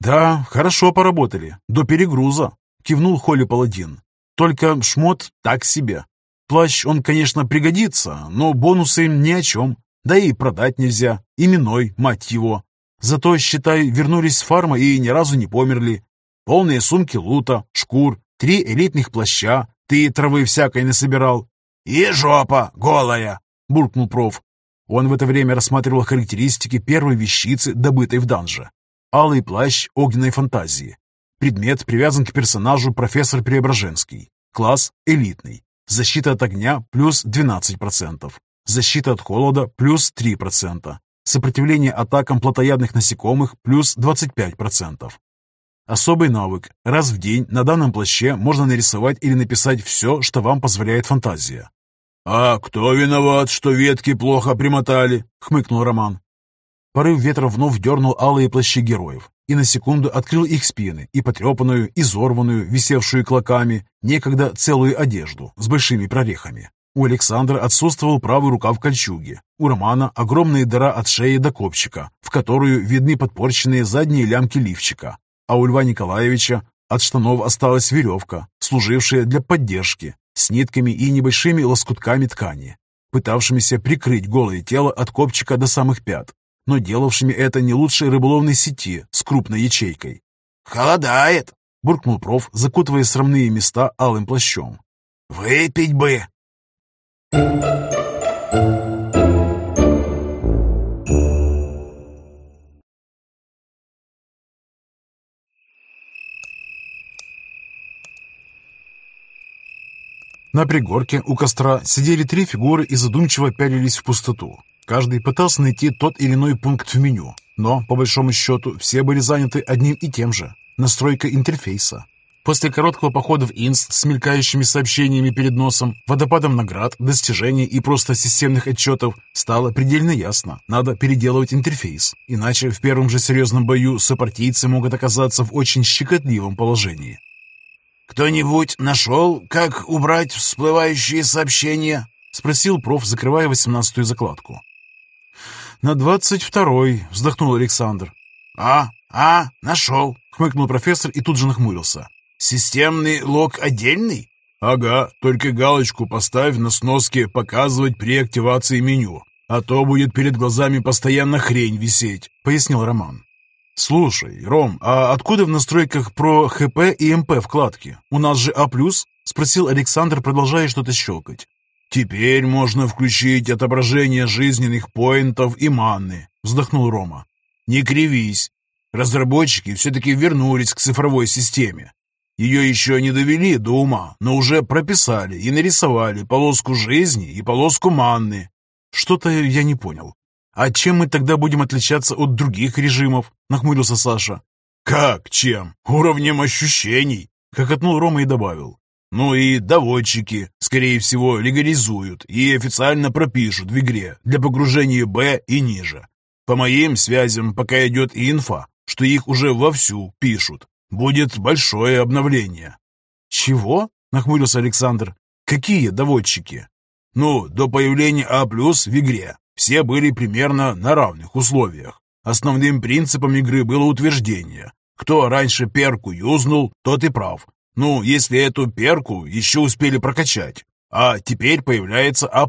«Да, хорошо поработали, до перегруза», — кивнул Холли Паладин. «Только шмот так себе. Плащ, он, конечно, пригодится, но бонусы ни о чем. Да и продать нельзя. Именной, мать его. Зато, считай, вернулись с фарма и ни разу не померли. Полные сумки лута, шкур, три элитных плаща. Ты травы всякой насобирал. «И жопа голая!» — буркнул проф. Он в это время рассматривал характеристики первой вещицы, добытой в данже. Алый плащ огненной фантазии. Предмет привязан к персонажу профессор Преображенский. Класс элитный. Защита от огня плюс 12%. Защита от холода плюс 3%. Сопротивление атакам плотоядных насекомых плюс 25%. Особый навык. Раз в день на данном плаще можно нарисовать или написать все, что вам позволяет фантазия. «А кто виноват, что ветки плохо примотали?» — хмыкнул Роман. Порыв ветра вновь дернул алые плащи героев и на секунду открыл их спины и потрепанную, изорванную, висевшую клоками, некогда целую одежду с большими прорехами. У Александра отсутствовал правый рукав кольчуги. У Романа огромная дыра от шеи до копчика, в которую видны подпорченные задние лямки лифчика. А у Льва Николаевича от штанов осталась веревка, служившая для поддержки, с нитками и небольшими лоскутками ткани, пытавшимися прикрыть голое тело от копчика до самых пят, но делавшими это не лучше рыболовной сети с крупной ячейкой. «Холодает!» — буркнул проф, закутывая срамные места алым плащом. «Выпить бы!» На пригорке у костра сидели три фигуры и задумчиво пялились в пустоту. Каждый пытался найти тот или иной пункт в меню, но, по большому счету, все были заняты одним и тем же – настройка интерфейса. После короткого похода в Инст с мелькающими сообщениями перед носом, водопадом наград, достижений и просто системных отчетов, стало предельно ясно – надо переделывать интерфейс, иначе в первом же серьезном бою сопартийцы могут оказаться в очень щекотливом положении. «Кто-нибудь нашел, как убрать всплывающие сообщения?» — спросил проф, закрывая восемнадцатую закладку. «На двадцать второй», — вздохнул Александр. «А, а, нашел», — хмыкнул профессор и тут же нахмурился. «Системный лог отдельный?» «Ага, только галочку поставь на сноске «Показывать при активации меню», а то будет перед глазами постоянно хрень висеть», — пояснил Роман. «Слушай, Ром, а откуда в настройках про ХП и МП вкладки? У нас же А+,» — спросил Александр, продолжая что-то щелкать. «Теперь можно включить отображение жизненных поинтов и манны», — вздохнул Рома. «Не кривись. Разработчики все-таки вернулись к цифровой системе. Ее еще не довели до ума, но уже прописали и нарисовали полоску жизни и полоску манны. Что-то я не понял. А чем мы тогда будем отличаться от других режимов? Нахмурился Саша. Как чем? Уровнем ощущений. Хохотнул Рома и добавил. Ну и доводчики, скорее всего, легализуют и официально пропишут в игре для погружения Б и ниже. По моим связям пока идет инфа, что их уже вовсю пишут. Будет большое обновление». «Чего?» — нахмурился Александр. «Какие доводчики?» «Ну, до появления А+, в игре все были примерно на равных условиях. Основным принципом игры было утверждение. Кто раньше перку юзнул, тот и прав. Ну, если эту перку еще успели прокачать. А теперь появляется А+,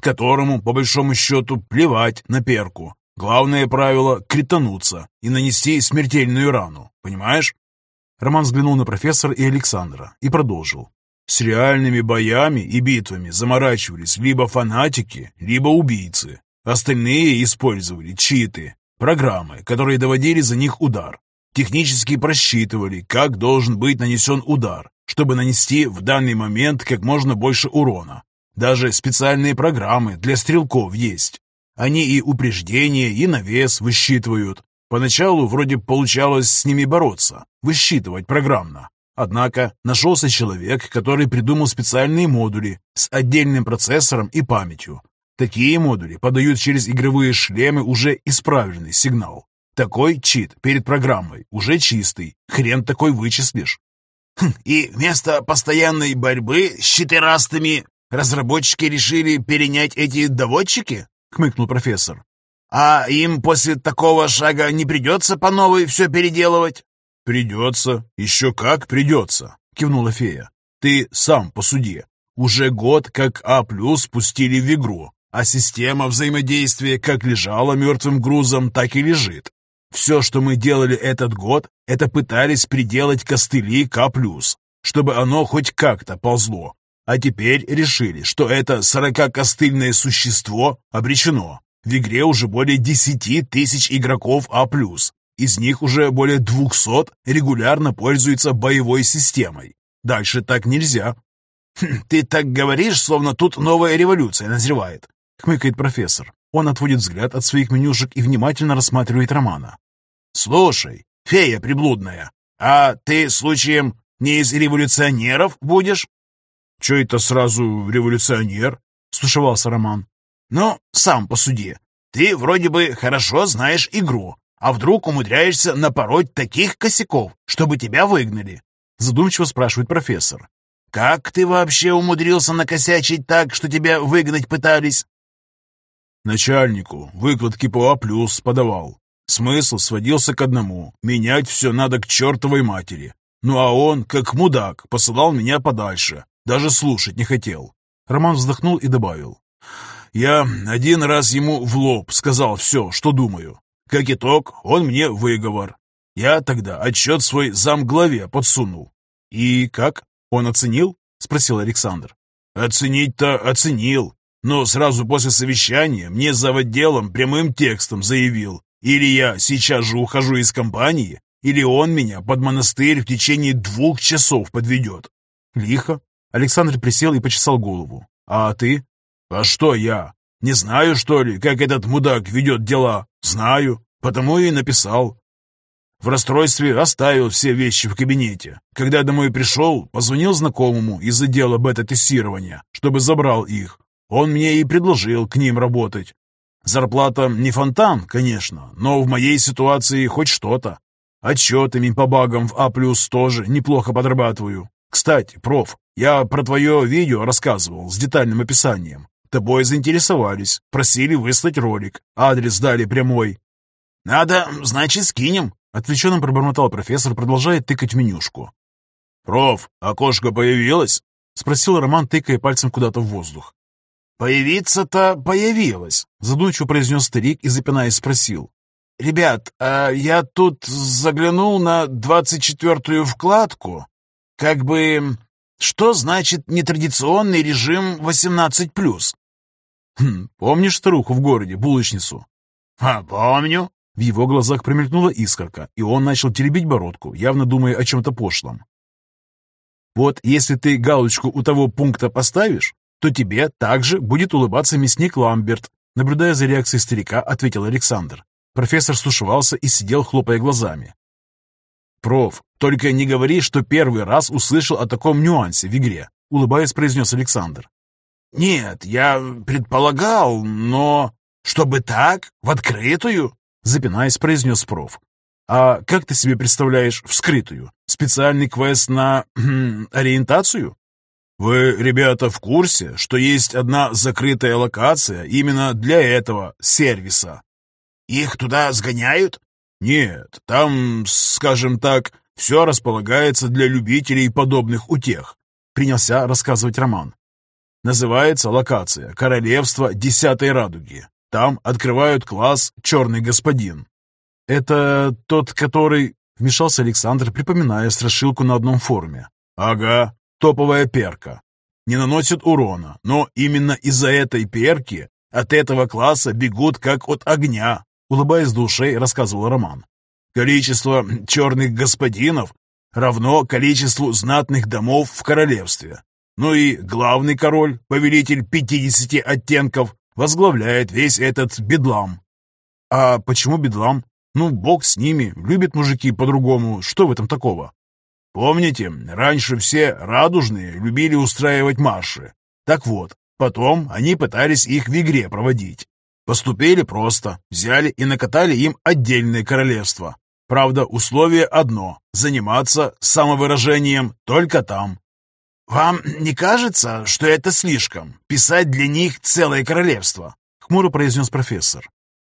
которому, по большому счету, плевать на перку. Главное правило – критануться и нанести смертельную рану. Понимаешь? Роман взглянул на профессора и Александра и продолжил. С реальными боями и битвами заморачивались либо фанатики, либо убийцы. Остальные использовали читы, программы, которые доводили за них удар. Технически просчитывали, как должен быть нанесен удар, чтобы нанести в данный момент как можно больше урона. Даже специальные программы для стрелков есть. Они и упреждения, и навес высчитывают, Поначалу вроде получалось с ними бороться, высчитывать программно. Однако нашелся человек, который придумал специальные модули с отдельным процессором и памятью. Такие модули подают через игровые шлемы уже исправленный сигнал. Такой чит перед программой уже чистый, хрен такой вычислишь. Хм, и вместо постоянной борьбы с четырастыми разработчики решили перенять эти доводчики? Хмыкнул профессор. А им после такого шага не придется по новой все переделывать? Придется, еще как придется, кивнула фея. Ты сам посуди. Уже год как А пустили в игру. а система взаимодействия как лежала мертвым грузом, так и лежит. Все, что мы делали этот год, это пытались приделать костыли К+, чтобы оно хоть как-то ползло. А теперь решили, что это 40-костыльное существо обречено. В игре уже более 10 тысяч игроков А+. Из них уже более 200 регулярно пользуются боевой системой. Дальше так нельзя. Хм, «Ты так говоришь, словно тут новая революция назревает», — хмыкает профессор. Он отводит взгляд от своих менюшек и внимательно рассматривает Романа. «Слушай, фея приблудная, а ты, случаем, не из революционеров будешь?» «Че это сразу революционер?» — стушевался Роман. «Ну, сам посуди. Ты вроде бы хорошо знаешь игру, а вдруг умудряешься напороть таких косяков, чтобы тебя выгнали?» Задумчиво спрашивает профессор. «Как ты вообще умудрился накосячить так, что тебя выгнать пытались?» Начальнику выкладки по А+, подавал. Смысл сводился к одному — менять все надо к чертовой матери. Ну а он, как мудак, посылал меня подальше. Даже слушать не хотел. Роман вздохнул и добавил. Я один раз ему в лоб сказал все, что думаю. Как итог, он мне выговор. Я тогда отчет свой замглаве подсунул. И как? Он оценил? Спросил Александр. Оценить-то оценил, но сразу после совещания мне за отделом прямым текстом заявил, или я сейчас же ухожу из компании, или он меня под монастырь в течение двух часов подведет. Лихо. Александр присел и почесал голову. А ты? А что я? Не знаю, что ли, как этот мудак ведет дела? Знаю, потому и написал. В расстройстве оставил все вещи в кабинете. Когда домой пришел, позвонил знакомому из отдела бета-тестирования, чтобы забрал их. Он мне и предложил к ним работать. Зарплата не фонтан, конечно, но в моей ситуации хоть что-то. Отчетами по багам в А+, тоже неплохо подрабатываю. Кстати, проф, я про твое видео рассказывал с детальным описанием. Тобой заинтересовались, просили выслать ролик, адрес дали прямой. «Надо, значит, скинем», — отвлеченно пробормотал профессор, продолжая тыкать менюшку. «Проф, окошко появилось?» — спросил Роман, тыкая пальцем куда-то в воздух. «Появиться-то появилось», — задумчиво произнес старик и, запинаясь, спросил. «Ребят, а я тут заглянул на двадцать четвертую вкладку. Как бы, что значит нетрадиционный режим 18+. Хм, помнишь старуху в городе, булочницу? А, помню. В его глазах промелькнула искорка, и он начал теребить бородку, явно думая о чем-то пошлом. Вот если ты галочку у того пункта поставишь, то тебе также будет улыбаться мясник Ламберт. Наблюдая за реакцией старика, ответил Александр. Профессор стушевался и сидел, хлопая глазами. «Проф, только не говори, что первый раз услышал о таком нюансе в игре», улыбаясь, произнес Александр. «Нет, я предполагал, но... Чтобы так? В открытую?» Запинаясь, произнес проф. «А как ты себе представляешь вскрытую? Специальный квест на... [clears throat] ориентацию?» «Вы, ребята, в курсе, что есть одна закрытая локация именно для этого сервиса?» «Их туда сгоняют?» «Нет, там, скажем так, все располагается для любителей подобных утех», принялся рассказывать Роман. Называется локация «Королевство Десятой Радуги». Там открывают класс «Черный господин». «Это тот, который...» — вмешался Александр, припоминая страшилку на одном форуме. «Ага, топовая перка. Не наносит урона, но именно из-за этой перки от этого класса бегут как от огня», — улыбаясь до ушей, рассказывал Роман. «Количество черных господинов равно количеству знатных домов в королевстве. Ну и главный король, повелитель пятидесяти оттенков, возглавляет весь этот бедлам. А почему бедлам? Ну, бог с ними, любят мужики по-другому, что в этом такого? Помните, раньше все радужные любили устраивать марши. Так вот, потом они пытались их в игре проводить. Поступили просто, взяли и накатали им отдельное королевство. Правда, условие одно – заниматься самовыражением только там. «Вам не кажется, что это слишком? Писать для них целое королевство?» — хмуро произнес профессор.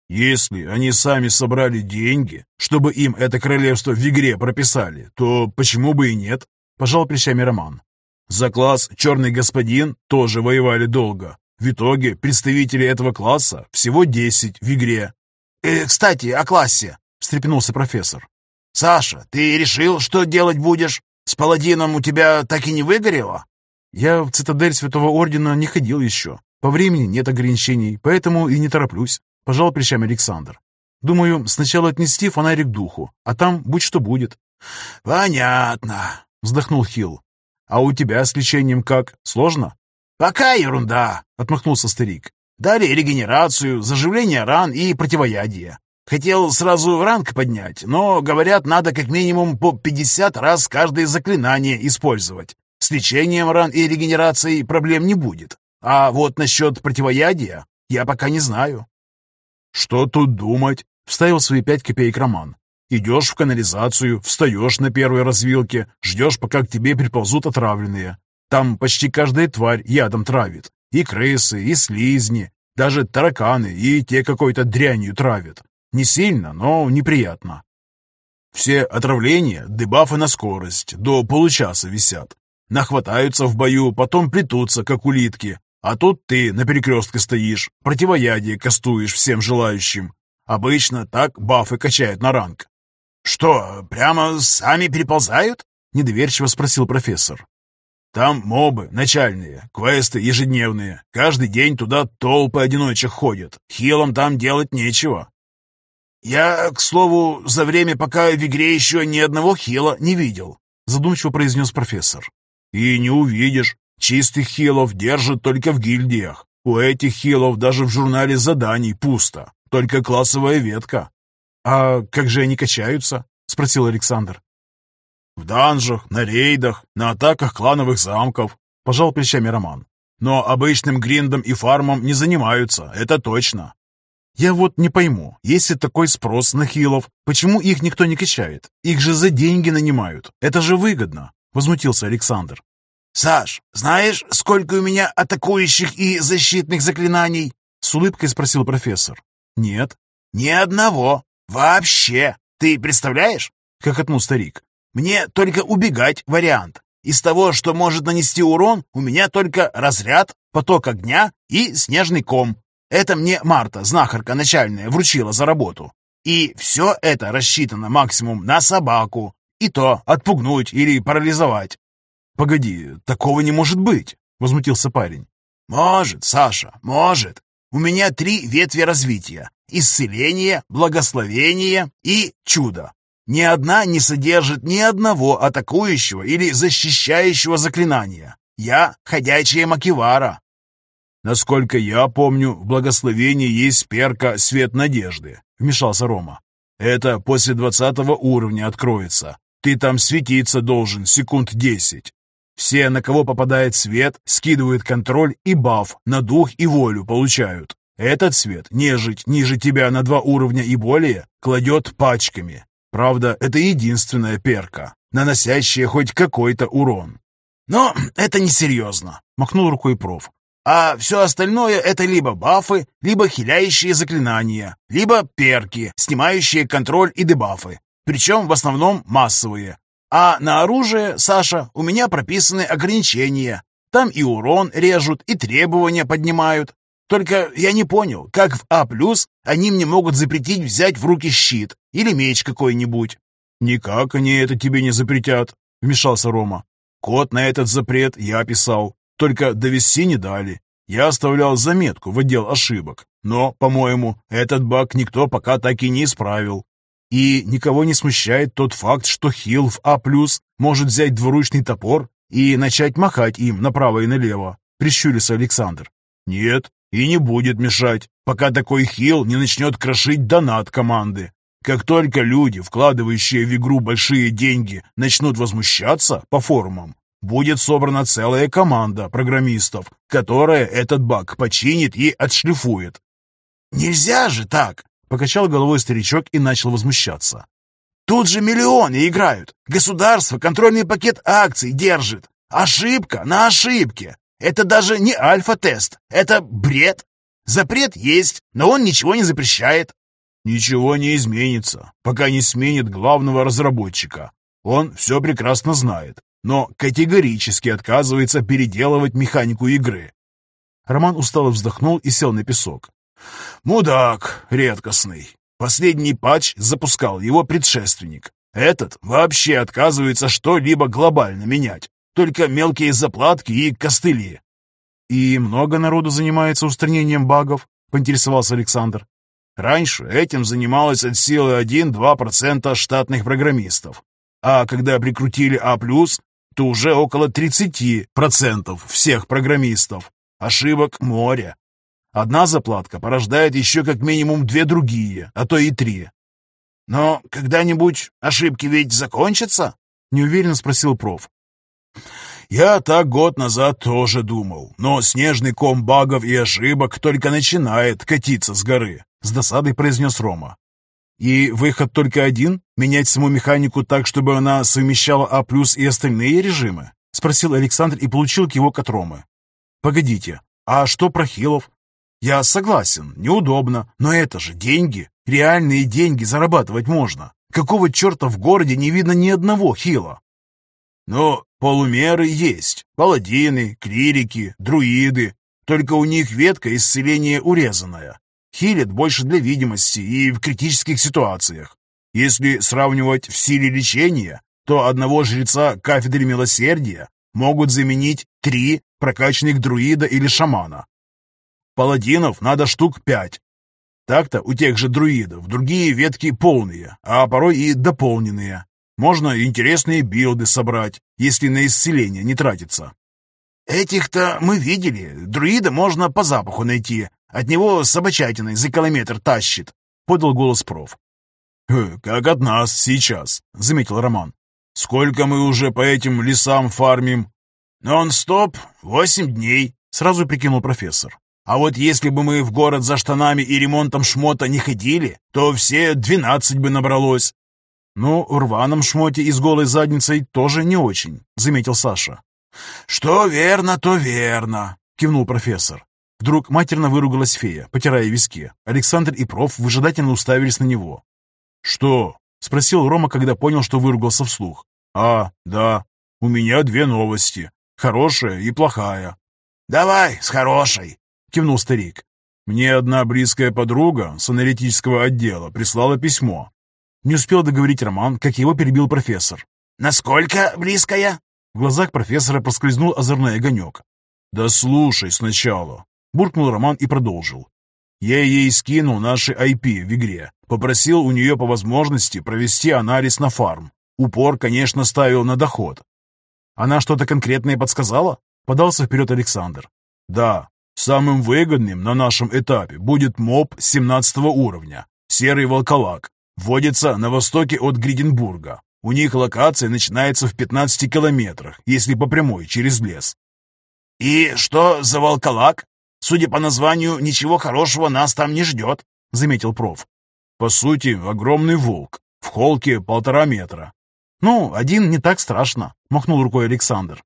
«Если они сами собрали деньги, чтобы им это королевство в игре прописали, то почему бы и нет?» — пожал плечами Роман. «За класс «Черный господин» тоже воевали долго, В итоге представителей этого класса всего 10 в игре. «Э, «Кстати, о классе», — встрепенулся профессор. «Саша, ты решил, что делать будешь? С паладином у тебя так и не выгорело?» «Я в цитадель Святого Ордена не ходил еще. По времени нет ограничений, поэтому и не тороплюсь», — пожал плечами Александр. «Думаю, сначала отнести фонарик духу, а там будь что будет». «Понятно», — вздохнул Хилл. «А у тебя с лечением как? Сложно?» «Пока ерунда», — отмахнулся старик. «Дали регенерацию, заживление ран и противоядие. Хотел сразу ранг поднять, но, говорят, надо как минимум по 50 раз каждое заклинание использовать. С лечением ран и регенерацией проблем не будет. А вот насчет противоядия я пока не знаю». «Что тут думать?» — вставил свои пять копеек Роман. «Идешь в канализацию, встаешь на первой развилке, ждешь, пока к тебе приползут отравленные. Там почти каждая тварь ядом травит. И крысы, и слизни, даже тараканы, и те какой-то дрянью травят. Не сильно, но неприятно. Все отравления, дебафы на скорость, до получаса висят. Нахватаются в бою, потом плетутся, как улитки. А тут ты на перекрестке стоишь, противоядие кастуешь всем желающим. Обычно так бафы качают на ранг. «Что, прямо сами переползают?» — недоверчиво спросил профессор. Там мобы начальные, квесты ежедневные. Каждый день туда толпы одиночек ходят. Хилом там делать нечего. Я, к слову, за время, пока в игре еще ни одного хила не видел, задумчиво произнес профессор. И не увидишь. Чистых хилов держат только в гильдиях. У этих хилов даже в журнале заданий пусто. Только классовая ветка. А как же они качаются? Спросил Александр. В данжах, на рейдах, на атаках клановых замков, пожал плечами Роман. Но обычным гриндом и фармом не занимаются, это точно. Я вот не пойму, если такой спрос на хилов, почему их никто не качает? Их же за деньги нанимают. Это же выгодно, возмутился Александр. «Саш, знаешь, сколько у меня атакующих и защитных заклинаний?» С улыбкой спросил профессор. «Нет». «Ни одного. Вообще. Ты представляешь?» — хохотнул старик. Мне только убегать вариант. Из того, что может нанести урон, у меня только разряд, поток огня и снежный ком. Это мне Марта, знахарка начальная, вручила за работу. И все это рассчитано максимум на собаку. И то отпугнуть или парализовать. «Погоди, такого не может быть!» — возмутился парень. «Может, Саша, может. У меня три ветви развития. Исцеление, благословение и чудо. Ни одна не содержит ни одного атакующего или защищающего заклинания. Я — ходячая макивара. Насколько я помню, в благословении есть перка «Свет надежды», — вмешался Рома. Это после двадцатого уровня откроется. Ты там светиться должен секунд десять. Все, на кого попадает свет, скидывают контроль и баф на дух и волю получают. Этот свет, нежить ниже тебя на два уровня и более, кладет пачками. Правда, это единственная перка, наносящая хоть какой-то урон. «Но это несерьезно», — махнул рукой проф. «А все остальное — это либо бафы, либо хиляющие заклинания, либо перки, снимающие контроль и дебафы. Причем в основном массовые. А на оружие, Саша, у меня прописаны ограничения. Там и урон режут, и требования поднимают. Только я не понял, как в А+, они мне могут запретить взять в руки щит или меч какой-нибудь. «Никак они это тебе не запретят», — вмешался Рома. «Код на этот запрет я писал, только довести не дали. Я оставлял заметку в отдел ошибок, но, по-моему, этот баг никто пока так и не исправил. И никого не смущает тот факт, что Хилл в А+, может взять двуручный топор и начать махать им направо и налево», — прищурился Александр. «Нет, и не будет мешать, пока такой хил не начнет крошить донат команды. Как только люди, вкладывающие в игру большие деньги, начнут возмущаться по форумам, будет собрана целая команда программистов, которая этот баг починит и отшлифует. «Нельзя же так!» — покачал головой старичок и начал возмущаться. «Тут же миллионы играют. Государство контрольный пакет акций держит. Ошибка на ошибке. Это даже не альфа-тест, это бред. Запрет есть, но он ничего не запрещает. Ничего не изменится, пока не сменит главного разработчика. Он все прекрасно знает, но категорически отказывается переделывать механику игры. Роман устало вздохнул и сел на песок. «Мудак редкостный. Последний патч запускал его предшественник. Этот вообще отказывается что-либо глобально менять. Только мелкие заплатки и костыли. «И много народу занимается устранением багов?» — поинтересовался Александр. «Раньше этим занималось от силы 1-2% штатных программистов. А когда прикрутили А+, то уже около 30% всех программистов. Ошибок море. Одна заплатка порождает еще как минимум две другие, а то и три. «Но когда-нибудь ошибки ведь закончатся?» — неуверенно спросил проф. Я так год назад тоже думал, но снежный ком багов и ошибок только начинает катиться с горы, с досадой произнес Рома. И выход только один? Менять саму механику так, чтобы она совмещала А+, и остальные режимы? Спросил Александр и получил кивок от Ромы. Погодите, а что про хилов? Я согласен, неудобно, но это же деньги. Реальные деньги зарабатывать можно. Какого черта в городе не видно ни одного хила? Но полумеры есть. Паладины, клирики, друиды. Только у них ветка исцеления урезанная. Хилят больше для видимости и в критических ситуациях. Если сравнивать в силе лечения, то одного жреца кафедры милосердия могут заменить три прокачанных друида или шамана. Паладинов надо штук пять. Так-то у тех же друидов другие ветки полные, а порой и дополненные. Можно интересные билды собрать, если на исцеление не тратится. Этих-то мы видели. Друида можно по запаху найти. От него собачатиной за километр тащит, — подал голос проф. «Как от нас сейчас», — заметил Роман. «Сколько мы уже по этим лесам фармим?» «Нон-стоп, восемь дней», — сразу прикинул профессор. «А вот если бы мы в город за штанами и ремонтом шмота не ходили, то все двенадцать бы набралось. «Ну, в рваном шмоте и с голой задницей тоже не очень», — заметил Саша. «Что верно, то верно», — кивнул профессор. Вдруг матерно выругалась фея, потирая виски. Александр и проф выжидательно уставились на него. «Что?» — спросил Рома, когда понял, что выругался вслух. «А, да, у меня две новости. Хорошая и плохая». «Давай с хорошей», — кивнул старик. «Мне одна близкая подруга с аналитического отдела прислала письмо. Не успел договорить Роман, как его перебил профессор. «Насколько близкая?» В глазах профессора проскользнул озорной огонек. «Да слушай сначала», — буркнул Роман и продолжил. «Я ей скинул наши IP в игре, попросил у нее по возможности провести анализ на фарм. Упор, конечно, ставил на доход». «Она что-то конкретное подсказала?» — подался вперед Александр. «Да, самым выгодным на нашем этапе будет моб 17 уровня, серый волколак. Вводится на востоке от Гриденбурга. У них локация начинается в 15 километрах, если по прямой, через лес. «И что за волколак? Судя по названию, ничего хорошего нас там не ждет», — заметил проф. «По сути, огромный волк. В холке полтора метра». «Ну, один не так страшно», — махнул рукой Александр.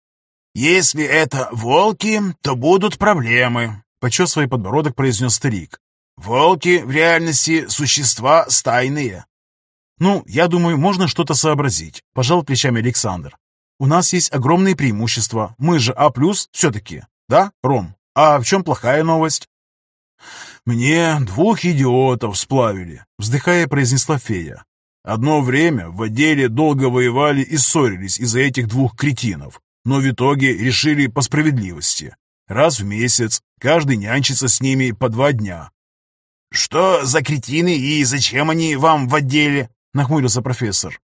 «Если это волки, то будут проблемы», — почесывая подбородок, произнес старик. Волки в реальности существа стайные. Ну, я думаю, можно что-то сообразить, пожал плечами Александр. У нас есть огромные преимущества. Мы же А+, все-таки. Да, Ром? А в чем плохая новость? Мне двух идиотов сплавили, вздыхая, произнесла фея. Одно время в отделе долго воевали и ссорились из-за этих двух кретинов, но в итоге решили по справедливости. Раз в месяц каждый нянчится с ними по два дня, «Что за кретины и зачем они вам в отделе?» — нахмурился профессор.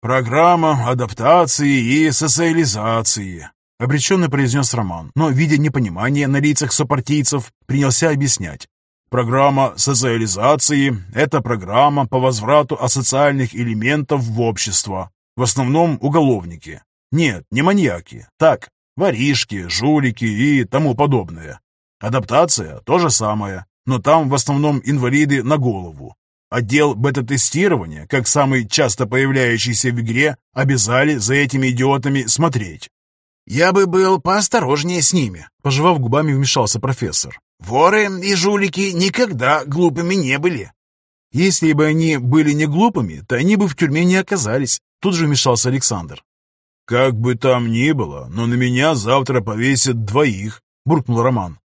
«Программа адаптации и социализации», — обреченно произнес Роман, но, видя непонимание на лицах сопартийцев, принялся объяснять. Программа социализации – это программа по возврату асоциальных элементов в общество. В основном уголовники. Нет, не маньяки. Так, воришки, жулики и тому подобное. Адаптация – то же самое но там в основном инвалиды на голову. Отдел бета-тестирования, как самый часто появляющийся в игре, обязали за этими идиотами смотреть. «Я бы был поосторожнее с ними», — пожевав губами, вмешался профессор. «Воры и жулики никогда глупыми не были». «Если бы они были не глупыми, то они бы в тюрьме не оказались», — тут же вмешался Александр. «Как бы там ни было, но на меня завтра повесят двоих, буркнул Роман.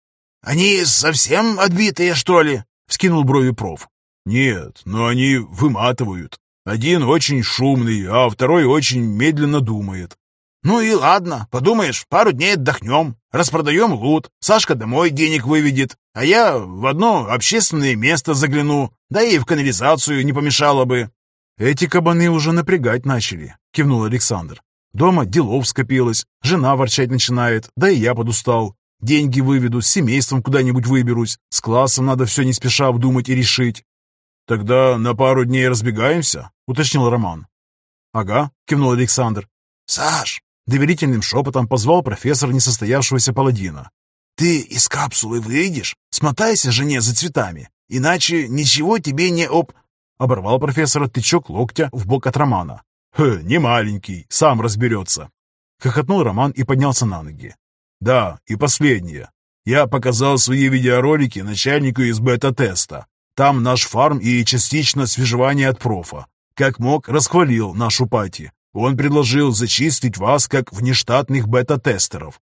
«Они совсем отбитые, что ли?» — вскинул брови проф. «Нет, но они выматывают. Один очень шумный, а второй очень медленно думает». «Ну и ладно, подумаешь, пару дней отдохнем, распродаем лут, Сашка домой денег выведет, а я в одно общественное место загляну, да и в канализацию не помешало бы». «Эти кабаны уже напрягать начали», — кивнул Александр. «Дома делов скопилось, жена ворчать начинает, да и я подустал. Деньги выведу, с семейством куда-нибудь выберусь. С классом надо все не спеша обдумать и решить. «Тогда на пару дней разбегаемся?» — уточнил Роман. «Ага», — кивнул Александр. «Саш!» — доверительным шепотом позвал профессор несостоявшегося паладина. «Ты из капсулы выйдешь? Смотайся жене за цветами, иначе ничего тебе не об...» Оборвал профессора тычок локтя в бок от Романа. «Хе, не маленький, сам разберется!» Хохотнул Роман и поднялся на ноги. Да, и последнее. Я показал свои видеоролики начальнику из бета-теста. Там наш фарм и частично свежевание от профа. Как мог, расхвалил нашу пати. Он предложил зачислить вас как внештатных бета-тестеров.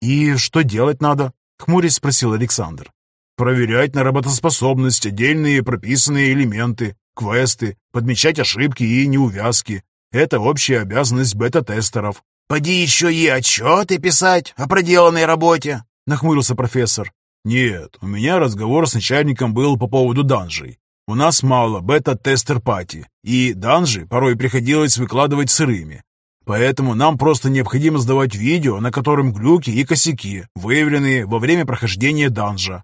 «И что делать надо?» — хмурясь спросил Александр. «Проверять на работоспособность отдельные прописанные элементы, квесты, подмечать ошибки и неувязки. Это общая обязанность бета-тестеров. «Поди еще и отчеты писать о проделанной работе», — нахмурился профессор. «Нет, у меня разговор с начальником был по поводу данжей. У нас мало бета-тестер-пати, и данжи порой приходилось выкладывать сырыми. Поэтому нам просто необходимо сдавать видео, на котором глюки и косяки, выявленные во время прохождения данжа».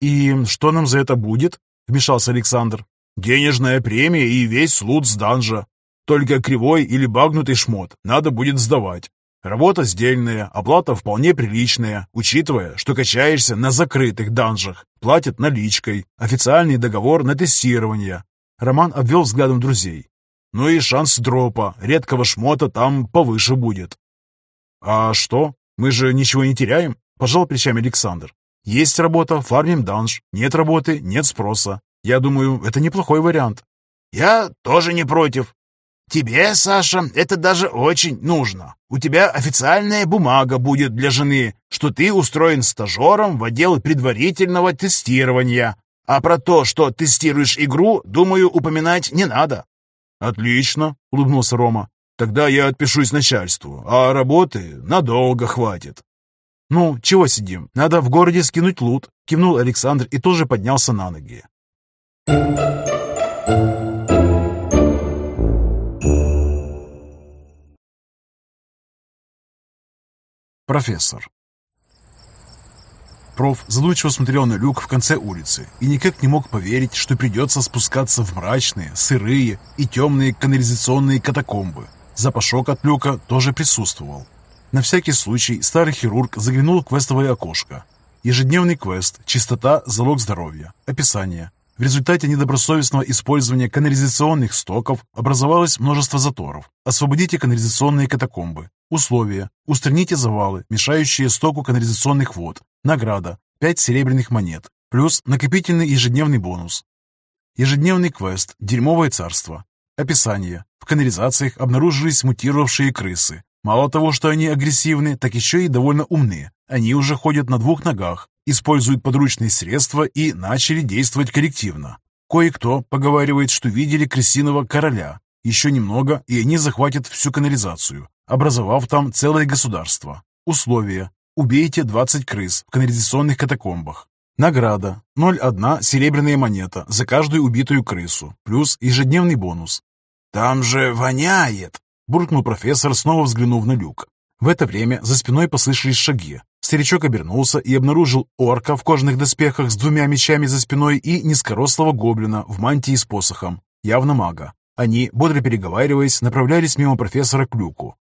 «И что нам за это будет?» — вмешался Александр. «Денежная премия и весь лут с данжа. Только кривой или багнутый шмот надо будет сдавать. Работа сдельная, оплата вполне приличная, учитывая, что качаешься на закрытых данжах, платят наличкой, официальный договор на тестирование. Роман обвел взглядом друзей. Ну и шанс дропа, редкого шмота там повыше будет. А что? Мы же ничего не теряем? Пожал плечами Александр. Есть работа, фармим данж. Нет работы, нет спроса. Я думаю, это неплохой вариант. Я тоже не против, Тебе, Саша, это даже очень нужно. У тебя официальная бумага будет для жены, что ты устроен стажером в отдел предварительного тестирования. А про то, что тестируешь игру, думаю, упоминать не надо». «Отлично», — улыбнулся Рома. «Тогда я отпишусь начальству, а работы надолго хватит». «Ну, чего сидим? Надо в городе скинуть лут», — кивнул Александр и тоже поднялся на ноги. Профессор. Проф задумчиво смотрел на люк в конце улицы и никак не мог поверить, что придется спускаться в мрачные, сырые и темные канализационные катакомбы. Запашок от люка тоже присутствовал. На всякий случай старый хирург заглянул в квестовое окошко. Ежедневный квест «Чистота – залог здоровья». Описание. В результате недобросовестного использования канализационных стоков образовалось множество заторов. Освободите канализационные катакомбы. Условия. Устраните завалы, мешающие стоку канализационных вод. Награда. 5 серебряных монет. Плюс накопительный ежедневный бонус. Ежедневный квест «Дерьмовое царство». Описание. В канализациях обнаружились мутировавшие крысы. Мало того, что они агрессивны, так еще и довольно умны. Они уже ходят на двух ногах, используют подручные средства и начали действовать коллективно. Кое-кто поговаривает, что видели крысиного короля. Еще немного, и они захватят всю канализацию образовав там целое государство. Условия. Убейте 20 крыс в канализационных катакомбах. Награда. 0,1 серебряная монета за каждую убитую крысу, плюс ежедневный бонус. «Там же воняет!» – буркнул профессор, снова взглянув на люк. В это время за спиной послышались шаги. Старичок обернулся и обнаружил орка в кожаных доспехах с двумя мечами за спиной и низкорослого гоблина в мантии с посохом, явно мага. Они, бодро переговариваясь, направлялись мимо профессора к люку.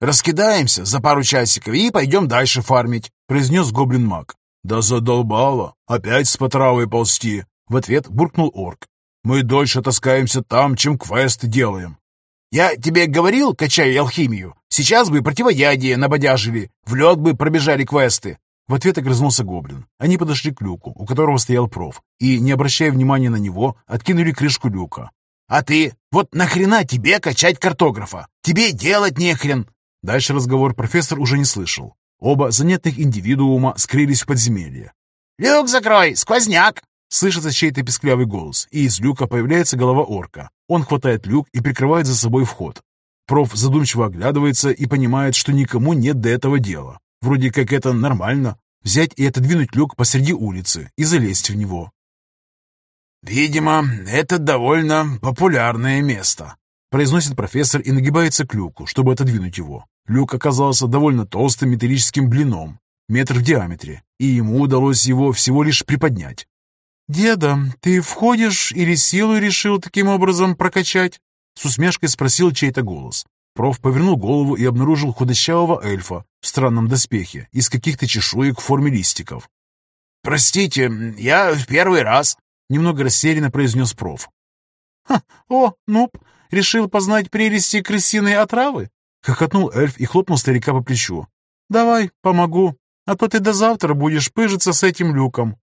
«Раскидаемся за пару часиков и пойдем дальше фармить», — произнес гоблин-маг. «Да задолбало! Опять с потравой ползти!» — в ответ буркнул орк. «Мы дольше таскаемся там, чем квесты делаем». «Я тебе говорил, качай алхимию. Сейчас бы противоядие набодяжили, в лед бы пробежали квесты». В ответ огрызнулся гоблин. Они подошли к люку, у которого стоял проф, и, не обращая внимания на него, откинули крышку люка. «А ты? Вот нахрена тебе качать картографа? Тебе делать нехрен!» Дальше разговор профессор уже не слышал. Оба занятных индивидуума скрылись в подземелье. «Люк закрой! Сквозняк!» Слышится чей-то песклявый голос, и из люка появляется голова орка. Он хватает люк и прикрывает за собой вход. Проф задумчиво оглядывается и понимает, что никому нет до этого дела. Вроде как это нормально. Взять и отодвинуть люк посреди улицы и залезть в него. «Видимо, это довольно популярное место», — произносит профессор и нагибается к люку, чтобы отодвинуть его. Люк оказался довольно толстым металлическим блином, метр в диаметре, и ему удалось его всего лишь приподнять. «Деда, ты входишь или силу решил таким образом прокачать?» С усмешкой спросил чей-то голос. Проф повернул голову и обнаружил худощавого эльфа в странном доспехе из каких-то чешуек в форме листиков. «Простите, я в первый раз», — немного растерянно произнес проф. «Ха, о, нуб, решил познать прелести крысиной отравы?» — хохотнул эльф и хлопнул старика по плечу. «Давай, помогу, а то ты до завтра будешь пыжиться с этим люком».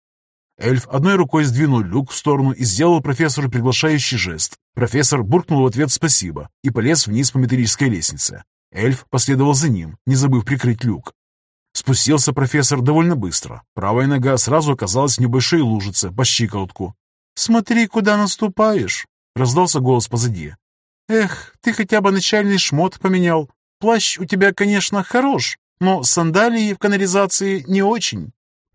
Эльф одной рукой сдвинул люк в сторону и сделал профессору приглашающий жест. Профессор буркнул в ответ «спасибо» и полез вниз по металлической лестнице. Эльф последовал за ним, не забыв прикрыть люк. Спустился профессор довольно быстро. Правая нога сразу оказалась в небольшой лужице по щиколотку. «Смотри, куда наступаешь!» — раздался голос позади. «Эх, ты хотя бы начальный шмот поменял. Плащ у тебя, конечно, хорош, но сандалии в канализации не очень.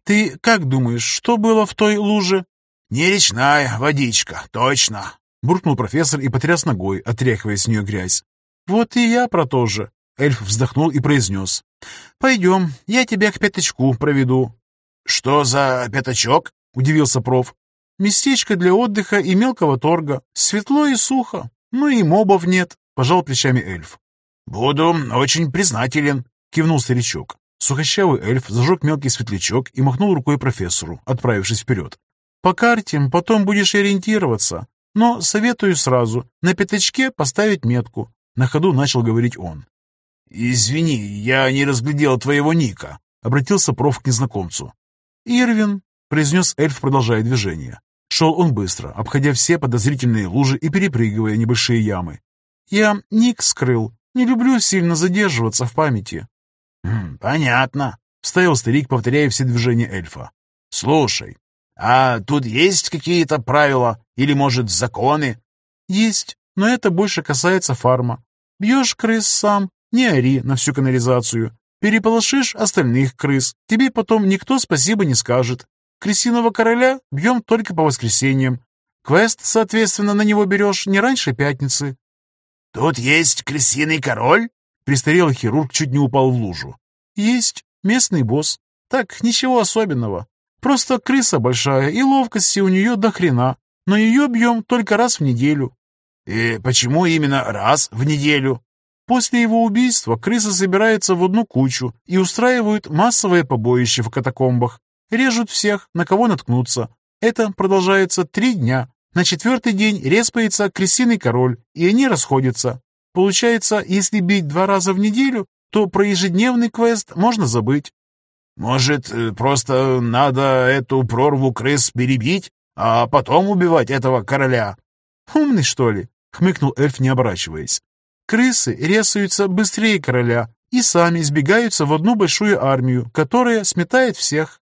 Ты как думаешь, что было в той луже?» «Не речная водичка, точно!» Буркнул профессор и потряс ногой, отряхивая с нее грязь. «Вот и я про то же!» Эльф вздохнул и произнес. «Пойдем, я тебя к пятачку проведу». «Что за пятачок?» — удивился проф. «Местечко для отдыха и мелкого торга. Светло и сухо. Ну и мобов нет», — пожал плечами эльф. «Буду очень признателен», — кивнул старичок. Сухощавый эльф зажег мелкий светлячок и махнул рукой профессору, отправившись вперед. «По карте потом будешь ориентироваться, но советую сразу на пятачке поставить метку», — на ходу начал говорить он. «Извини, я не разглядел твоего ника», — обратился проф к незнакомцу. «Ирвин», — произнес эльф, продолжая движение. Шел он быстро, обходя все подозрительные лужи и перепрыгивая небольшие ямы. «Я ник скрыл. Не люблю сильно задерживаться в памяти. «Понятно», — вставил старик, повторяя все движения эльфа. «Слушай, а тут есть какие-то правила или, может, законы?» «Есть, но это больше касается фарма. Бьешь крыс сам, не ори на всю канализацию. Переполошишь остальных крыс, тебе потом никто спасибо не скажет. Крысиного короля бьем только по воскресеньям. Квест, соответственно, на него берешь не раньше пятницы». «Тут есть крысиный король?» Престарелый хирург чуть не упал в лужу. «Есть местный босс. Так, ничего особенного. Просто крыса большая, и ловкости у нее до хрена. Но ее бьем только раз в неделю». «И почему именно раз в неделю?» После его убийства крысы собираются в одну кучу и устраивают массовое побоище в катакомбах. Режут всех, на кого наткнутся. Это продолжается три дня. На четвертый день респается крысиный король, и они расходятся. Получается, если бить два раза в неделю, то про ежедневный квест можно забыть. Может, э, просто надо эту прорву крыс перебить, а потом убивать этого короля? Умный, что ли? Хмыкнул эльф, не оборачиваясь. Крысы резаются быстрее короля и сами сбегаются в одну большую армию, которая сметает всех.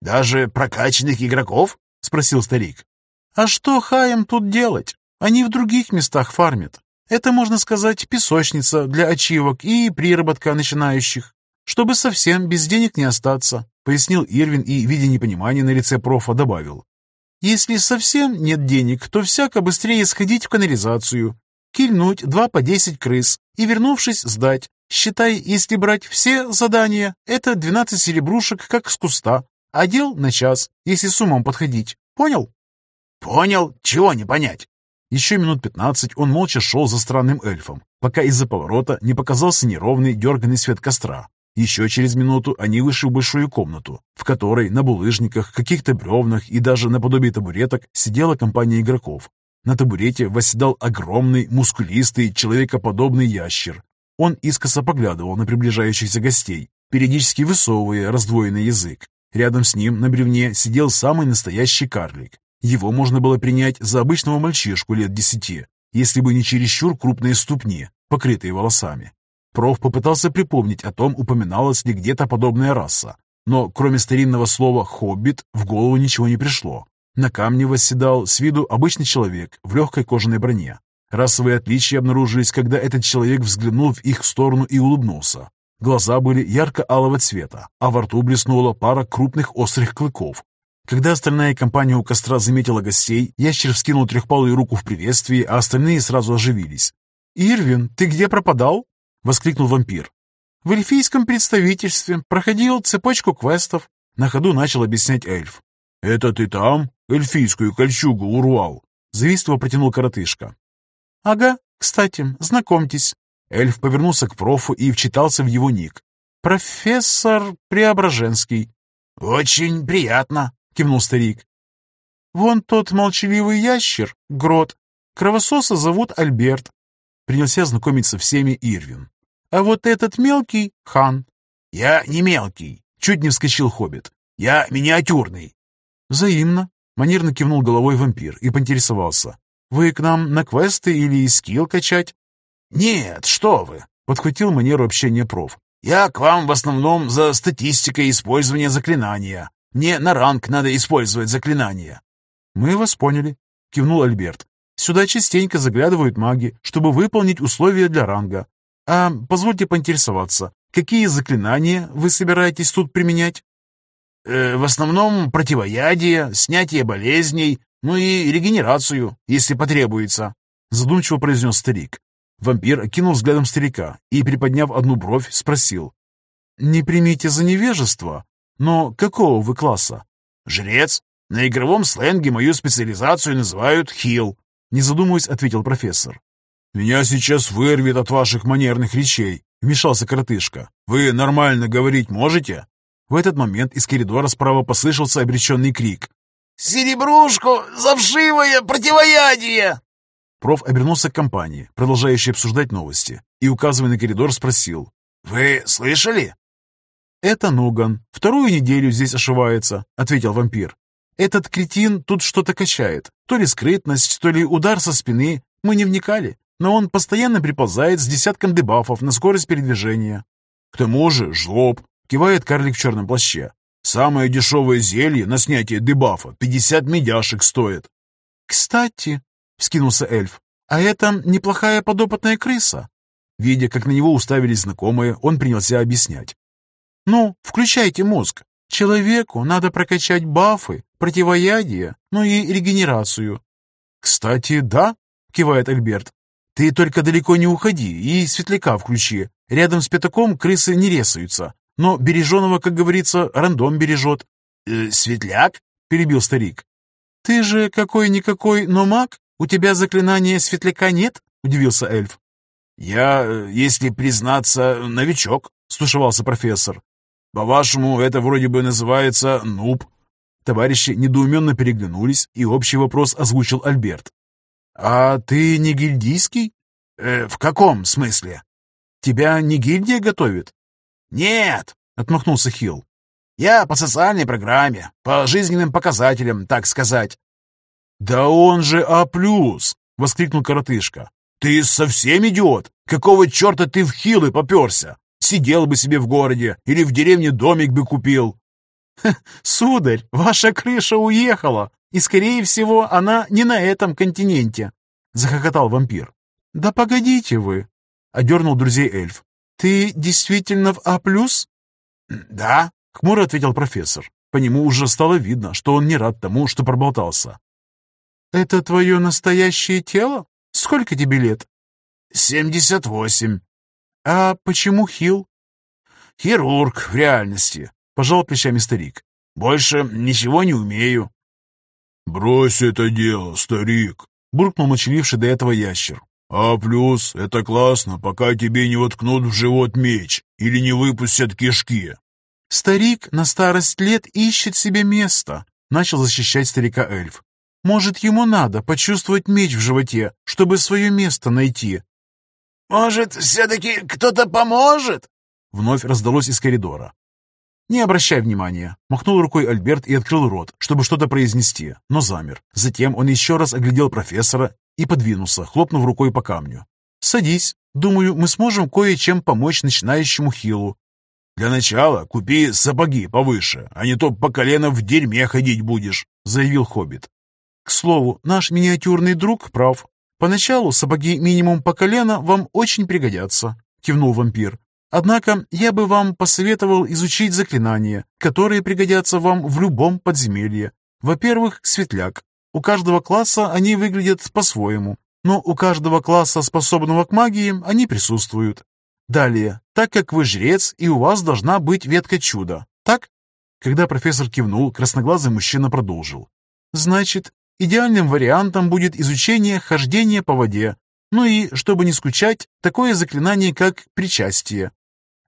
«Даже прокачанных игроков?» — спросил старик. «А что хаям тут делать? Они в других местах фармят. Это, можно сказать, песочница для ачивок и приработка начинающих, чтобы совсем без денег не остаться, пояснил Ирвин и, видя непонимание на лице профа, добавил. Если совсем нет денег, то всяко быстрее сходить в канализацию, кильнуть два по десять крыс и, вернувшись, сдать. Считай, если брать все задания, это двенадцать серебрушек как с куста, а дел на час, если с умом подходить. Понял? Понял. Чего не понять? Еще минут пятнадцать он молча шел за странным эльфом, пока из-за поворота не показался неровный дерганный свет костра. Еще через минуту они вышли в большую комнату, в которой на булыжниках, каких-то бревнах и даже наподобие табуреток сидела компания игроков. На табурете восседал огромный, мускулистый, человекоподобный ящер. Он искоса поглядывал на приближающихся гостей, периодически высовывая раздвоенный язык. Рядом с ним на бревне сидел самый настоящий карлик, его можно было принять за обычного мальчишку лет десяти, если бы не чересчур крупные ступни, покрытые волосами. Проф попытался припомнить о том, упоминалась ли где-то подобная раса. Но кроме старинного слова «хоббит» в голову ничего не пришло. На камне восседал с виду обычный человек в легкой кожаной броне. Расовые отличия обнаружились, когда этот человек взглянул в их сторону и улыбнулся. Глаза были ярко-алого цвета, а во рту блеснула пара крупных острых клыков. Когда остальная компания у костра заметила гостей, ящер вскинул трехпалую руку в приветствии, а остальные сразу оживились. «Ирвин, ты где пропадал?» — воскликнул вампир. «В эльфийском представительстве проходил цепочку квестов», — на ходу начал объяснять эльф. «Это ты там эльфийскую кольчугу урвал?» — завистливо протянул коротышка. «Ага, кстати, знакомьтесь». Эльф повернулся к профу и вчитался в его ник. «Профессор Преображенский». «Очень приятно», — кивнул старик. «Вон тот молчаливый ящер, Грот. Кровососа зовут Альберт». Принялся знакомиться всеми Ирвин. «А вот этот мелкий — Хан». «Я не мелкий», — чуть не вскочил Хоббит. «Я миниатюрный». «Взаимно», — манерно кивнул головой вампир и поинтересовался. «Вы к нам на квесты или скилл качать?» «Нет, что вы!» — подхватил манеру общения проф. «Я к вам в основном за статистикой использования заклинания. Мне на ранг надо использовать заклинания». «Мы вас поняли», — кивнул Альберт. «Сюда частенько заглядывают маги, чтобы выполнить условия для ранга. А позвольте поинтересоваться, какие заклинания вы собираетесь тут применять?» э, «В основном противоядие, снятие болезней, ну и регенерацию, если потребуется», — задумчиво произнес старик. Вампир окинул взглядом старика и, приподняв одну бровь, спросил. «Не примите за невежество, но какого вы класса?» «Жрец. На игровом сленге мою специализацию называют хил», — не задумываясь, ответил профессор. «Меня сейчас вырвет от ваших манерных речей», — вмешался коротышка. «Вы нормально говорить можете?» В этот момент из коридора справа послышался обреченный крик. «Серебрушку! Завшивое противоядие!» Проф обернулся к компании, продолжающей обсуждать новости, и, указывая на коридор, спросил. «Вы слышали?» «Это Нуган. Вторую неделю здесь ошивается», — ответил вампир. «Этот кретин тут что-то качает. То ли скрытность, то ли удар со спины. Мы не вникали, но он постоянно приползает с десятком дебафов на скорость передвижения». «К тому же жлоб», — кивает карлик в черном плаще. Самое дешевое зелье на снятие дебафа 50 медяшек стоит. «Кстати», — вскинулся эльф, — «а это неплохая подопытная крыса». Видя, как на него уставились знакомые, он принялся объяснять. «Ну, включайте мозг. Человеку надо прокачать бафы, противоядие, ну и регенерацию». «Кстати, да», — кивает Альберт. «Ты только далеко не уходи и светляка включи. Рядом с пятаком крысы не резаются, но береженого, как говорится, рандом бережет. Э, «Светляк?» — перебил старик. «Ты же какой-никакой, но маг? У тебя заклинания светляка нет?» — удивился эльф. «Я, э, если признаться, новичок», — стушевался профессор. «По-вашему, это вроде бы называется нуб». Товарищи недоуменно переглянулись, и общий вопрос озвучил Альберт. «А ты не гильдийский?» э, «В каком смысле?» «Тебя не гильдия готовит?» «Нет», — отмахнулся Хилл. «Я по социальной программе, по жизненным показателям, так сказать». «Да он же А+,» — воскликнул коротышка. «Ты совсем идиот? Какого черта ты в Хиллы поперся? Сидел бы себе в городе или в деревне домик бы купил». «Сударь, ваша крыша уехала, и, скорее всего, она не на этом континенте», — захохотал вампир. «Да погодите вы», — одернул друзей эльф. «Ты действительно в А+,» «Да», — хмуро ответил профессор. По нему уже стало видно, что он не рад тому, что проболтался. «Это твое настоящее тело? Сколько тебе лет?» «Семьдесят восемь». «А почему Хил?» «Хирург в реальности», — пожал плечами старик. «Больше ничего не умею». «Брось это дело, старик», — буркнул мочеливший до этого ящер. А плюс это классно, пока тебе не воткнут в живот меч или не выпустят кишки. Старик на старость лет ищет себе место, начал защищать старика эльф. Может, ему надо почувствовать меч в животе, чтобы свое место найти. Может, все-таки кто-то поможет? Вновь раздалось из коридора. «Не обращай внимания», — махнул рукой Альберт и открыл рот, чтобы что-то произнести, но замер. Затем он еще раз оглядел профессора и подвинулся, хлопнув рукой по камню. «Садись», Думаю, мы сможем кое-чем помочь начинающему хилу. Для начала купи сапоги повыше, а не то по колено в дерьме ходить будешь, заявил Хоббит. К слову, наш миниатюрный друг прав. Поначалу сапоги минимум по колено вам очень пригодятся, кивнул вампир. Однако я бы вам посоветовал изучить заклинания, которые пригодятся вам в любом подземелье. Во-первых, светляк. У каждого класса они выглядят по-своему, но у каждого класса, способного к магии, они присутствуют. Далее, так как вы жрец, и у вас должна быть ветка чуда, так? Когда профессор кивнул, красноглазый мужчина продолжил. Значит, идеальным вариантом будет изучение хождения по воде, ну и, чтобы не скучать, такое заклинание, как причастие.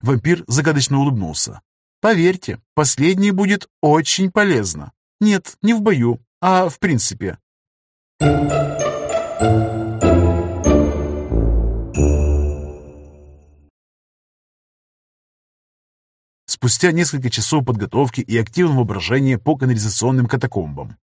Вампир загадочно улыбнулся. Поверьте, последнее будет очень полезно. Нет, не в бою, а в принципе. Спустя несколько часов подготовки и активного брожения по канализационным катакомбам.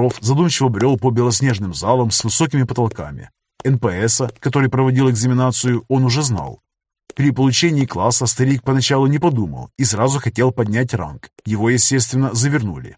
Проф задумчиво брел по белоснежным залам с высокими потолками. НПСа, который проводил экзаменацию, он уже знал. При получении класса старик поначалу не подумал и сразу хотел поднять ранг. Его, естественно, завернули.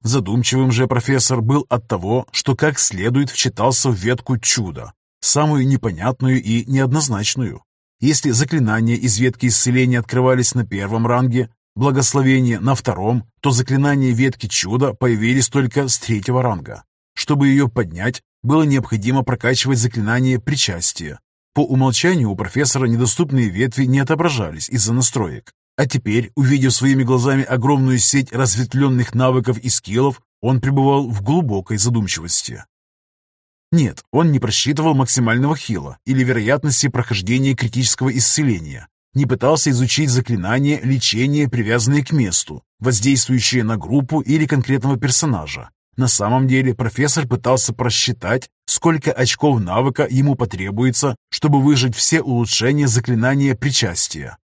Задумчивым же профессор был от того, что как следует вчитался в ветку чуда, самую непонятную и неоднозначную. Если заклинания из ветки исцеления открывались на первом ранге, благословение на втором, то заклинания ветки чуда появились только с третьего ранга. Чтобы ее поднять, было необходимо прокачивать заклинание причастия, по умолчанию у профессора недоступные ветви не отображались из-за настроек. А теперь, увидев своими глазами огромную сеть разветвленных навыков и скиллов, он пребывал в глубокой задумчивости. Нет, он не просчитывал максимального хила или вероятности прохождения критического исцеления, не пытался изучить заклинания лечения, привязанные к месту, воздействующие на группу или конкретного персонажа, на самом деле профессор пытался просчитать, сколько очков навыка ему потребуется, чтобы выжить все улучшения заклинания причастия.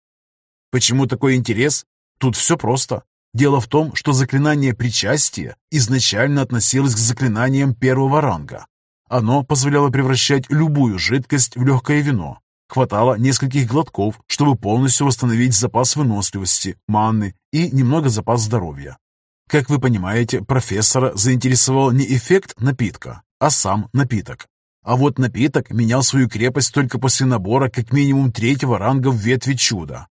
Почему такой интерес? Тут все просто. Дело в том, что заклинание причастия изначально относилось к заклинаниям первого ранга. Оно позволяло превращать любую жидкость в легкое вино. Хватало нескольких глотков, чтобы полностью восстановить запас выносливости, манны и немного запас здоровья. Как вы понимаете, профессора заинтересовал не эффект напитка, а сам напиток. А вот напиток менял свою крепость только после набора как минимум третьего ранга в ветви чуда.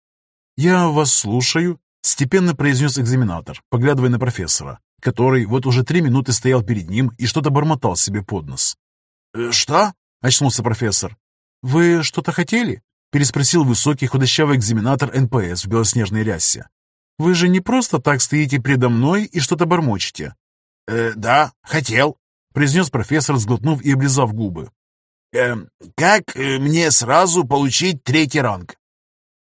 «Я вас слушаю», — степенно произнес экзаменатор, поглядывая на профессора, который вот уже три минуты стоял перед ним и что-то бормотал себе под нос. «Э, «Что?» — очнулся профессор. «Вы что-то хотели?» — переспросил высокий худощавый экзаменатор НПС в белоснежной рясе. Вы же не просто так стоите предо мной и что-то бормочете. «Э, да, хотел», — произнес профессор, сглотнув и облизав губы. «Э, как мне сразу получить третий ранг?»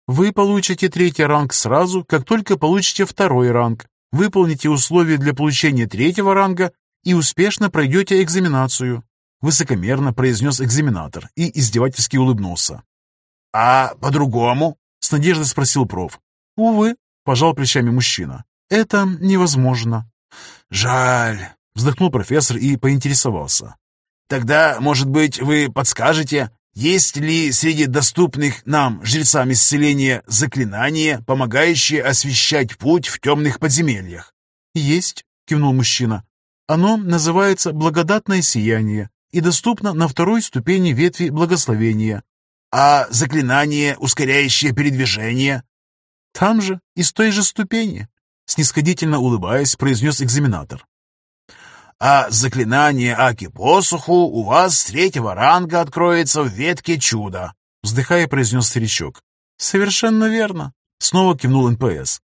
Вы получите третий ранг сразу, как только получите второй ранг. Выполните условия для получения третьего ранга и успешно пройдете экзаменацию. Высокомерно произнес экзаменатор и издевательски улыбнулся. «А по-другому?» — с надеждой спросил проф. «Увы, Пожал плечами мужчина. Это невозможно. Жаль. Вздохнул профессор и поинтересовался. Тогда, может быть, вы подскажете, есть ли среди доступных нам жрецам исцеления заклинания, помогающие освещать путь в темных подземельях? Есть, кивнул мужчина. Оно называется благодатное сияние и доступно на второй ступени ветви благословения. А заклинание, ускоряющее передвижение? Там же, из той же ступени, снисходительно улыбаясь, произнес экзаменатор. А заклинание Аки посуху у вас с третьего ранга откроется в ветке чуда, вздыхая, произнес старичок. Совершенно верно, снова кивнул НПС.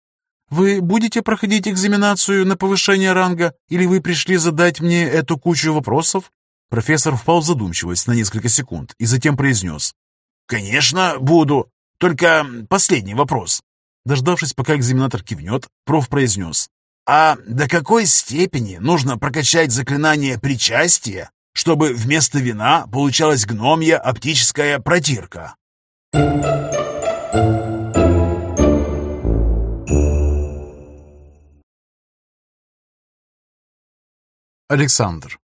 Вы будете проходить экзаменацию на повышение ранга, или вы пришли задать мне эту кучу вопросов? Профессор впал в задумчивость на несколько секунд и затем произнес. «Конечно, буду. Только последний вопрос». Дождавшись, пока экзаменатор кивнет, проф произнес. «А до какой степени нужно прокачать заклинание причастия, чтобы вместо вина получалась гномья оптическая протирка?» Александр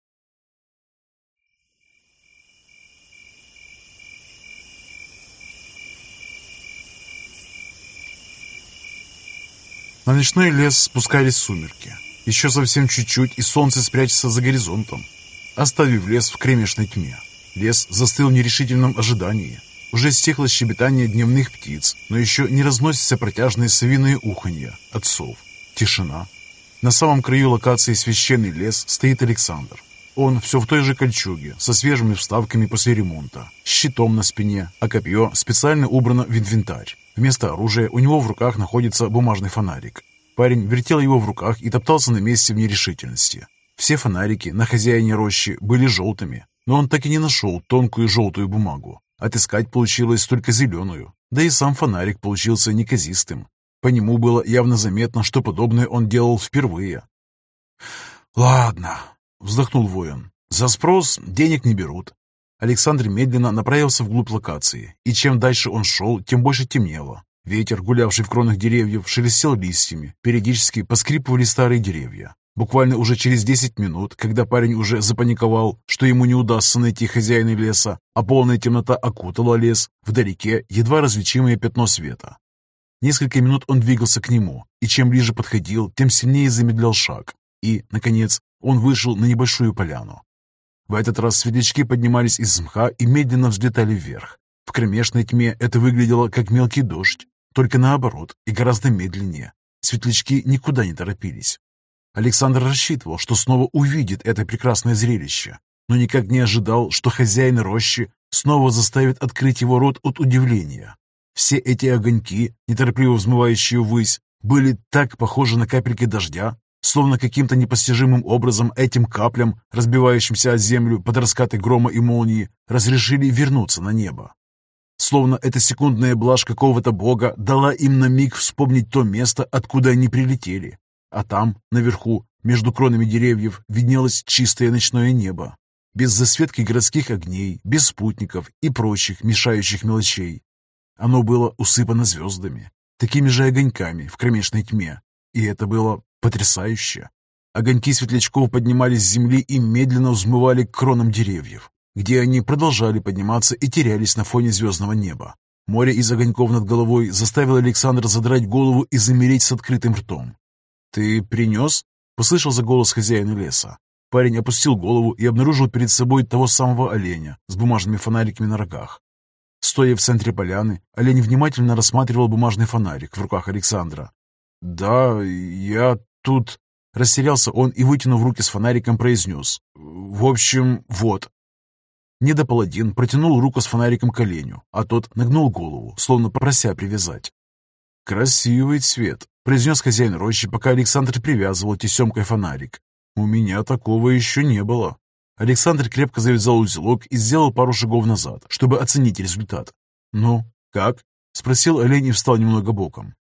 На ночной лес спускались сумерки. Еще совсем чуть-чуть, и солнце спрячется за горизонтом, оставив лес в кромешной тьме. Лес застыл в нерешительном ожидании. Уже стихло щебетание дневных птиц, но еще не разносятся протяжные совиные уханья от сов. Тишина. На самом краю локации священный лес стоит Александр. Он все в той же кольчуге, со свежими вставками после ремонта, щитом на спине, а копье специально убрано в инвентарь. Вместо оружия у него в руках находится бумажный фонарик. Парень вертел его в руках и топтался на месте в нерешительности. Все фонарики на хозяине рощи были желтыми, но он так и не нашел тонкую желтую бумагу. Отыскать получилось только зеленую, да и сам фонарик получился неказистым. По нему было явно заметно, что подобное он делал впервые. «Ладно», — вздохнул воин, — «за спрос денег не берут. Александр медленно направился вглубь локации, и чем дальше он шел, тем больше темнело. Ветер, гулявший в кронах деревьев, шелестел листьями, периодически поскрипывали старые деревья. Буквально уже через 10 минут, когда парень уже запаниковал, что ему не удастся найти хозяина леса, а полная темнота окутала лес, вдалеке едва различимое пятно света. Несколько минут он двигался к нему, и чем ближе подходил, тем сильнее замедлял шаг. И, наконец, он вышел на небольшую поляну. В этот раз светлячки поднимались из мха и медленно взлетали вверх. В кромешной тьме это выглядело как мелкий дождь, только наоборот и гораздо медленнее. Светлячки никуда не торопились. Александр рассчитывал, что снова увидит это прекрасное зрелище, но никак не ожидал, что хозяин рощи снова заставит открыть его рот от удивления. Все эти огоньки, неторопливо взмывающие ввысь, были так похожи на капельки дождя, Словно каким-то непостижимым образом этим каплям, разбивающимся о землю под раскаты грома и молнии, разрешили вернуться на небо. Словно эта секундная блажь какого-то бога дала им на миг вспомнить то место, откуда они прилетели. А там, наверху, между кронами деревьев, виднелось чистое ночное небо, без засветки городских огней, без спутников и прочих мешающих мелочей. Оно было усыпано звездами, такими же огоньками в кромешной тьме, и это было Потрясающе! Огоньки светлячков поднимались с земли и медленно взмывали к кронам деревьев, где они продолжали подниматься и терялись на фоне звездного неба. Море из огоньков над головой заставило Александра задрать голову и замереть с открытым ртом. «Ты принес?» — послышался голос хозяина леса. Парень опустил голову и обнаружил перед собой того самого оленя с бумажными фонариками на рогах. Стоя в центре поляны, олень внимательно рассматривал бумажный фонарик в руках Александра. «Да, я тут...» Растерялся он и, вытянув руки с фонариком, произнес. «В общем, вот». Недопаладин протянул руку с фонариком к оленю, а тот нагнул голову, словно прося привязать. «Красивый цвет», — произнес хозяин рощи, пока Александр привязывал тесемкой фонарик. «У меня такого еще не было». Александр крепко завязал узелок и сделал пару шагов назад, чтобы оценить результат. «Ну, как?» — спросил олень и встал немного боком.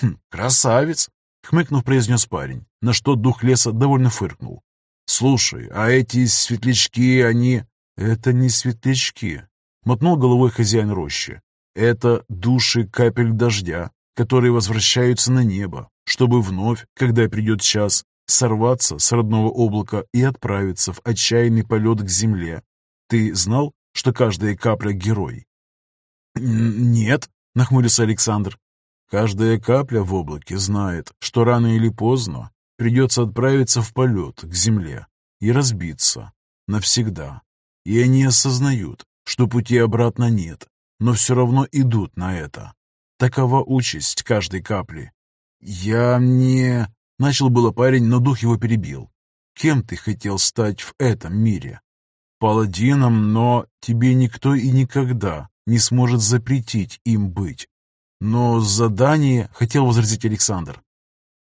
«Хм, красавец!» Хмыкнув, произнес парень, на что дух леса довольно фыркнул. «Слушай, а эти светлячки, они...» «Это не светлячки», — мотнул головой хозяин рощи. «Это души капель дождя, которые возвращаются на небо, чтобы вновь, когда придет час, сорваться с родного облака и отправиться в отчаянный полет к земле. Ты знал, что каждая капля — герой?» «Нет», — нахмурился Александр. Каждая капля в облаке знает, что рано или поздно придется отправиться в полет к земле и разбиться навсегда. И они осознают, что пути обратно нет, но все равно идут на это. Такова участь каждой капли. «Я не...» — начал было парень, но дух его перебил. «Кем ты хотел стать в этом мире?» «Паладином, но тебе никто и никогда не сможет запретить им быть. Но задание, хотел возразить Александр.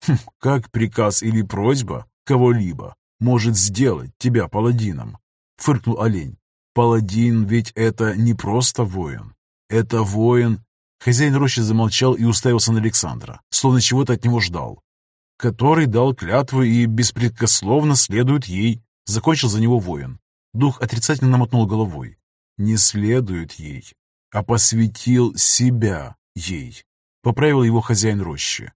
Хм, как приказ или просьба кого-либо может сделать тебя паладином? Фыркнул олень. Паладин ведь это не просто воин. Это воин... Хозяин рощи замолчал и уставился на Александра, словно чего-то от него ждал. Который дал клятву и беспрекословно следует ей. Закончил за него воин. Дух отрицательно мотнул головой. Не следует ей, а посвятил себя ей. Поправил его хозяин рощи.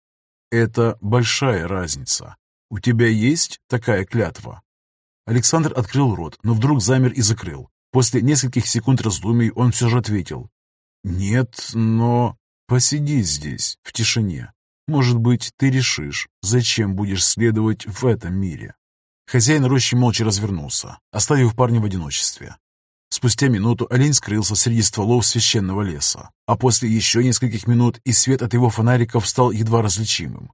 Это большая разница. У тебя есть такая клятва? Александр открыл рот, но вдруг замер и закрыл. После нескольких секунд раздумий он все же ответил. «Нет, но посиди здесь, в тишине. Может быть, ты решишь, зачем будешь следовать в этом мире». Хозяин рощи молча развернулся, оставив парня в одиночестве. Спустя минуту олень скрылся среди стволов священного леса, а после еще нескольких минут и свет от его фонариков стал едва различимым.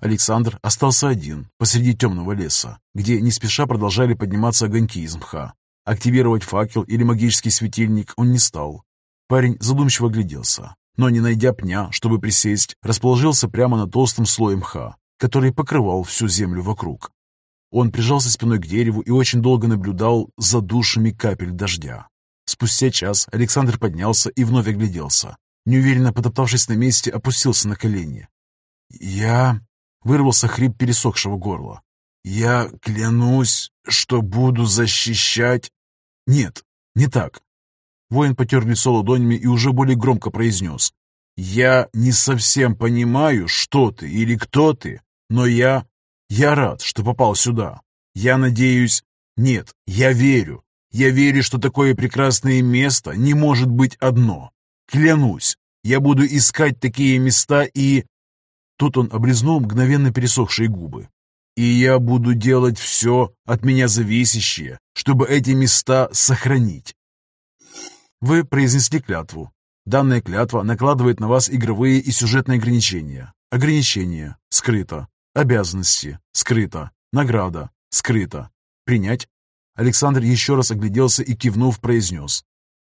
Александр остался один посреди темного леса, где не спеша продолжали подниматься огоньки из мха. Активировать факел или магический светильник он не стал. Парень задумчиво гляделся, но, не найдя пня, чтобы присесть, расположился прямо на толстом слое мха, который покрывал всю землю вокруг. Он прижался спиной к дереву и очень долго наблюдал за душами капель дождя. Спустя час Александр поднялся и вновь огляделся. Неуверенно потоптавшись на месте, опустился на колени. «Я...» — вырвался хрип пересохшего горла. «Я клянусь, что буду защищать...» «Нет, не так». Воин потер лицо ладонями и уже более громко произнес. «Я не совсем понимаю, что ты или кто ты, но я я рад, что попал сюда. Я надеюсь... Нет, я верю. Я верю, что такое прекрасное место не может быть одно. Клянусь, я буду искать такие места и... Тут он облизнул мгновенно пересохшие губы. И я буду делать все от меня зависящее, чтобы эти места сохранить. Вы произнесли клятву. Данная клятва накладывает на вас игровые и сюжетные ограничения. Ограничения. Скрыто. Обязанности. Скрыто. Награда. Скрыто. Принять? Александр еще раз огляделся и, кивнув, произнес.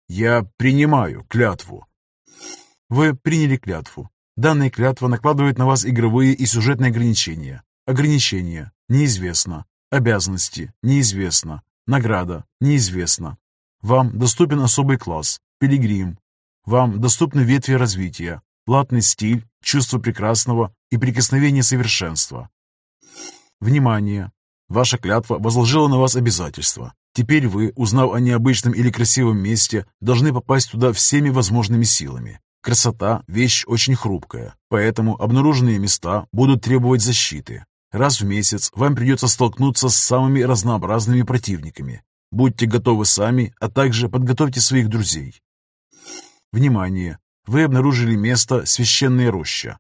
«Я принимаю клятву». Вы приняли клятву. Данная клятва накладывает на вас игровые и сюжетные ограничения. Ограничения. Неизвестно. Обязанности. Неизвестно. Награда. Неизвестно. Вам доступен особый класс. Пилигрим. Вам доступны ветви развития. Платный стиль, чувство прекрасного и прикосновение совершенства. Внимание! Ваша клятва возложила на вас обязательства. Теперь вы, узнав о необычном или красивом месте, должны попасть туда всеми возможными силами. Красота – вещь очень хрупкая, поэтому обнаруженные места будут требовать защиты. Раз в месяц вам придется столкнуться с самыми разнообразными противниками. Будьте готовы сами, а также подготовьте своих друзей. Внимание! Вы обнаружили место «Священная роща».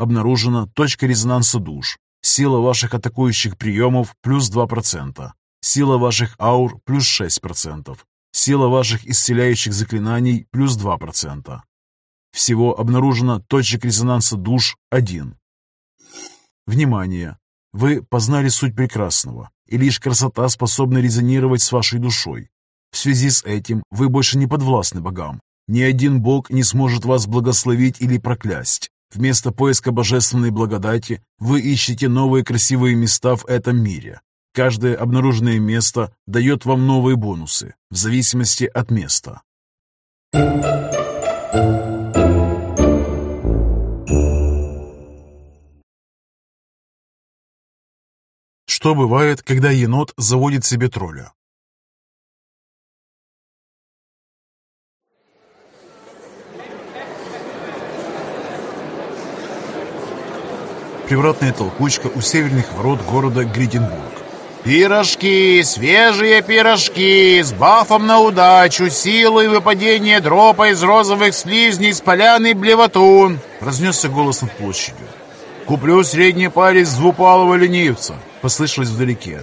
Обнаружена точка резонанса душ. Сила ваших атакующих приемов плюс 2%. Сила ваших аур плюс 6%. Сила ваших исцеляющих заклинаний плюс 2%. Всего обнаружено точек резонанса душ 1. Внимание! Вы познали суть прекрасного, и лишь красота способна резонировать с вашей душой. В связи с этим вы больше не подвластны богам, ни один бог не сможет вас благословить или проклясть. Вместо поиска божественной благодати вы ищете новые красивые места в этом мире. Каждое обнаруженное место дает вам новые бонусы, в зависимости от места. Что бывает, когда енот заводит себе тролля? Превратная толкучка у северных ворот города Гриденбург. «Пирожки, свежие пирожки, с бафом на удачу, силой выпадения дропа из розовых слизней с поляны блевотун!» Разнесся голос над площадью. «Куплю средний палец двупалого ленивца!» Послышалось вдалеке.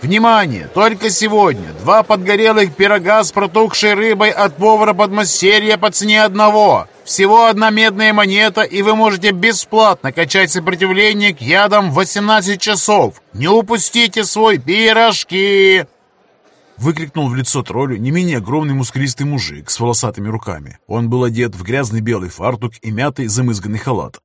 Внимание! Только сегодня два подгорелых пирога с протухшей рыбой от повара подмастерья по цене одного. Всего одна медная монета, и вы можете бесплатно качать сопротивление к ядам 18 часов. Не упустите свой пирожки! Выкрикнул в лицо троллю не менее огромный мускулистый мужик с волосатыми руками. Он был одет в грязный белый фартук и мятый замызганный халат.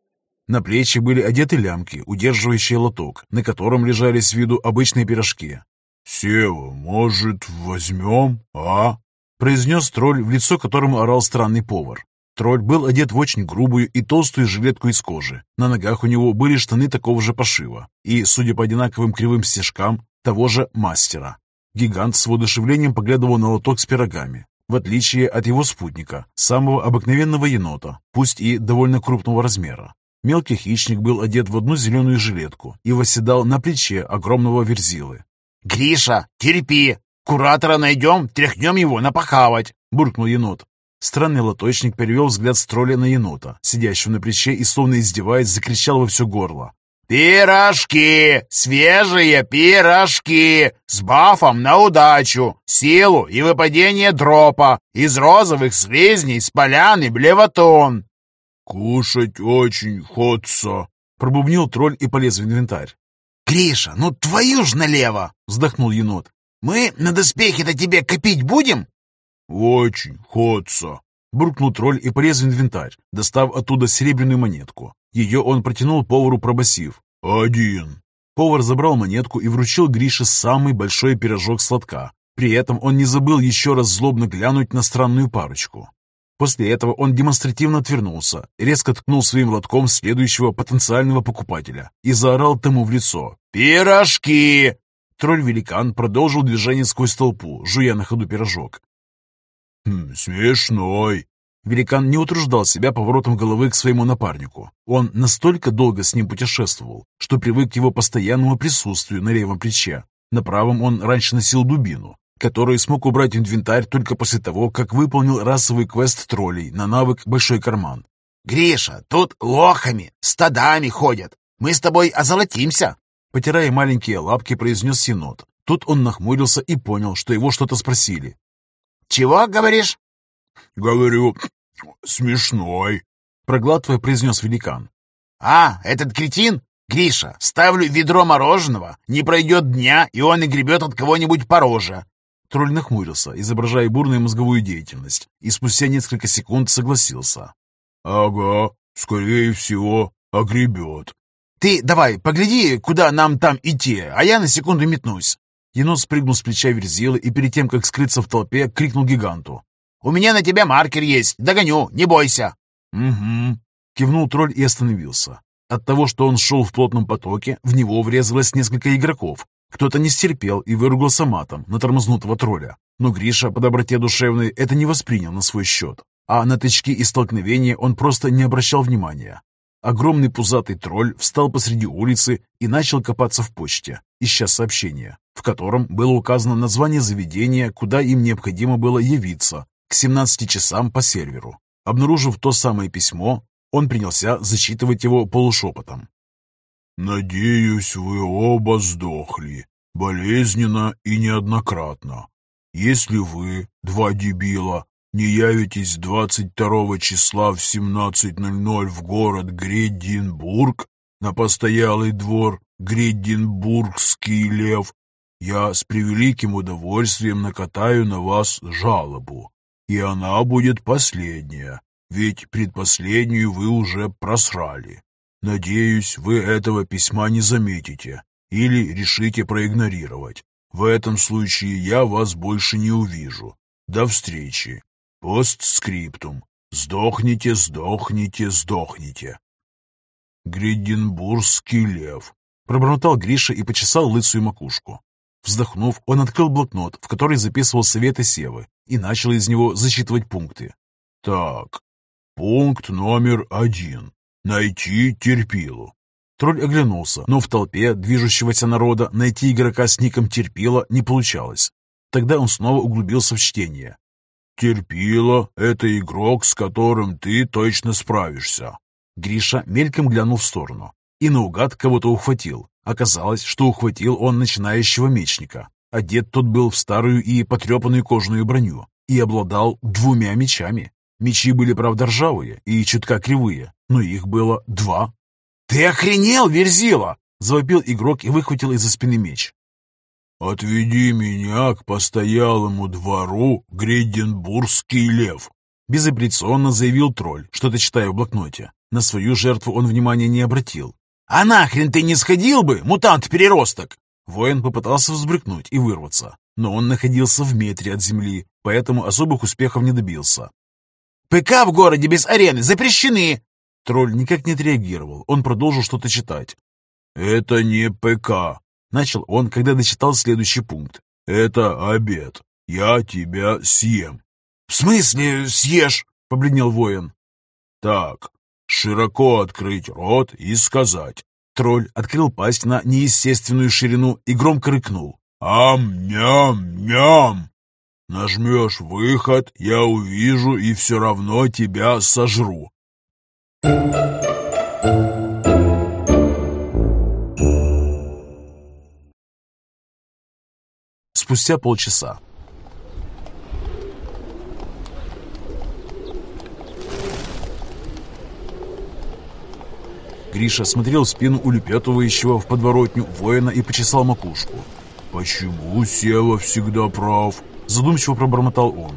На плечи были одеты лямки, удерживающие лоток, на котором лежали с виду обычные пирожки. «Сева, может, возьмем, а?» произнес тролль, в лицо которому орал странный повар. Тролль был одет в очень грубую и толстую жилетку из кожи. На ногах у него были штаны такого же пошива и, судя по одинаковым кривым стежкам, того же мастера. Гигант с воодушевлением поглядывал на лоток с пирогами, в отличие от его спутника, самого обыкновенного енота, пусть и довольно крупного размера. Мелкий хищник был одет в одну зеленую жилетку и восседал на плече огромного верзилы. «Гриша, терпи! Куратора найдем, тряхнем его напахавать!» — буркнул енот. Странный лоточник перевел взгляд с тролля на енота, сидящего на плече и, словно издеваясь, закричал во все горло. «Пирожки! Свежие пирожки! С бафом на удачу, силу и выпадение дропа! Из розовых слизней с поляны блевотон!» «Кушать очень хочется!» — пробубнил тролль и полез в инвентарь. «Гриша, ну твою ж налево!» — вздохнул енот. «Мы на доспехи-то тебе копить будем?» «Очень хочется!» — буркнул тролль и полез в инвентарь, достав оттуда серебряную монетку. Ее он протянул повару, пробасив. «Один». Повар забрал монетку и вручил Грише самый большой пирожок сладка. При этом он не забыл еще раз злобно глянуть на странную парочку. После этого он демонстративно отвернулся, резко ткнул своим лотком следующего потенциального покупателя и заорал тому в лицо «Пирожки!». Тролль-великан продолжил движение сквозь толпу, жуя на ходу пирожок. Хм, «Смешной!» Великан не утруждал себя поворотом головы к своему напарнику. Он настолько долго с ним путешествовал, что привык к его постоянному присутствию на левом плече. На правом он раньше носил дубину, которую смог убрать в инвентарь только после того, как выполнил расовый квест троллей на навык «Большой карман». «Гриша, тут лохами, стадами ходят. Мы с тобой озолотимся!» Потирая маленькие лапки, произнес енот. Тут он нахмурился и понял, что его что-то спросили. «Чего, говоришь?» «Говорю, смешной», — проглатывая, произнес великан. «А, этот кретин? Гриша, ставлю ведро мороженого, не пройдет дня, и он и гребет от кого-нибудь по роже». Тролль нахмурился, изображая бурную мозговую деятельность, и спустя несколько секунд согласился. «Ага, скорее всего, огребет». «Ты давай, погляди, куда нам там идти, а я на секунду метнусь». Енот спрыгнул с плеча Верзилы и перед тем, как скрыться в толпе, крикнул гиганту. У меня на тебя маркер есть. Догоню, не бойся». «Угу», — кивнул тролль и остановился. От того, что он шел в плотном потоке, в него врезалось несколько игроков. Кто-то не стерпел и выругался матом на тормознутого тролля. Но Гриша по доброте душевной это не воспринял на свой счет. А на тычки и столкновения он просто не обращал внимания. Огромный пузатый тролль встал посреди улицы и начал копаться в почте, ища сообщение, в котором было указано название заведения, куда им необходимо было явиться, к 17 часам по серверу. Обнаружив то самое письмо, он принялся зачитывать его полушепотом. «Надеюсь, вы оба сдохли, болезненно и неоднократно. Если вы, два дебила, не явитесь 22 числа в 17.00 в город Греддинбург на постоялый двор Греддинбургский лев, я с превеликим удовольствием накатаю на вас жалобу. И она будет последняя, ведь предпоследнюю вы уже просрали. Надеюсь, вы этого письма не заметите или решите проигнорировать. В этом случае я вас больше не увижу. До встречи. Постскриптум. Сдохните, сдохните, сдохните. Гриденбургский лев. Пробормотал Гриша и почесал лысую макушку. Вздохнув, он открыл блокнот, в который записывал советы Севы, и начал из него зачитывать пункты. «Так, пункт номер один. Найти терпилу». Тролль оглянулся, но в толпе движущегося народа найти игрока с ником Терпила не получалось. Тогда он снова углубился в чтение. «Терпила — это игрок, с которым ты точно справишься». Гриша мельком глянул в сторону и наугад кого-то ухватил. Оказалось, что ухватил он начинающего мечника. Одет тот был в старую и потрепанную кожаную броню и обладал двумя мечами. Мечи были, правда, ржавые и чутка кривые, но их было два. «Ты охренел, Верзила!» — завопил игрок и выхватил из-за спины меч. «Отведи меня к постоялому двору, Гриденбургский лев!» Безапелляционно заявил тролль, что-то читая в блокноте. На свою жертву он внимания не обратил. «А нахрен ты не сходил бы, мутант-переросток?» Воин попытался взбрыкнуть и вырваться, но он находился в метре от земли, поэтому особых успехов не добился. «ПК в городе без арены запрещены!» Тролль никак не отреагировал, он продолжил что-то читать. «Это не ПК», — начал он, когда дочитал следующий пункт. «Это обед. Я тебя съем». «В смысле съешь?» — побледнел воин. «Так, широко открыть рот и сказать. Тролль открыл пасть на неестественную ширину и громко рыкнул, Ам-ням-ням! Нажмешь выход, я увижу и все равно тебя сожру. Спустя полчаса. Гриша смотрел в спину улепетывающего в подворотню воина и почесал макушку. «Почему Сева всегда прав?» – задумчиво пробормотал он.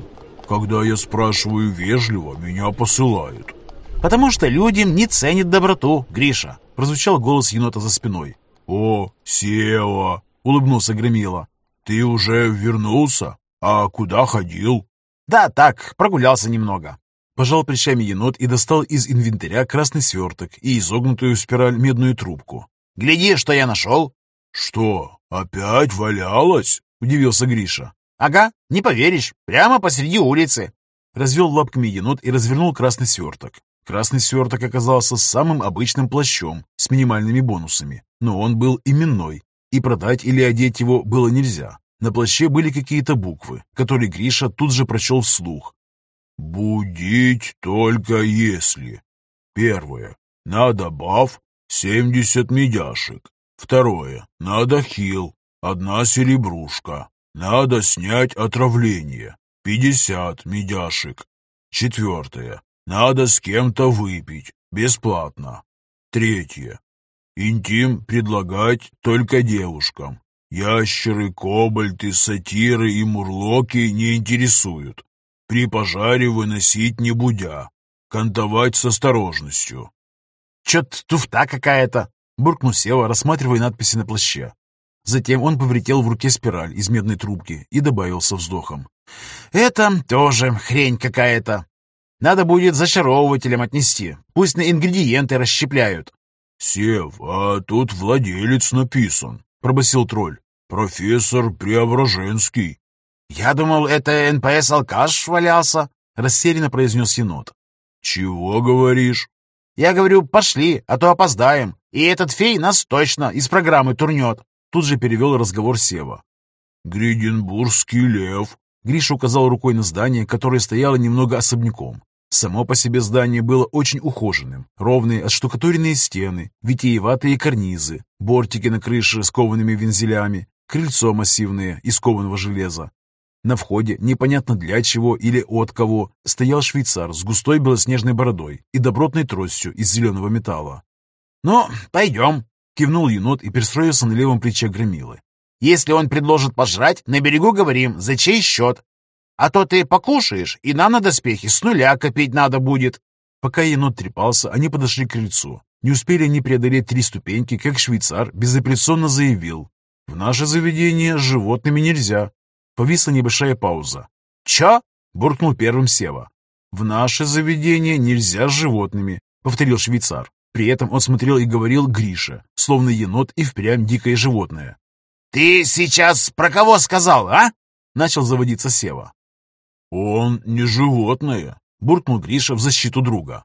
«Когда я спрашиваю вежливо, меня посылают». «Потому что людям не ценят доброту, Гриша», – прозвучал голос енота за спиной. «О, Сева!» – улыбнулся Громила. «Ты уже вернулся? А куда ходил?» «Да, так, прогулялся немного». Пожал плечами енот и достал из инвентаря красный сверток и изогнутую в спираль медную трубку. «Гляди, что я нашел!» «Что, опять валялась?» — удивился Гриша. «Ага, не поверишь, прямо посреди улицы!» Развел лапками енот и развернул красный сверток. Красный сверток оказался самым обычным плащом с минимальными бонусами, но он был именной, и продать или одеть его было нельзя. На плаще были какие-то буквы, которые Гриша тут же прочел вслух, Будить только если. Первое. Надо баф 70 медяшек. Второе. Надо хил. Одна серебрушка. Надо снять отравление. 50 медяшек. Четвертое. Надо с кем-то выпить. Бесплатно. Третье. Интим предлагать только девушкам. Ящеры, кобальты, сатиры и мурлоки не интересуют. При пожаре выносить не будя. Кантовать с осторожностью. «Чё-то туфта какая-то!» — буркнул Сева, рассматривая надписи на плаще. Затем он повертел в руке спираль из медной трубки и добавил со вздохом. «Это тоже хрень какая-то. Надо будет зачаровывателям отнести. Пусть на ингредиенты расщепляют». «Сев, а тут владелец написан», — пробасил тролль. «Профессор Преображенский». «Я думал, это НПС-алкаш валялся», — растерянно произнес енот. «Чего говоришь?» «Я говорю, пошли, а то опоздаем, и этот фей нас точно из программы турнет», — тут же перевел разговор Сева. «Гриденбургский лев», — Гриша указал рукой на здание, которое стояло немного особняком. Само по себе здание было очень ухоженным. Ровные отштукатуренные стены, витиеватые карнизы, бортики на крыше с коваными вензелями, крыльцо массивное из кованого железа, на входе, непонятно для чего или от кого, стоял швейцар с густой белоснежной бородой и добротной тростью из зеленого металла. «Ну, пойдем», — кивнул енот и перестроился на левом плече громилы. «Если он предложит пожрать, на берегу говорим, за чей счет. А то ты покушаешь, и нам на доспехи с нуля копить надо будет». Пока енот трепался, они подошли к крыльцу. Не успели они преодолеть три ступеньки, как швейцар безапелляционно заявил. «В наше заведение с животными нельзя. Повисла небольшая пауза. «Чё?» — буркнул первым Сева. «В наше заведение нельзя с животными», — повторил швейцар. При этом он смотрел и говорил Гриша, словно енот и впрямь дикое животное. «Ты сейчас про кого сказал, а?» — начал заводиться Сева. «Он не животное», — буркнул Гриша в защиту друга.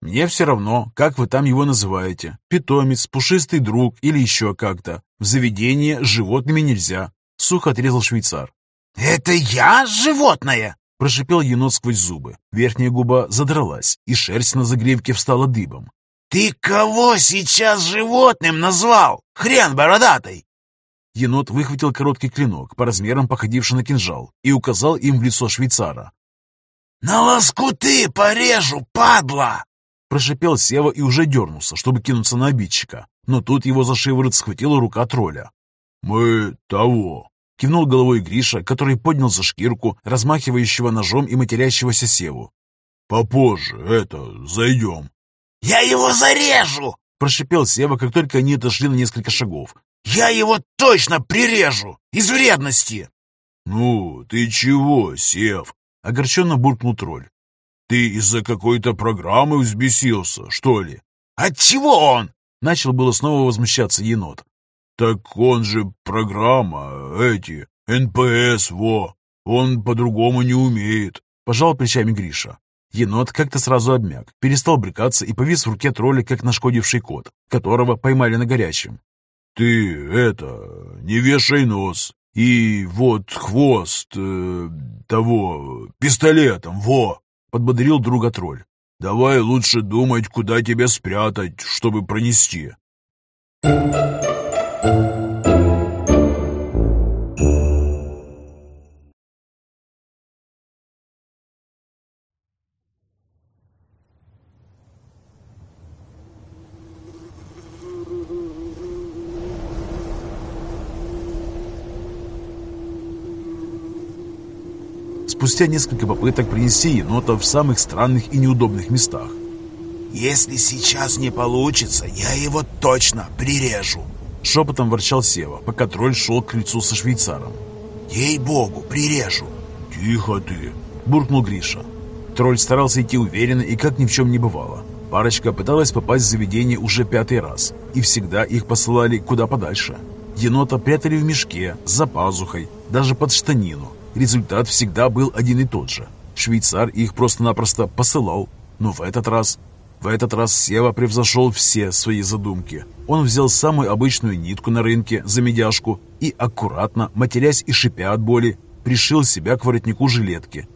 «Мне все равно, как вы там его называете. Питомец, пушистый друг или еще как-то. В заведение с животными нельзя», — сухо отрезал швейцар. «Это я животное?» — прошипел енот сквозь зубы. Верхняя губа задралась, и шерсть на загривке встала дыбом. «Ты кого сейчас животным назвал? Хрен бородатый!» Енот выхватил короткий клинок, по размерам походивший на кинжал, и указал им в лицо швейцара. «На лоскуты порежу, падла!» Прошипел Сева и уже дернулся, чтобы кинуться на обидчика. Но тут его за шиворот схватила рука тролля. «Мы того, Кивнул головой Гриша, который поднял за шкирку размахивающего ножом и матерящегося Севу. «Попозже, это, зайдем». «Я его зарежу!» – прошипел Сева, как только они отошли на несколько шагов. «Я его точно прирежу! Из вредности!» «Ну, ты чего, Сев?» – огорченно буркнул тролль. «Ты из-за какой-то программы взбесился, что ли?» «Отчего он?» – начал было снова возмущаться енот. «Так он же программа, эти, НПС, во! Он по-другому не умеет!» Пожал плечами Гриша. Енот как-то сразу обмяк, перестал брыкаться и повис в руке тролля, как нашкодивший кот, которого поймали на горячем. «Ты, это, не вешай нос! И вот хвост э, того пистолетом, во!» — подбодрил друга тролль. «Давай лучше думать, куда тебя спрятать, чтобы пронести». Спустя несколько попыток принести енота в самых странных и неудобных местах. «Если сейчас не получится, я его точно прирежу!» Шепотом ворчал Сева, пока тролль шел к крыльцу со швейцаром. «Ей-богу, прирежу!» «Тихо ты!» – буркнул Гриша. Тролль старался идти уверенно и как ни в чем не бывало. Парочка пыталась попасть в заведение уже пятый раз, и всегда их посылали куда подальше. Енота прятали в мешке, за пазухой, даже под штанину, результат всегда был один и тот же. Швейцар их просто-напросто посылал. Но в этот раз... В этот раз Сева превзошел все свои задумки. Он взял самую обычную нитку на рынке за медяшку и аккуратно, матерясь и шипя от боли, пришил себя к воротнику жилетки.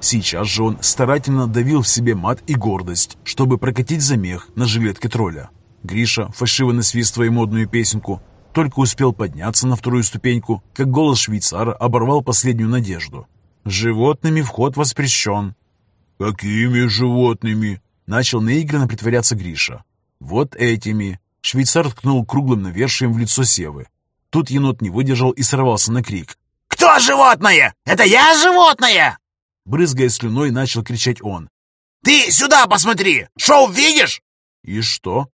Сейчас же он старательно давил в себе мат и гордость, чтобы прокатить замех на жилетке тролля. Гриша, фальшиво насвистывая модную песенку, только успел подняться на вторую ступеньку, как голос швейцара оборвал последнюю надежду. «Животными вход воспрещен». «Какими животными?» Начал наигранно притворяться Гриша. «Вот этими». Швейцар ткнул круглым навершием в лицо Севы. Тут енот не выдержал и сорвался на крик. «Кто животное? Это я животное?» Брызгая слюной, начал кричать он. «Ты сюда посмотри! Шоу видишь?» «И что?»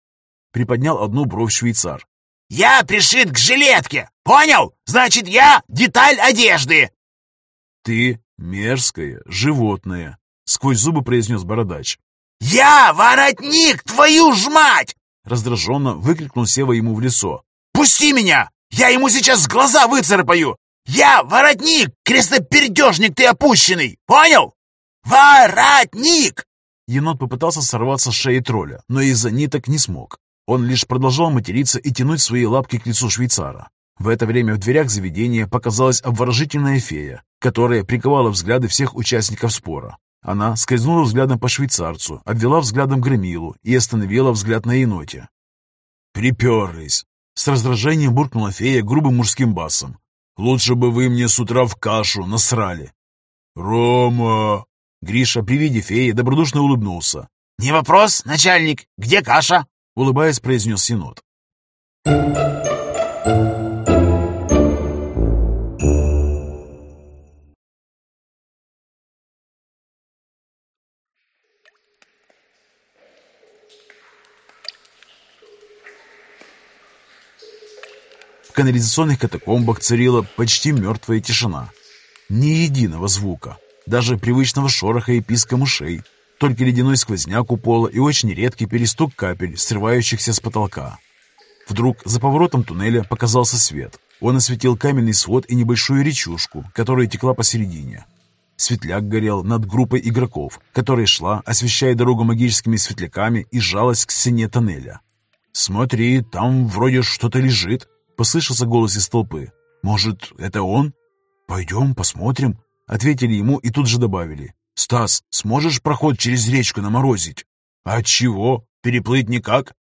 Приподнял одну бровь швейцар. Я пришит к жилетке. Понял? Значит, я деталь одежды. Ты мерзкое животное, сквозь зубы произнес бородач. Я воротник, твою ж мать! Раздраженно выкрикнул Сева ему в лицо. Пусти меня! Я ему сейчас глаза выцарапаю! Я воротник, крестопердежник ты опущенный! Понял? Воротник! Енот попытался сорваться с шеи тролля, но из-за ниток не смог. Он лишь продолжал материться и тянуть свои лапки к лицу швейцара. В это время в дверях заведения показалась обворожительная фея, которая приковала взгляды всех участников спора. Она скользнула взглядом по швейцарцу, обвела взглядом громилу и остановила взгляд на еноте. «Приперлись!» С раздражением буркнула фея грубым мужским басом. «Лучше бы вы мне с утра в кашу насрали!» «Рома!» Гриша при виде феи добродушно улыбнулся. «Не вопрос, начальник. Где каша?» Улыбаясь, произнес Синод. В канализационных катакомбах царила почти мертвая тишина. Ни единого звука, даже привычного шороха и писка мышей, только ледяной сквозняк у пола и очень редкий перестук капель, срывающихся с потолка. Вдруг за поворотом туннеля показался свет. Он осветил каменный свод и небольшую речушку, которая текла посередине. Светляк горел над группой игроков, которая шла, освещая дорогу магическими светляками и сжалась к стене тоннеля. «Смотри, там вроде что-то лежит», — послышался голос из толпы. «Может, это он?» «Пойдем, посмотрим», — ответили ему и тут же добавили. «Стас, сможешь проход через речку наморозить?» «А чего? Переплыть никак?»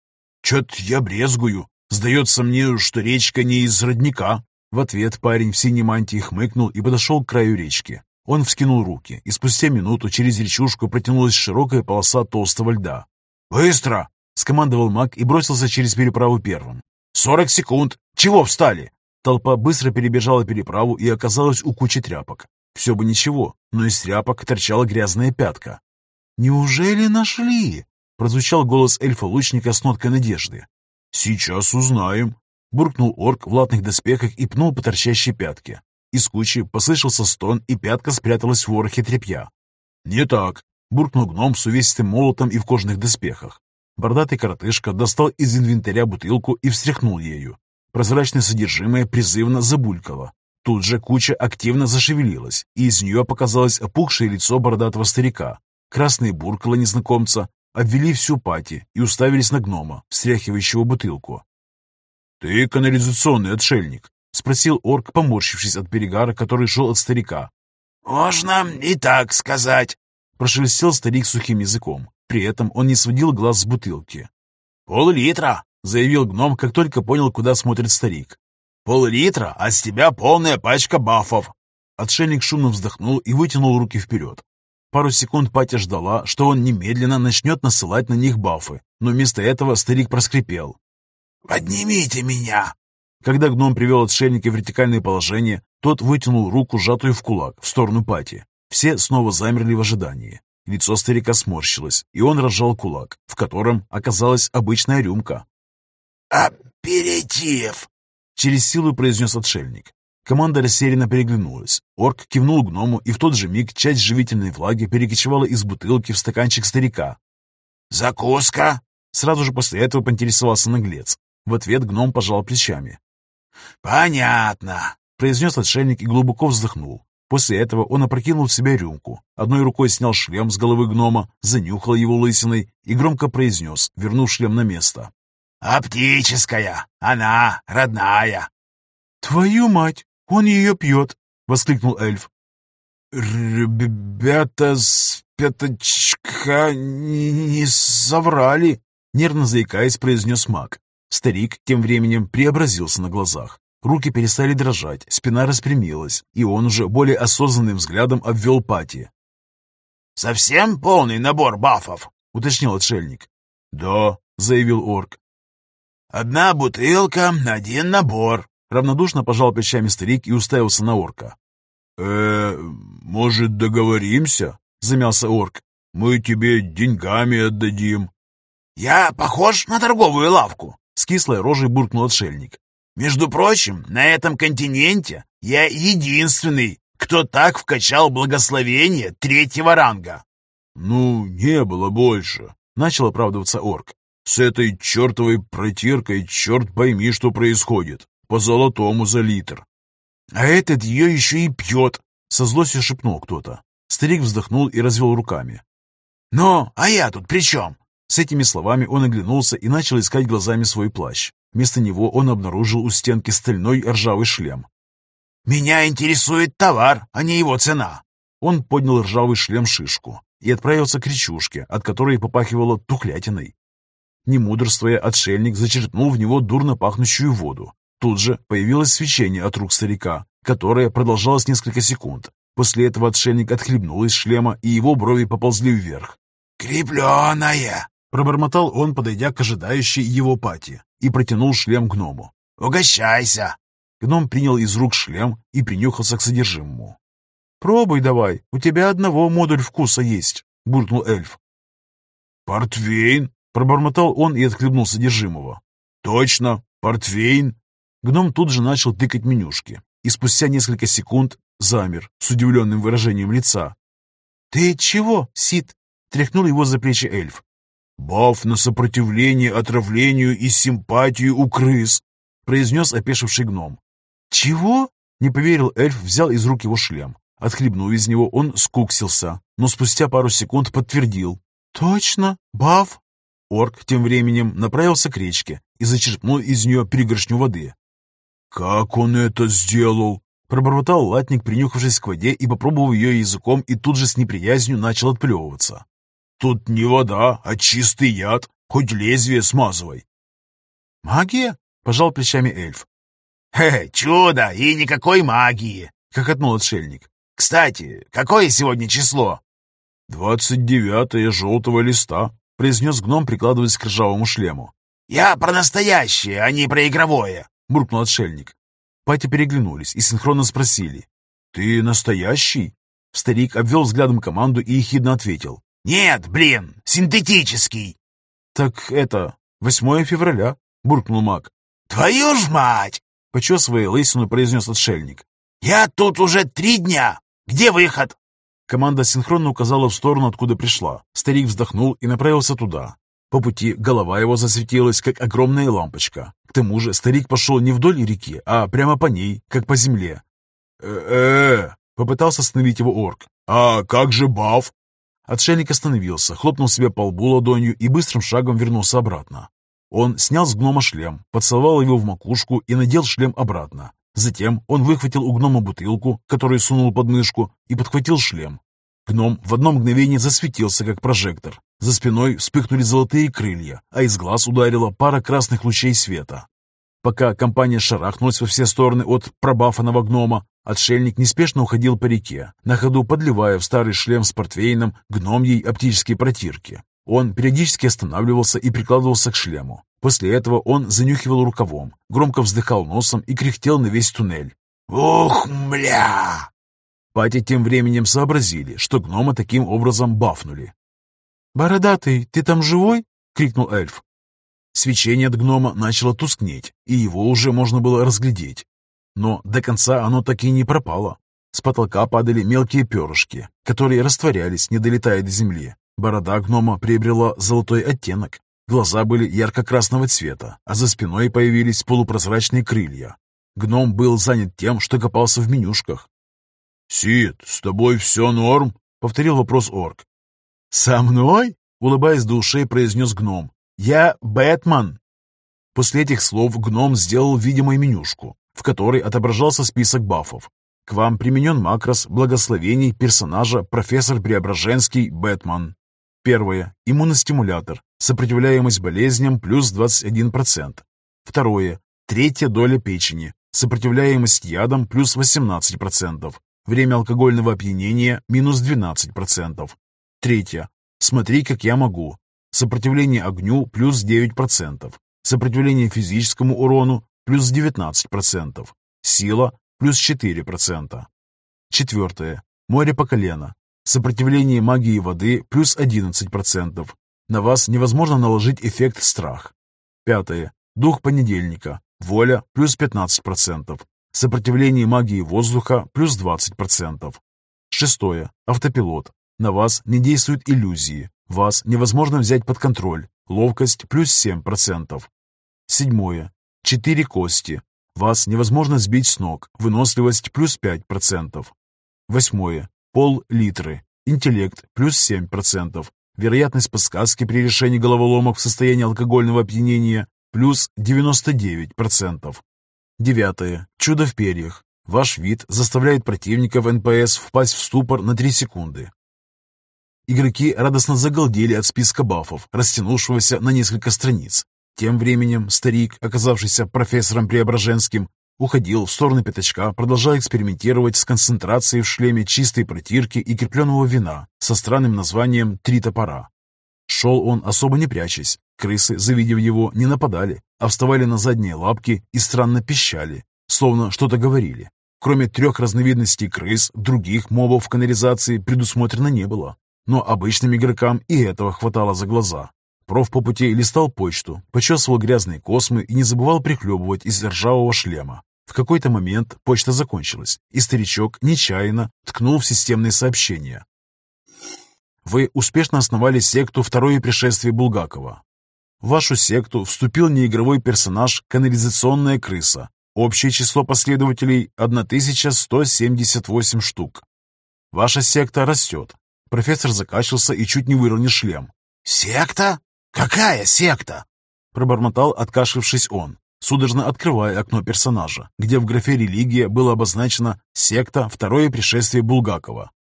«Чё-то я брезгую. Сдается мне, что речка не из родника». В ответ парень в синей мантии хмыкнул и подошел к краю речки. Он вскинул руки, и спустя минуту через речушку протянулась широкая полоса толстого льда. «Быстро!» — скомандовал маг и бросился через переправу первым. «Сорок секунд! Чего встали?» Толпа быстро перебежала переправу и оказалась у кучи тряпок. Все бы ничего, но из тряпок торчала грязная пятка. «Неужели нашли?» — прозвучал голос эльфа-лучника с ноткой надежды. «Сейчас узнаем», — буркнул орк в латных доспехах и пнул по торчащей пятке. Из кучи послышался стон, и пятка спряталась в ворохе тряпья. «Не так», — буркнул гном с увесистым молотом и в кожаных доспехах. Бордатый коротышка достал из инвентаря бутылку и встряхнул ею. Прозрачное содержимое призывно забулькало. Тут же куча активно зашевелилась, и из нее показалось опухшее лицо бородатого старика. Красные буркала незнакомца обвели всю пати и уставились на гнома, встряхивающего бутылку. «Ты канализационный отшельник. — спросил орк, поморщившись от перегара, который шел от старика. «Можно и так сказать», — прошелестел старик сухим языком. При этом он не сводил глаз с бутылки. «Пол-литра», — заявил гном, как только понял, куда смотрит старик. «Пол-литра, а с тебя полная пачка бафов». Отшельник шумно вздохнул и вытянул руки вперед. Пару секунд Патя ждала, что он немедленно начнет насылать на них бафы, но вместо этого старик проскрипел. «Поднимите меня!» Когда гном привел отшельника в вертикальное положение, тот вытянул руку, сжатую в кулак, в сторону Пати. Все снова замерли в ожидании. Лицо старика сморщилось, и он разжал кулак, в котором оказалась обычная рюмка. «Аперитив!» — через силу произнес отшельник. Команда растерянно переглянулась. Орк кивнул гному, и в тот же миг часть живительной влаги перекочевала из бутылки в стаканчик старика. «Закуска?» Сразу же после этого поинтересовался наглец. В ответ гном пожал плечами. «Понятно», — произнес отшельник и глубоко вздохнул. После этого он опрокинул в себя рюмку, одной рукой снял шлем с головы гнома, занюхал его лысиной и громко произнес, вернув шлем на место. «Оптическая! Она родная!» «Твою мать! Он ее пьет!» — воскликнул эльф. «Ребята с пяточка не соврали!» — нервно заикаясь, произнес маг. Старик тем временем преобразился на глазах. Руки перестали дрожать, спина распрямилась, и он уже более осознанным взглядом обвел пати. «Совсем полный набор бафов?» — уточнил отшельник. «Да», — заявил орк. «Одна бутылка, один набор», Равнодушно пожал плечами старик и уставился на орка. э может, договоримся?» — замялся орк. «Мы тебе деньгами отдадим». «Я похож на торговую лавку?» — с кислой рожей буркнул отшельник. «Между прочим, на этом континенте я единственный, кто так вкачал благословение третьего ранга». «Ну, не было больше», — начал оправдываться орк. «С этой чертовой протиркой черт пойми, что происходит. По золотому за литр. А этот ее еще и пьет, со злостью шепнул кто-то. Старик вздохнул и развел руками. «Ну, а я тут при чем?» С этими словами он оглянулся и начал искать глазами свой плащ. Вместо него он обнаружил у стенки стальной ржавый шлем. «Меня интересует товар, а не его цена!» Он поднял ржавый шлем-шишку и отправился к речушке, от которой попахивало тухлятиной. Не мудрствуя, отшельник зачерпнул в него дурно пахнущую воду Тут же появилось свечение от рук старика, которое продолжалось несколько секунд. После этого отшельник отхлебнул из шлема, и его брови поползли вверх. «Крепленая!» Пробормотал он, подойдя к ожидающей его пати, и протянул шлем гному. «Угощайся!» Гном принял из рук шлем и принюхался к содержимому. «Пробуй давай, у тебя одного модуль вкуса есть», — буркнул эльф. «Портвейн?» — пробормотал он и отхлебнул содержимого. «Точно, портвейн!» Гном тут же начал тыкать менюшки и спустя несколько секунд замер с удивленным выражением лица. «Ты чего, Сид?» — тряхнул его за плечи эльф. «Баф на сопротивление отравлению и симпатию у крыс», — произнес опешивший гном. «Чего?» — не поверил эльф, взял из рук его шлем. Отхлебнув из него, он скуксился, но спустя пару секунд подтвердил. «Точно, баф!» Орк тем временем направился к речке и зачерпнул из нее пригоршню воды. «Как он это сделал?» Пробормотал латник, принюхавшись к воде и попробовав ее языком, и тут же с неприязнью начал отплевываться. «Тут не вода, а чистый яд, хоть лезвие смазывай». «Магия?» — пожал плечами эльф. «Хе, чудо и никакой магии!» — хохотнул отшельник. «Кстати, какое сегодня число?» «Двадцать девятое желтого листа», — произнес гном, прикладываясь к ржавому шлему. «Я про настоящее, а не про игровое!» — буркнул отшельник. Пати переглянулись и синхронно спросили. «Ты настоящий?» Старик обвел взглядом команду и ехидно ответил. «Нет, блин, синтетический!» «Так это, 8 февраля», — буркнул маг. «Твою ж мать!» — почесывая лысину, произнес отшельник. «Я тут уже три дня! Где выход?» Команда синхронно указала в сторону, откуда пришла. Старик вздохнул и направился туда. По пути голова его засветилась, как огромная лампочка. К тому же старик пошел не вдоль реки, а прямо по ней, как по земле. «Э-э-э!» — попытался остановить его орк. «А как же Баф?» Отшельник остановился, хлопнул себе по лбу ладонью и быстрым шагом вернулся обратно. Он снял с гнома шлем, поцеловал его в макушку и надел шлем обратно. Затем он выхватил у гнома бутылку, которую сунул под мышку, и подхватил шлем. Гном в одно мгновение засветился, как прожектор. За спиной вспыхнули золотые крылья, а из глаз ударила пара красных лучей света. Пока компания шарахнулась во все стороны от пробафанного гнома, отшельник неспешно уходил по реке, на ходу подливая в старый шлем с портвейном гномьей оптические протирки. Он периодически останавливался и прикладывался к шлему. После этого он занюхивал рукавом, громко вздыхал носом и кряхтел на весь туннель. «Ух, мля!» Пати тем временем сообразили, что гнома таким образом бафнули. «Бородатый, ты там живой?» — крикнул эльф. Свечение от гнома начало тускнеть, и его уже можно было разглядеть. Но до конца оно так и не пропало. С потолка падали мелкие перышки, которые растворялись, не долетая до земли. Борода гнома приобрела золотой оттенок. Глаза были ярко-красного цвета, а за спиной появились полупрозрачные крылья. Гном был занят тем, что копался в менюшках. «Сид, с тобой все норм?» — повторил вопрос орк. «Со мной?» — улыбаясь до ушей, произнес гном. «Я Бэтмен!» После этих слов гном сделал видимую менюшку, в которой отображался список бафов. К вам применен макрос благословений персонажа профессор Преображенский Бэтмен. Первое. Иммуностимулятор. Сопротивляемость болезням плюс 21%. Второе. Третья доля печени. Сопротивляемость ядам плюс 18%. Время алкогольного опьянения минус 12%. Третье. Смотри, как я могу. Сопротивление огню плюс 9%. Сопротивление физическому урону плюс 19%. Сила плюс 4%. Четвертое. Море по колено. Сопротивление магии воды плюс 11%. На вас невозможно наложить эффект страх. Пятое. Дух понедельника. Воля плюс 15%. Сопротивление магии воздуха плюс 20%. Шестое. Автопилот. На вас не действуют иллюзии. Вас невозможно взять под контроль. Ловкость плюс 7%. Седьмое. Четыре кости. Вас невозможно сбить с ног. Выносливость плюс 5%. Восьмое. Пол литры. Интеллект плюс 7%. Вероятность подсказки при решении головоломок в состоянии алкогольного опьянения плюс 99%. Девятое. Чудо в перьях. Ваш вид заставляет противников НПС впасть в ступор на 3 секунды. Игроки радостно загалдели от списка бафов, растянувшегося на несколько страниц. Тем временем старик, оказавшийся профессором Преображенским, уходил в сторону пятачка, продолжая экспериментировать с концентрацией в шлеме чистой протирки и крепленного вина со странным названием «Три топора». Шел он особо не прячась. Крысы, завидев его, не нападали, а вставали на задние лапки и странно пищали, словно что-то говорили. Кроме трех разновидностей крыс, других мобов в канализации предусмотрено не было но обычным игрокам и этого хватало за глаза. Проф по пути листал почту, почесывал грязные космы и не забывал прихлебывать из ржавого шлема. В какой-то момент почта закончилась, и старичок нечаянно ткнул в системные сообщения. Вы успешно основали секту «Второе пришествие Булгакова». В вашу секту вступил неигровой персонаж «Канализационная крыса». Общее число последователей – 1178 штук. Ваша секта растет, Профессор закашлялся и чуть не выронил шлем. «Секта? Какая секта?» Пробормотал, откашлившись он, судорожно открывая окно персонажа, где в графе «Религия» было обозначено «Секта. Второе пришествие Булгакова».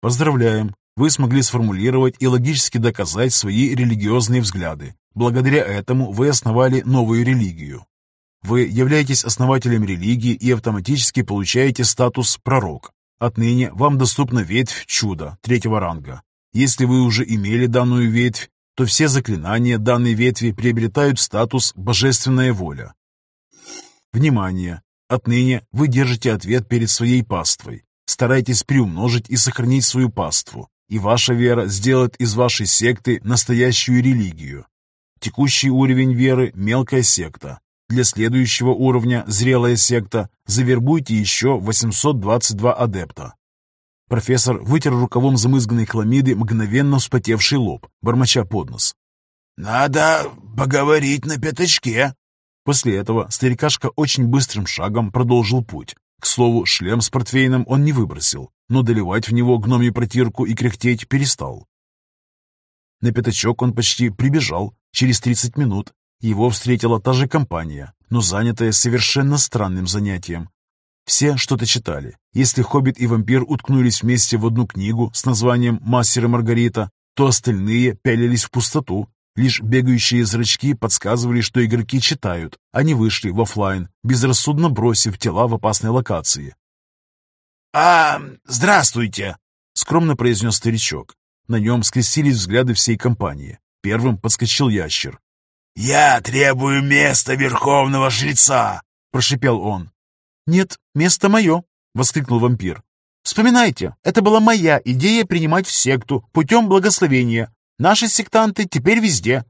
Поздравляем! Вы смогли сформулировать и логически доказать свои религиозные взгляды. Благодаря этому вы основали новую религию. Вы являетесь основателем религии и автоматически получаете статус «пророк». Отныне вам доступна ветвь чуда третьего ранга. Если вы уже имели данную ветвь, то все заклинания данной ветви приобретают статус «божественная воля». Внимание! Отныне вы держите ответ перед своей паствой. Старайтесь приумножить и сохранить свою паству, и ваша вера сделает из вашей секты настоящую религию. Текущий уровень веры – мелкая секта, для следующего уровня «Зрелая секта» завербуйте еще 822 адепта. Профессор вытер рукавом замызганной хламиды мгновенно вспотевший лоб, бормоча под нос. «Надо поговорить на пятачке». После этого старикашка очень быстрым шагом продолжил путь. К слову, шлем с портфейном он не выбросил, но доливать в него гномью протирку и кряхтеть перестал. На пятачок он почти прибежал через 30 минут Его встретила та же компания, но занятая совершенно странным занятием. Все что-то читали. Если Хоббит и вампир уткнулись вместе в одну книгу с названием «Мастер и Маргарита», то остальные пялились в пустоту. Лишь бегающие зрачки подсказывали, что игроки читают. Они вышли в офлайн, безрассудно бросив тела в опасной локации. «А, здравствуйте!» — скромно произнес старичок. На нем скрестились взгляды всей компании. Первым подскочил ящер. «Я требую места верховного жреца!» — прошипел он. «Нет, место мое!» — воскликнул вампир. «Вспоминайте, это была моя идея принимать в секту путем благословения. Наши сектанты теперь везде».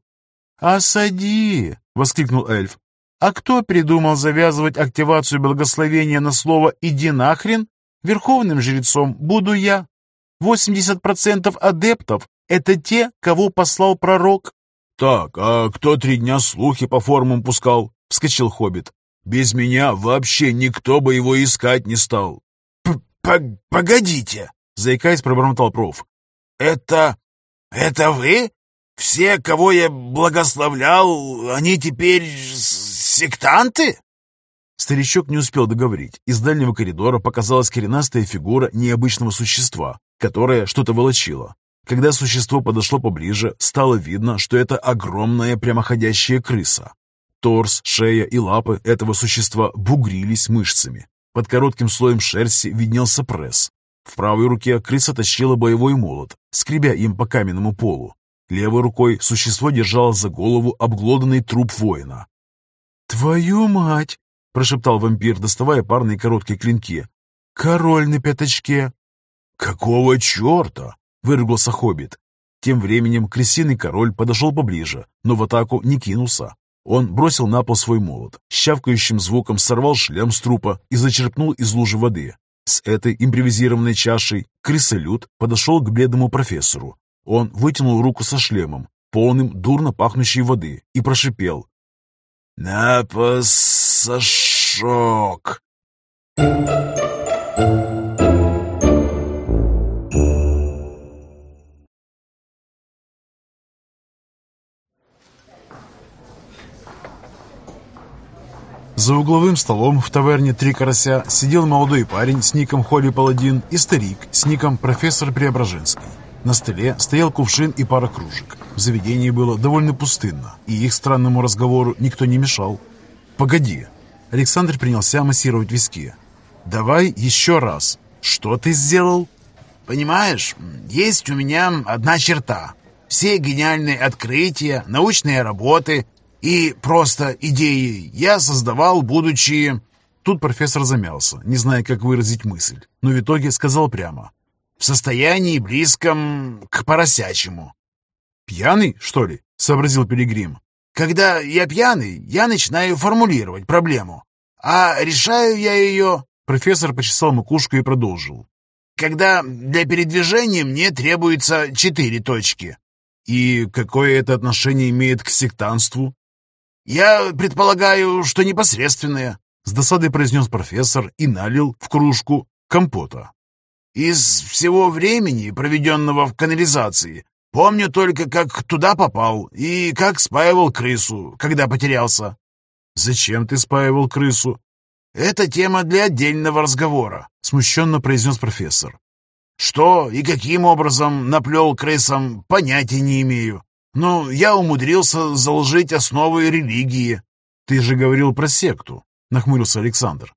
«Осади!» — воскликнул эльф. «А кто придумал завязывать активацию благословения на слово «иди нахрен»? Верховным жрецом буду я. 80% адептов — это те, кого послал пророк. «Так, а кто три дня слухи по формам пускал?» — вскочил Хоббит. «Без меня вообще никто бы его искать не стал». П «Погодите!» — заикаясь, пробормотал проф. «Это... это вы? Все, кого я благословлял, они теперь сектанты?» Старичок не успел договорить. Из дальнего коридора показалась коренастая фигура необычного существа, которое что-то волочило. Когда существо подошло поближе, стало видно, что это огромная прямоходящая крыса. Торс, шея и лапы этого существа бугрились мышцами. Под коротким слоем шерсти виднелся пресс. В правой руке крыса тащила боевой молот, скребя им по каменному полу. Левой рукой существо держало за голову обглоданный труп воина. «Твою мать!» – прошептал вампир, доставая парные короткие клинки. «Король на пятачке!» «Какого черта?» выругался хоббит. Тем временем крысиный король подошел поближе, но в атаку не кинулся. Он бросил на пол свой молот, щавкающим звуком сорвал шлем с трупа и зачерпнул из лужи воды. С этой импровизированной чашей крысолют подошел к бледному профессору. Он вытянул руку со шлемом, полным дурно пахнущей воды, и прошипел. «На посошок!» За угловым столом в таверне «Три карася» сидел молодой парень с ником Холли Паладин и старик с ником профессор Преображенский. На столе стоял кувшин и пара кружек. В заведении было довольно пустынно, и их странному разговору никто не мешал. «Погоди!» Александр принялся массировать виски. «Давай еще раз. Что ты сделал?» «Понимаешь, есть у меня одна черта. Все гениальные открытия, научные работы и просто идеи я создавал, будучи...» Тут профессор замялся, не зная, как выразить мысль, но в итоге сказал прямо. «В состоянии близком к поросячьему». «Пьяный, что ли?» — сообразил Пилигрим. «Когда я пьяный, я начинаю формулировать проблему. А решаю я ее...» Профессор почесал макушку и продолжил. «Когда для передвижения мне требуется четыре точки». «И какое это отношение имеет к сектанству?» «Я предполагаю, что непосредственное», — с досадой произнес профессор и налил в кружку компота. «Из всего времени, проведенного в канализации, помню только, как туда попал и как спаивал крысу, когда потерялся». «Зачем ты спаивал крысу?» «Это тема для отдельного разговора», — смущенно произнес профессор. «Что и каким образом наплел крысам, понятия не имею. «Ну, я умудрился заложить основы религии». «Ты же говорил про секту», — нахмурился Александр.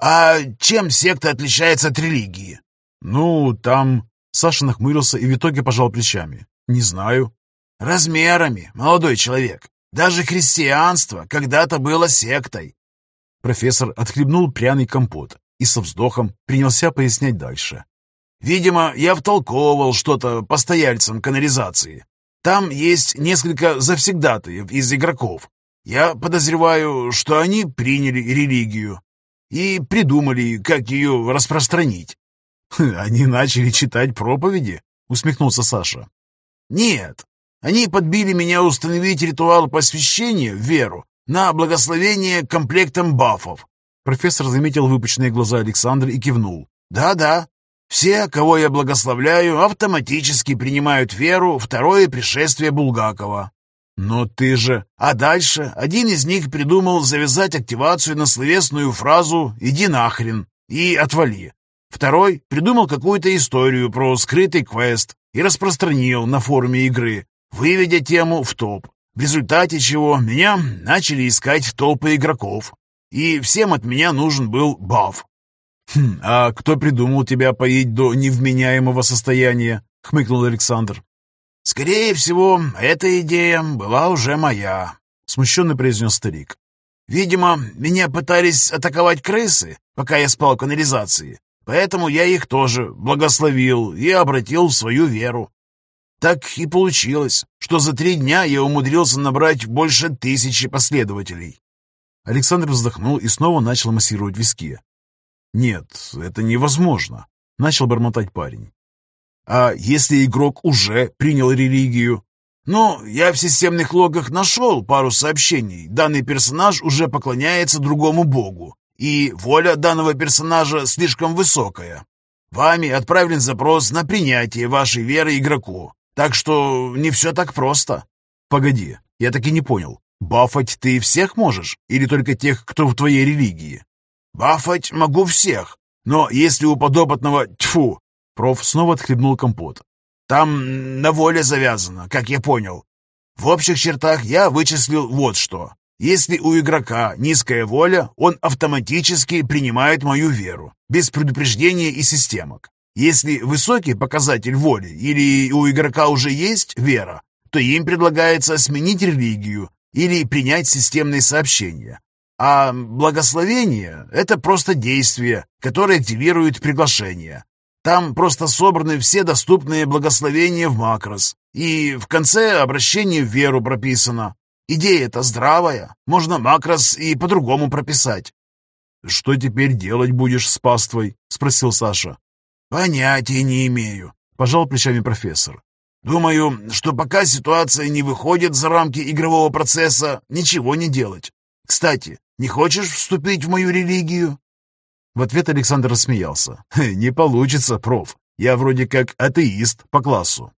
«А чем секта отличается от религии?» «Ну, там...» Саша нахмурился и в итоге пожал плечами. «Не знаю». «Размерами, молодой человек. Даже христианство когда-то было сектой». Профессор отхлебнул пряный компот и со вздохом принялся пояснять дальше. «Видимо, я втолковывал что-то постояльцам канализации. Там есть несколько завсегдатаев из игроков. Я подозреваю, что они приняли религию и придумали, как ее распространить. «Они начали читать проповеди?» — усмехнулся Саша. «Нет, они подбили меня установить ритуал посвящения в веру на благословение комплектом бафов». Профессор заметил выпученные глаза Александра и кивнул. «Да-да, все, кого я благословляю, автоматически принимают веру второе пришествие Булгакова. Но ты же... А дальше один из них придумал завязать активацию на словесную фразу «иди нахрен» и «отвали». Второй придумал какую-то историю про скрытый квест и распространил на форуме игры, выведя тему в топ, в результате чего меня начали искать толпы игроков, и всем от меня нужен был баф. «Хм, а кто придумал тебя поить до невменяемого состояния?» — хмыкнул Александр. «Скорее всего, эта идея была уже моя», — смущенно произнес старик. «Видимо, меня пытались атаковать крысы, пока я спал в канализации, поэтому я их тоже благословил и обратил в свою веру. Так и получилось, что за три дня я умудрился набрать больше тысячи последователей. Александр вздохнул и снова начал массировать виски. «Нет, это невозможно», — начал бормотать парень. «А если игрок уже принял религию?» «Ну, я в системных логах нашел пару сообщений. Данный персонаж уже поклоняется другому богу, и воля данного персонажа слишком высокая. Вами отправлен запрос на принятие вашей веры игроку. Так что не все так просто. Погоди, я так и не понял. Бафать ты всех можешь? Или только тех, кто в твоей религии? Бафать могу всех. Но если у подопытного... Тьфу! Проф снова отхлебнул компот. Там на воле завязано, как я понял. В общих чертах я вычислил вот что. Если у игрока низкая воля, он автоматически принимает мою веру, без предупреждения и системок. Если высокий показатель воли или у игрока уже есть вера, то им предлагается сменить религию или принять системные сообщения. А благословение – это просто действие, которое активирует приглашение. Там просто собраны все доступные благословения в макрос, и в конце обращение в веру прописано. Идея-то здравая, можно макрос и по-другому прописать. «Что теперь делать будешь с паствой?» – спросил Саша. «Понятия не имею», — пожал плечами профессор. «Думаю, что пока ситуация не выходит за рамки игрового процесса, ничего не делать. Кстати, не хочешь вступить в мою религию?» В ответ Александр рассмеялся. «Не получится, проф. Я вроде как атеист по классу».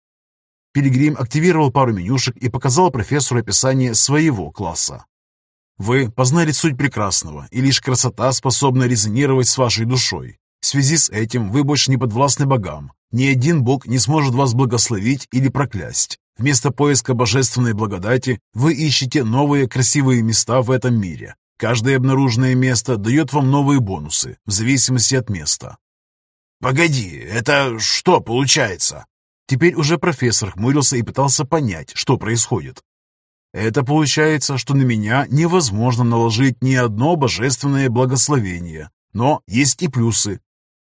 Пилигрим активировал пару менюшек и показал профессору описание своего класса. Вы познали суть прекрасного, и лишь красота способна резонировать с вашей душой. В связи с этим вы больше не подвластны богам. Ни один бог не сможет вас благословить или проклясть. Вместо поиска божественной благодати вы ищете новые красивые места в этом мире. Каждое обнаруженное место дает вам новые бонусы, в зависимости от места. «Погоди, это что получается?» Теперь уже профессор хмурился и пытался понять, что происходит. Это получается, что на меня невозможно наложить ни одно божественное благословение, но есть и плюсы.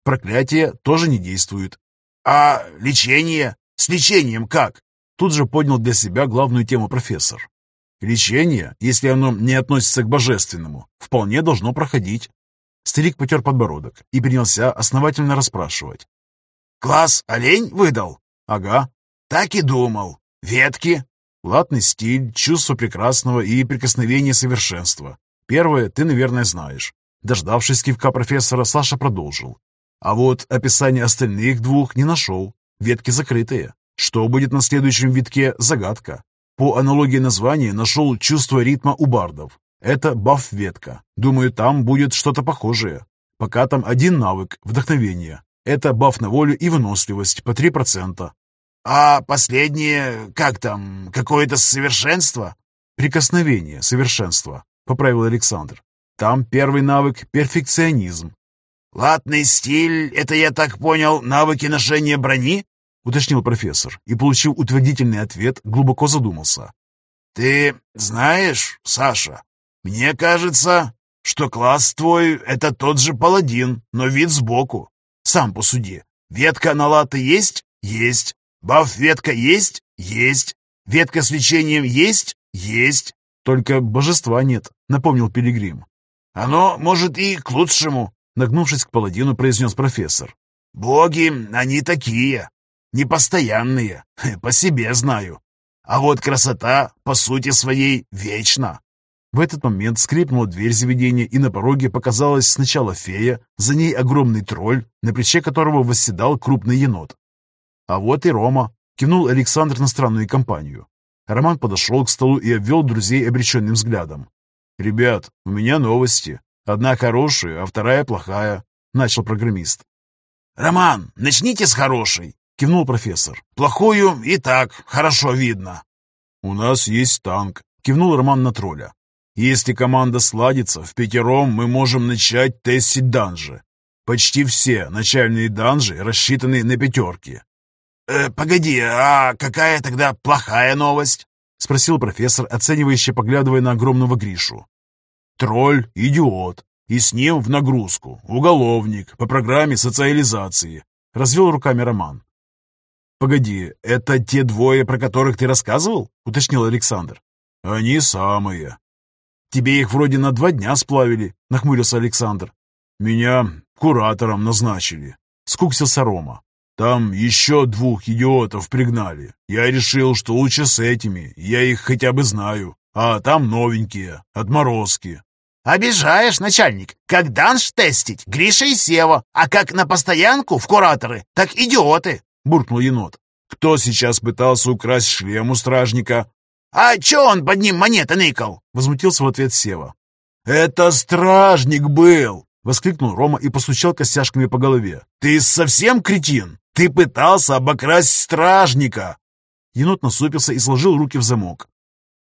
Проклятие тоже не действует. А лечение? С лечением как? Тут же поднял для себя главную тему профессор. Лечение, если оно не относится к божественному, вполне должно проходить. Старик потер подбородок и принялся основательно расспрашивать. «Класс олень выдал?» «Ага». «Так и думал. Ветки?» «Латный стиль, чувство прекрасного и прикосновение совершенства. Первое ты, наверное, знаешь». Дождавшись кивка профессора, Саша продолжил. А вот описание остальных двух не нашел. Ветки закрытые. Что будет на следующем витке – загадка. По аналогии названия нашел чувство ритма у бардов. Это баф-ветка. Думаю, там будет что-то похожее. Пока там один навык – вдохновение. Это баф на волю и выносливость по 3%. А последнее, как там, какое-то совершенство? Прикосновение, совершенство, поправил Александр. Там первый навык – перфекционизм, «Латный стиль — это, я так понял, навыки ношения брони?» — уточнил профессор и, получив утвердительный ответ, глубоко задумался. «Ты знаешь, Саша, мне кажется, что класс твой — это тот же паладин, но вид сбоку. Сам посуди. Ветка на латы есть? Есть. Баф-ветка есть? Есть. Ветка с лечением есть? Есть. Только божества нет, напомнил Пилигрим. Оно, может, и к лучшему. Нагнувшись к паладину, произнес профессор. «Боги, они такие, непостоянные, [laughs] по себе знаю. А вот красота, по сути своей, вечна». В этот момент скрипнула дверь заведения, и на пороге показалась сначала фея, за ней огромный тролль, на плече которого восседал крупный енот. «А вот и Рома», — кивнул Александр на странную компанию. Роман подошел к столу и обвел друзей обреченным взглядом. «Ребят, у меня новости. Одна хорошая, а вторая плохая», — начал программист. «Роман, начните с хорошей», — кивнул профессор. «Плохую и так хорошо видно». «У нас есть танк», — кивнул Роман на тролля. «Если команда сладится, в пятером мы можем начать тестить данжи. Почти все начальные данжи рассчитаны на пятерки. «Э, «Погоди, а какая тогда плохая новость?» — спросил профессор, оценивающе поглядывая на огромного Гришу. «Тролль — идиот, и с ним в нагрузку уголовник по программе социализации», — развел руками Роман. «Погоди, это те двое, про которых ты рассказывал?» — уточнил Александр. «Они самые». «Тебе их вроде на два дня сплавили», — нахмурился Александр. «Меня куратором назначили», — скуксился Рома. Там еще двух идиотов пригнали. Я решил, что лучше с этими, я их хотя бы знаю. А там новенькие, отморозки. «Обижаешь, начальник. Как данж тестить, Гриша и Сева, а как на постоянку в кураторы, так идиоты!» — буркнул енот. «Кто сейчас пытался украсть шлем у стражника?» «А че он под ним монеты ныкал?» — возмутился в ответ Сева. «Это стражник был!» — воскликнул Рома и постучал костяшками по голове. «Ты совсем кретин? Ты пытался обокрасть стражника!» Енот насупился и сложил руки в замок.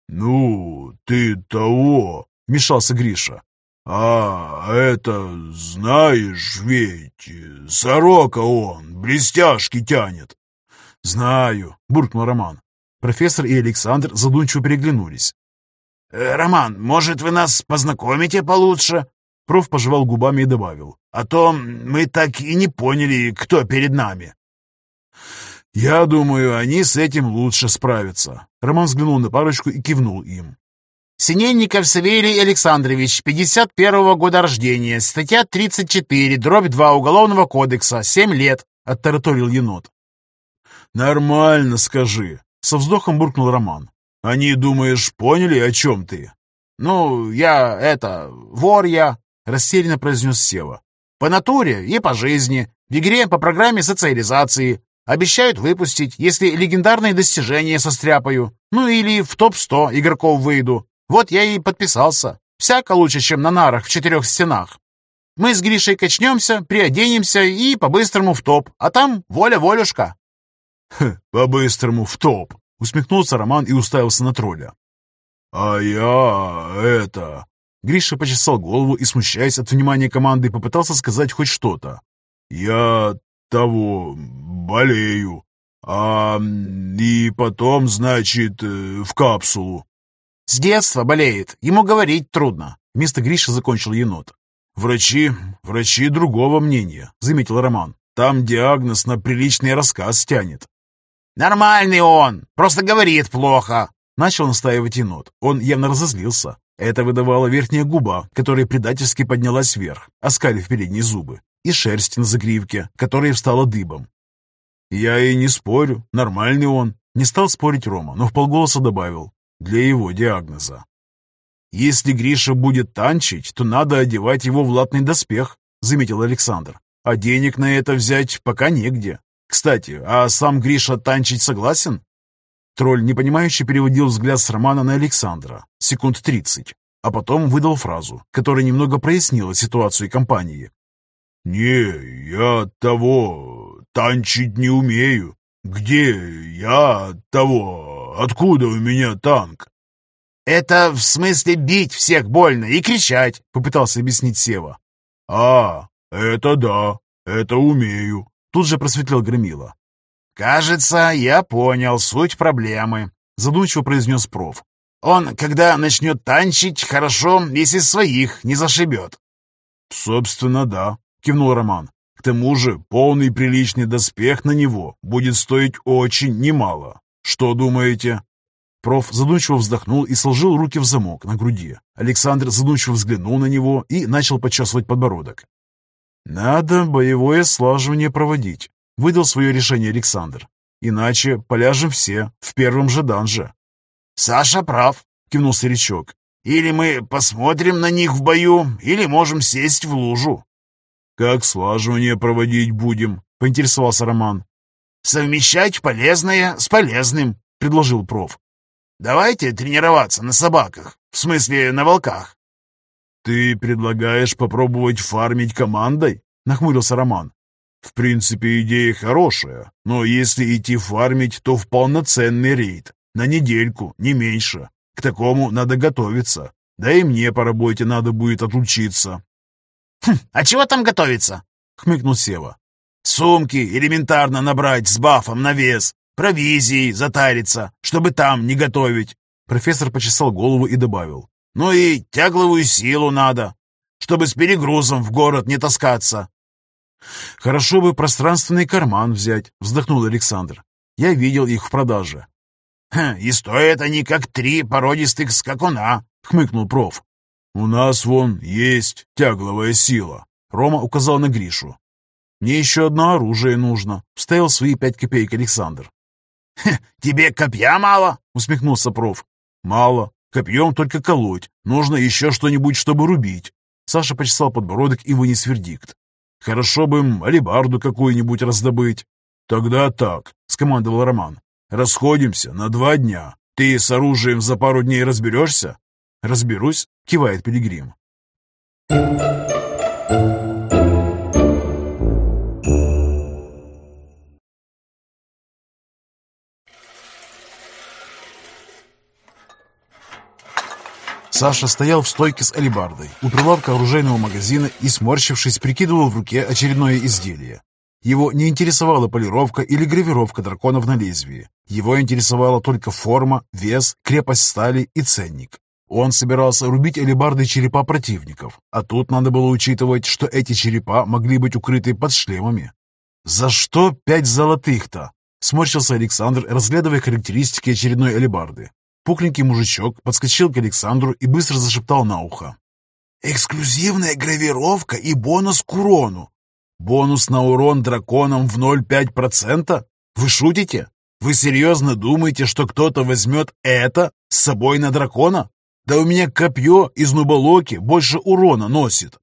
«Ну, ты того!» — вмешался Гриша. «А, это, знаешь ведь, сорока он, блестяшки тянет». «Знаю», — буркнул Роман. Профессор и Александр задумчиво переглянулись. «Э, «Роман, может, вы нас познакомите получше?» Проф пожевал губами и добавил. «А то мы так и не поняли, кто перед нами». «Я думаю, они с этим лучше справятся». Роман взглянул на парочку и кивнул им. Синельников Савелий Александрович, 51-го года рождения, статья 34, дробь 2 Уголовного кодекса, 7 лет», — оттараторил енот. «Нормально скажи», — со вздохом буркнул Роман. «Они, думаешь, поняли, о чем ты?» «Ну, я, это, вор я», растерянно произнес Сева. «По натуре и по жизни. В игре по программе социализации. Обещают выпустить, если легендарные достижения состряпаю. Ну или в топ-100 игроков выйду. Вот я и подписался. Всяко лучше, чем на нарах в четырех стенах. Мы с Гришей качнемся, приоденемся и по-быстрому в топ. А там воля-волюшка». «По-быстрому в топ», — усмехнулся Роман и уставился на тролля. «А я... это... Гриша почесал голову и, смущаясь от внимания команды, попытался сказать хоть что-то. «Я того... болею. А... и потом, значит, э, в капсулу». «С детства болеет. Ему говорить трудно». Вместо Гриши закончил енот. «Врачи... врачи другого мнения», — заметил Роман. «Там диагноз на приличный рассказ тянет». «Нормальный он, просто говорит плохо», — начал настаивать енот. Он явно разозлился. Это выдавала верхняя губа, которая предательски поднялась вверх, оскалив передние зубы, и шерсть на загривке, которая встала дыбом. «Я и не спорю, нормальный он», — не стал спорить Рома, но вполголоса добавил, для его диагноза. «Если Гриша будет танчить, то надо одевать его в латный доспех», — заметил Александр. «А денег на это взять пока негде. Кстати, а сам Гриша танчить согласен?» Тролль, непонимающе, переводил взгляд с Романа на Александра. Секунд тридцать. А потом выдал фразу, которая немного прояснила ситуацию компании. «Не, я того... танчить не умею. Где я того... откуда у меня танк?» «Это в смысле бить всех больно и кричать», — попытался объяснить Сева. «А, это да, это умею», — тут же просветлел Громила. «Кажется, я понял суть проблемы», — задумчиво произнес проф. «Он, когда начнет танчить, хорошо, если своих не зашибет». «Собственно, да», — кивнул Роман. «К тому же полный приличный доспех на него будет стоить очень немало. Что думаете?» Проф задумчиво вздохнул и сложил руки в замок на груди. Александр задумчиво взглянул на него и начал почесывать подбородок. «Надо боевое слаживание проводить. Выдал свое решение Александр. Иначе поляжем все в первом же данже. «Саша прав», — кивнул старичок. «Или мы посмотрим на них в бою, или можем сесть в лужу». «Как слаживание проводить будем?» — поинтересовался Роман. «Совмещать полезное с полезным», — предложил проф. Давайте тренироваться на собаках, в смысле на волках. «Ты предлагаешь попробовать фармить командой?» — нахмурился Роман. «В принципе, идея хорошая, но если идти фармить, то в полноценный рейд. На недельку, не меньше. К такому надо готовиться. Да и мне по работе надо будет отлучиться». «Хм, а чего там готовиться?» — хмыкнул Сева. «Сумки элементарно набрать с бафом на вес, провизией затариться, чтобы там не готовить». Профессор почесал голову и добавил. «Ну и тягловую силу надо, чтобы с перегрузом в город не таскаться». «Хорошо бы пространственный карман взять», — вздохнул Александр. «Я видел их в продаже». «И стоят они как три породистых скакуна», — хмыкнул проф. «У нас вон есть тягловая сила», — Рома указал на Гришу. «Мне еще одно оружие нужно», — вставил свои пять копеек Александр. «Тебе копья мало?» — усмехнулся проф. «Мало. Копьем только колоть. Нужно еще что-нибудь, чтобы рубить». Саша почесал подбородок и вынес вердикт. «Хорошо бы алибарду какую-нибудь раздобыть». «Тогда так», — скомандовал Роман. «Расходимся на два дня. Ты с оружием за пару дней разберешься?» «Разберусь», — кивает Пилигрим. Саша стоял в стойке с алебардой у прилавка оружейного магазина и, сморщившись, прикидывал в руке очередное изделие. Его не интересовала полировка или гравировка драконов на лезвии. Его интересовала только форма, вес, крепость стали и ценник. Он собирался рубить алебарды черепа противников, а тут надо было учитывать, что эти черепа могли быть укрыты под шлемами. «За что пять золотых-то?» — сморщился Александр, разглядывая характеристики очередной алебарды. Пухленький мужичок подскочил к Александру и быстро зашептал на ухо. «Эксклюзивная гравировка и бонус к урону». «Бонус на урон драконам в 0,5%? Вы шутите? Вы серьезно думаете, что кто-то возьмет это с собой на дракона? Да у меня копье из нуболоки больше урона носит».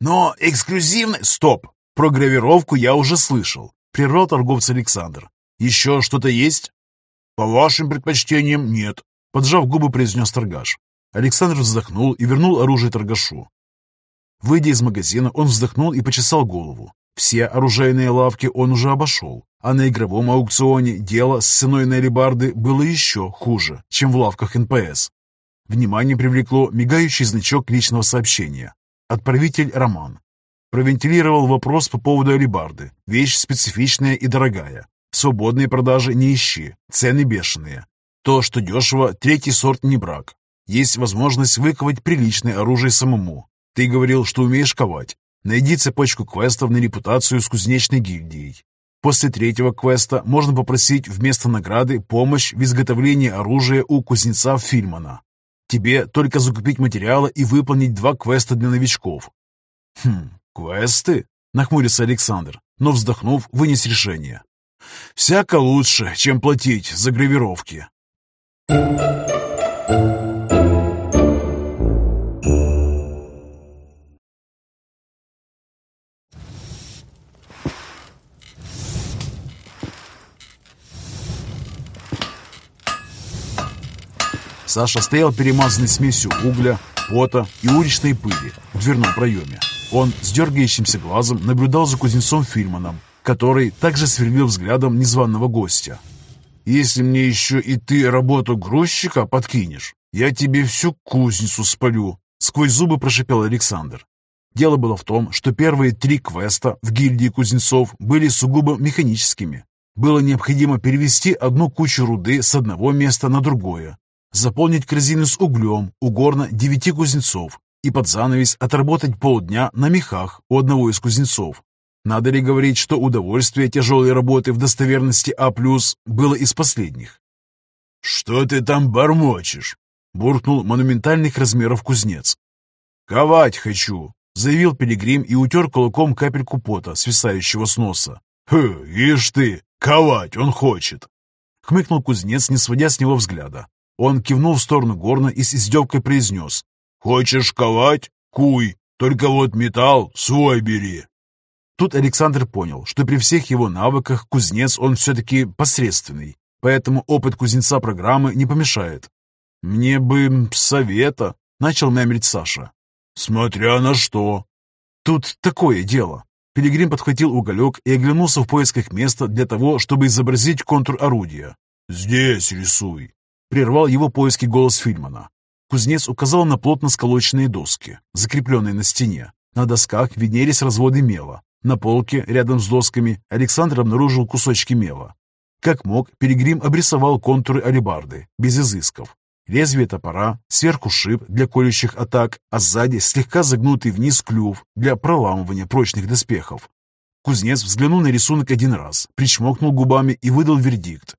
«Но эксклюзивный...» «Стоп! Про гравировку я уже слышал», — прервал торговец Александр. «Еще что-то есть?» «По вашим предпочтениям нет», Поджав губы, произнес торгаш. Александр вздохнул и вернул оружие торгашу. Выйдя из магазина, он вздохнул и почесал голову. Все оружейные лавки он уже обошел, а на игровом аукционе дело с ценой на алебарды было еще хуже, чем в лавках НПС. Внимание привлекло мигающий значок личного сообщения. Отправитель Роман. Провентилировал вопрос по поводу алибарды. Вещь специфичная и дорогая. Свободные продажи не ищи, цены бешеные. То, что дешево, третий сорт не брак. Есть возможность выковать приличное оружие самому. Ты говорил, что умеешь ковать. Найди цепочку квестов на репутацию с кузнечной гильдией. После третьего квеста можно попросить вместо награды помощь в изготовлении оружия у кузнеца Фильмана. Тебе только закупить материалы и выполнить два квеста для новичков. Хм, квесты? Нахмурился Александр, но вздохнув, вынес решение. Всяко лучше, чем платить за гравировки. Саша стоял перемазанный смесью угля, пота и уличной пыли в дверном проеме. Он с дергающимся глазом наблюдал за кузнецом Фильманом, который также сверлил взглядом незваного гостя. Если мне еще и ты работу грузчика подкинешь, я тебе всю кузницу спалю», — сквозь зубы прошипел Александр. Дело было в том, что первые три квеста в гильдии кузнецов были сугубо механическими. Было необходимо перевести одну кучу руды с одного места на другое, заполнить корзину с углем у горна девяти кузнецов и под занавес отработать полдня на мехах у одного из кузнецов, надо ли говорить, что удовольствие тяжелой работы в достоверности А+, было из последних? «Что ты там бормочешь?» — буркнул монументальных размеров кузнец. «Ковать хочу», — заявил Пилигрим и утер кулаком капельку пота, свисающего с носа. «Хм, ишь ты, ковать он хочет!» — хмыкнул кузнец, не сводя с него взгляда. Он кивнул в сторону горна и с издевкой произнес. «Хочешь ковать? Куй, только вот металл свой бери!» Тут Александр понял, что при всех его навыках кузнец он все-таки посредственный. поэтому опыт кузнеца программы не помешает. «Мне бы совета», — начал мямлить Саша. «Смотря на что». «Тут такое дело». Пилигрим подхватил уголек и оглянулся в поисках места для того, чтобы изобразить контур орудия. «Здесь рисуй», — прервал его поиски голос Фильмана. Кузнец указал на плотно сколоченные доски, закрепленные на стене. На досках виднелись разводы мела. На полке, рядом с досками, Александр обнаружил кусочки мела. Как мог, Пилигрим обрисовал контуры алебарды, без изысков. Лезвие топора, сверху шип для колющих атак, а сзади слегка загнутый вниз клюв для проламывания прочных доспехов. Кузнец взглянул на рисунок один раз, причмокнул губами и выдал вердикт.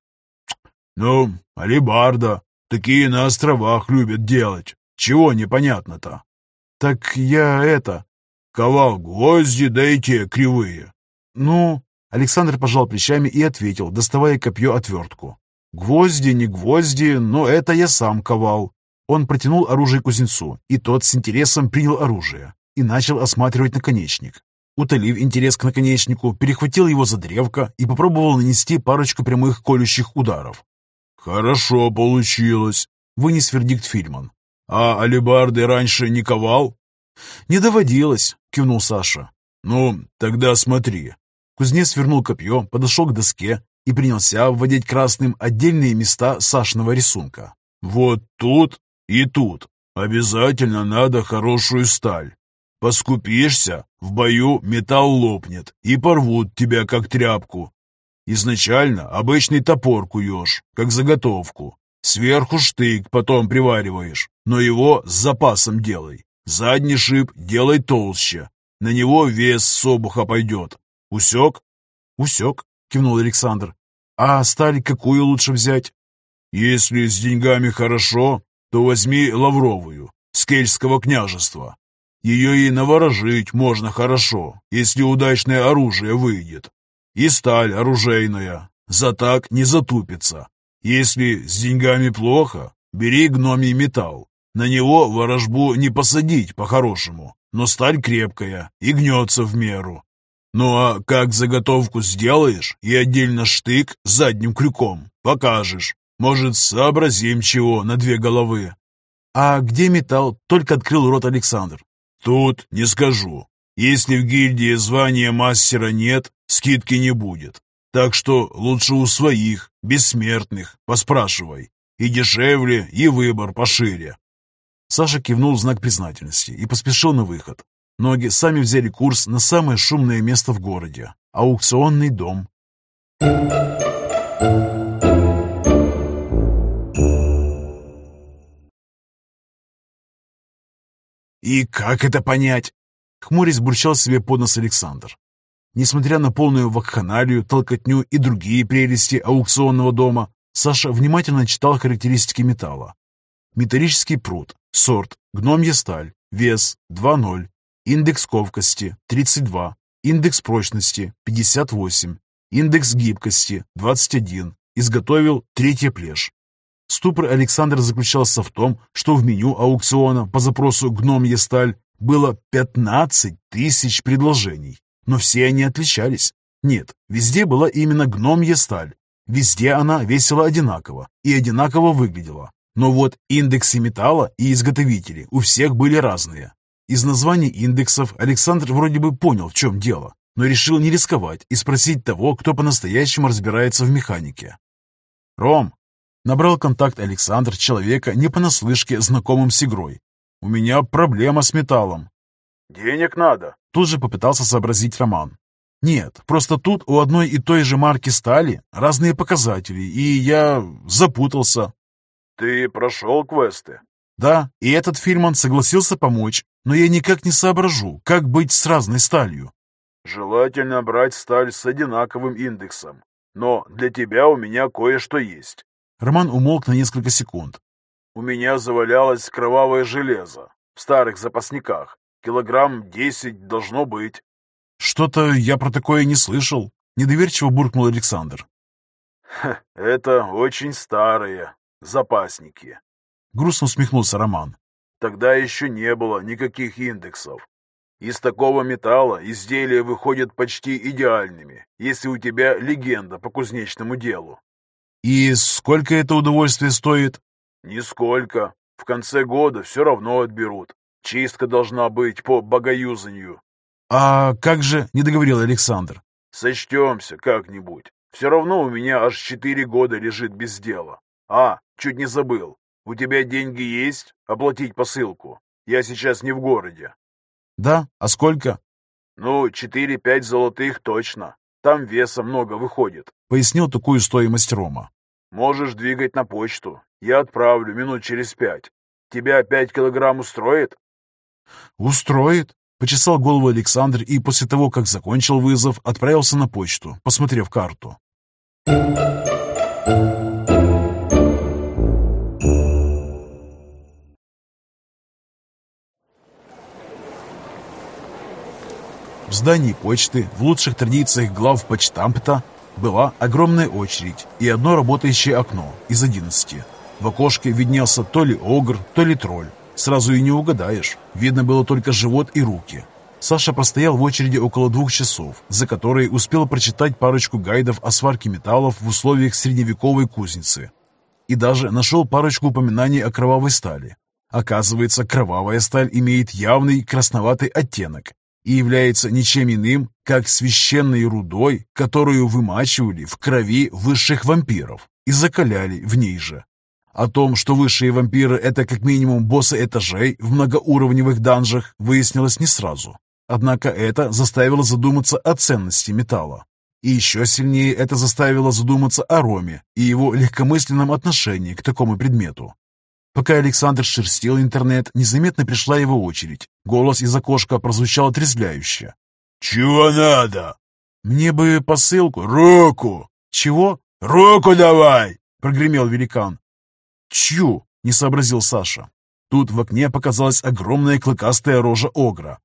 «Ну, алебарда, Такие на островах любят делать. Чего непонятно-то? Так я это... Ковал гвозди, да и те кривые. Ну... Александр пожал плечами и ответил, доставая копье-отвертку. «Гвозди, не гвозди, но это я сам ковал». Он протянул оружие кузнецу, и тот с интересом принял оружие и начал осматривать наконечник. Утолив интерес к наконечнику, перехватил его за древко и попробовал нанести парочку прямых колющих ударов. «Хорошо получилось», — вынес вердикт Фильман. «А алебарды раньше не ковал?» «Не доводилось», — кивнул Саша. «Ну, тогда смотри». Кузнец вернул копье, подошел к доске и принялся вводить красным отдельные места Сашиного рисунка. «Вот тут и тут. Обязательно надо хорошую сталь. Поскупишься, в бою металл лопнет и порвут тебя, как тряпку. Изначально обычный топор куешь, как заготовку. Сверху штык потом привариваешь, но его с запасом делай. Задний шип делай толще. На него вес с обуха пойдет. Усек? Усек, кивнул Александр. А сталь какую лучше взять? Если с деньгами хорошо, то возьми лавровую, с Кельтского княжества. Ее и наворожить можно хорошо, если удачное оружие выйдет. И сталь оружейная. За так не затупится. Если с деньгами плохо, бери гномий металл. На него ворожбу не посадить по-хорошему, но сталь крепкая и гнется в меру. Ну а как заготовку сделаешь и отдельно штык задним крюком, покажешь. Может, сообразим чего на две головы. А где металл? Только открыл рот Александр. Тут не скажу. Если в гильдии звания мастера нет, скидки не будет. Так что лучше у своих, бессмертных, поспрашивай. И дешевле, и выбор пошире. Саша кивнул в знак признательности и поспешил на выход. Ноги сами взяли курс на самое шумное место в городе – аукционный дом. «И как это понять?» Хмурясь бурчал себе под нос Александр. Несмотря на полную вакханалию, толкотню и другие прелести аукционного дома, Саша внимательно читал характеристики металла. Металлический пруд, сорт, гномья сталь, вес 2,0, индекс ковкости 32, индекс прочности 58, индекс гибкости 21, изготовил третья плешь. Ступор Александра заключался в том, что в меню аукциона по запросу «Гномья сталь» было 15 тысяч предложений, но все они отличались. Нет, везде была именно гномья сталь. Везде она весила одинаково и одинаково выглядела. Но вот индексы металла и изготовители у всех были разные. Из названий индексов Александр вроде бы понял, в чем дело, но решил не рисковать и спросить того, кто по-настоящему разбирается в механике. «Ром!» — набрал контакт Александр человека не понаслышке знакомым с игрой, у меня проблема с металлом». «Денег надо», — тут же попытался сообразить Роман. «Нет, просто тут у одной и той же марки стали разные показатели, и я запутался». «Ты прошел квесты?» «Да, и этот Фильман согласился помочь, но я никак не соображу, как быть с разной сталью». «Желательно брать сталь с одинаковым индексом, но для тебя у меня кое-что есть». Роман умолк на несколько секунд, у меня завалялось кровавое железо в старых запасниках. Килограмм десять должно быть. Что-то я про такое не слышал. Недоверчиво буркнул Александр. Это очень старые запасники. Грустно усмехнулся Роман. Тогда еще не было никаких индексов. Из такого металла изделия выходят почти идеальными, если у тебя легенда по кузнечному делу. «И сколько это удовольствие стоит?» «Нисколько. В конце года все равно отберут. Чистка должна быть по богоюзанию». «А как же?» — не договорил Александр. «Сочтемся как-нибудь. Все равно у меня аж четыре года лежит без дела. А, чуть не забыл. У тебя деньги есть? Оплатить посылку. Я сейчас не в городе». «Да? А сколько?» «Ну, четыре-пять золотых точно. Там веса много выходит», — пояснил такую стоимость Рома. «Можешь двигать на почту. Я отправлю минут через пять. Тебя пять килограмм устроит?» «Устроит», — почесал голову Александр и после того, как закончил вызов, отправился на почту, посмотрев карту. В здании почты, в лучших традициях глав почтампта, была огромная очередь и одно работающее окно из одиннадцати. В окошке виднелся то ли огр, то ли тролль. Сразу и не угадаешь. Видно было только живот и руки. Саша простоял в очереди около двух часов, за которые успел прочитать парочку гайдов о сварке металлов в условиях средневековой кузницы. И даже нашел парочку упоминаний о кровавой стали. Оказывается, кровавая сталь имеет явный красноватый оттенок и является ничем иным, как священной рудой, которую вымачивали в крови высших вампиров и закаляли в ней же. О том, что высшие вампиры – это как минимум боссы этажей в многоуровневых данжах, выяснилось не сразу. Однако это заставило задуматься о ценности металла. И еще сильнее это заставило задуматься о Роме и его легкомысленном отношении к такому предмету. Пока Александр шерстил интернет, незаметно пришла его очередь. Голос из окошка прозвучал отрезвляюще. «Чего надо?» «Мне бы посылку». «Руку!» «Чего?» «Руку давай!» — прогремел великан. «Чью?» — не сообразил Саша. Тут в окне показалась огромная клыкастая рожа огра.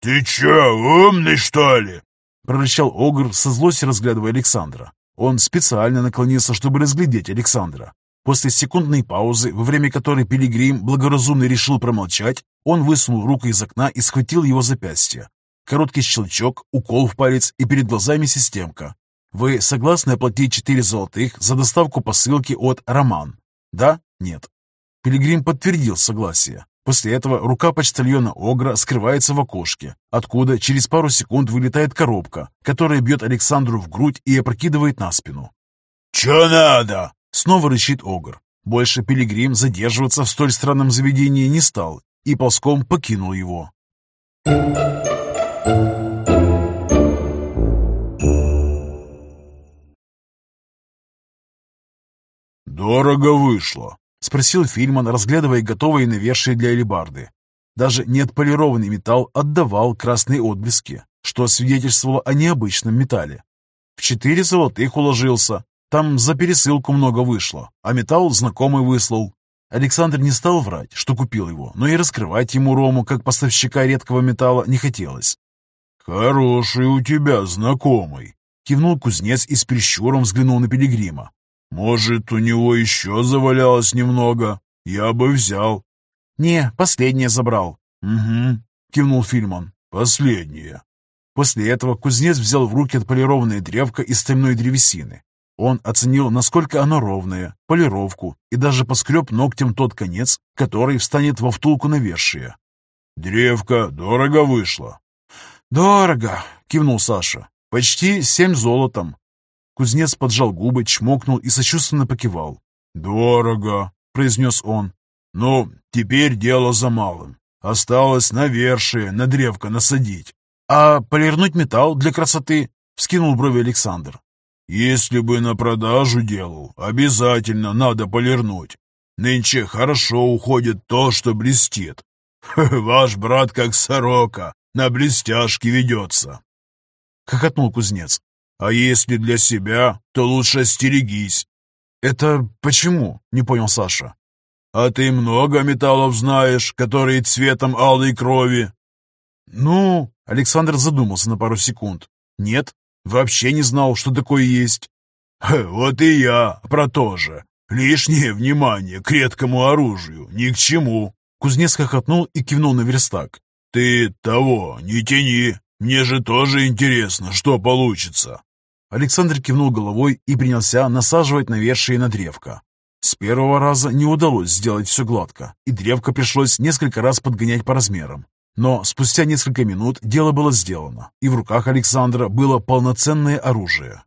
«Ты чё, умный, что ли?» — прорычал огр, со злостью разглядывая Александра. Он специально наклонился, чтобы разглядеть Александра. После секундной паузы, во время которой Пилигрим благоразумно решил промолчать, он высунул руку из окна и схватил его запястье. Короткий щелчок, укол в палец и перед глазами системка. Вы согласны оплатить четыре золотых за доставку посылки от «Роман»? Да? Нет. Пилигрим подтвердил согласие. После этого рука почтальона Огра скрывается в окошке, откуда через пару секунд вылетает коробка, которая бьет Александру в грудь и опрокидывает на спину. «Чё надо?» Снова рычит Огр. Больше Пилигрим задерживаться в столь странном заведении не стал и ползком покинул его. «Дорого вышло», — спросил Фильман, разглядывая готовые навершие для элебарды. Даже неотполированный металл отдавал красные отблески, что свидетельствовало о необычном металле. В четыре золотых уложился, там за пересылку много вышло, а металл знакомый выслал. Александр не стал врать, что купил его, но и раскрывать ему Рому как поставщика редкого металла не хотелось. «Хороший у тебя знакомый», — кивнул кузнец и с прищуром взглянул на Пилигрима. «Может, у него еще завалялось немного? Я бы взял». «Не, последнее забрал». «Угу», — кивнул Фильман. «Последнее». После этого кузнец взял в руки отполированное древко из стальной древесины, он оценил, насколько оно ровное, полировку и даже поскреб ногтем тот конец, который встанет во втулку навершие. «Древко дорого вышло». «Дорого», — кивнул Саша. «Почти семь золотом». Кузнец поджал губы, чмокнул и сочувственно покивал. «Дорого», — произнес он. «Ну, теперь дело за малым. Осталось навершие на древко насадить». «А полирнуть металл для красоты?» — вскинул брови Александр. Если бы на продажу делал, обязательно надо полирнуть. Нынче хорошо уходит то, что блестит. [laughs] Ваш брат, как сорока, на блестяшке ведется. Хохотнул кузнец. А если для себя, то лучше стерегись. Это почему? Не понял Саша. А ты много металлов знаешь, которые цветом алой крови? Ну, Александр задумался на пару секунд. Нет, Вообще не знал, что такое есть. Вот и я про то же. Лишнее внимание к редкому оружию ни к чему. Кузнец хохотнул и кивнул на верстак. Ты того, не тяни. Мне же тоже интересно, что получится. Александр кивнул головой и принялся насаживать навершие на древко. С первого раза не удалось сделать все гладко, и древко пришлось несколько раз подгонять по размерам. Но спустя несколько минут дело было сделано, и в руках Александра было полноценное оружие.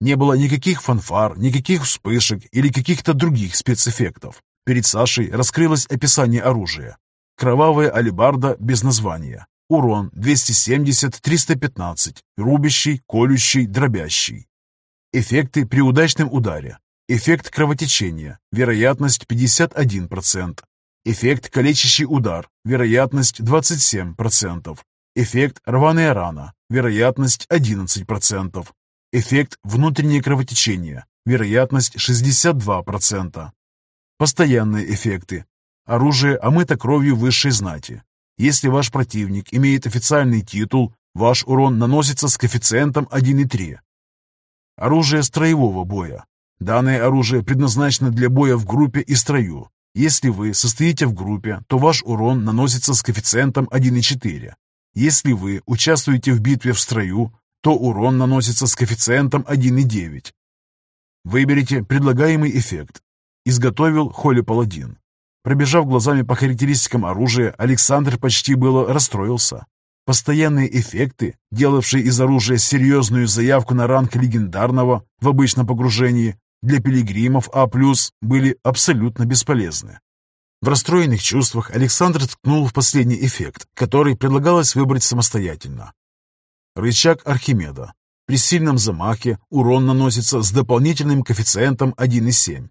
Не было никаких фанфар, никаких вспышек или каких-то других спецэффектов. Перед Сашей раскрылось описание оружия. Кровавая алебарда без названия. Урон 270-315, рубящий, колющий, дробящий. Эффекты при удачном ударе. Эффект кровотечения, вероятность 51%. Эффект калечащий удар, вероятность 27%. Эффект рваная рана, вероятность 11%. Эффект внутреннее кровотечение, вероятность 62%. Постоянные эффекты. Оружие омыто кровью высшей знати, если ваш противник имеет официальный титул, ваш урон наносится с коэффициентом 1,3. Оружие строевого боя. Данное оружие предназначено для боя в группе и строю. Если вы состоите в группе, то ваш урон наносится с коэффициентом 1,4. Если вы участвуете в битве в строю, то урон наносится с коэффициентом 1,9. Выберите предлагаемый эффект. Изготовил Холли Паладин. Пробежав глазами по характеристикам оружия, Александр почти было расстроился. Постоянные эффекты, делавшие из оружия серьезную заявку на ранг легендарного в обычном погружении, для пилигримов А+, были абсолютно бесполезны. В расстроенных чувствах Александр ткнул в последний эффект, который предлагалось выбрать самостоятельно. Рычаг Архимеда. При сильном замахе урон наносится с дополнительным коэффициентом 1,7.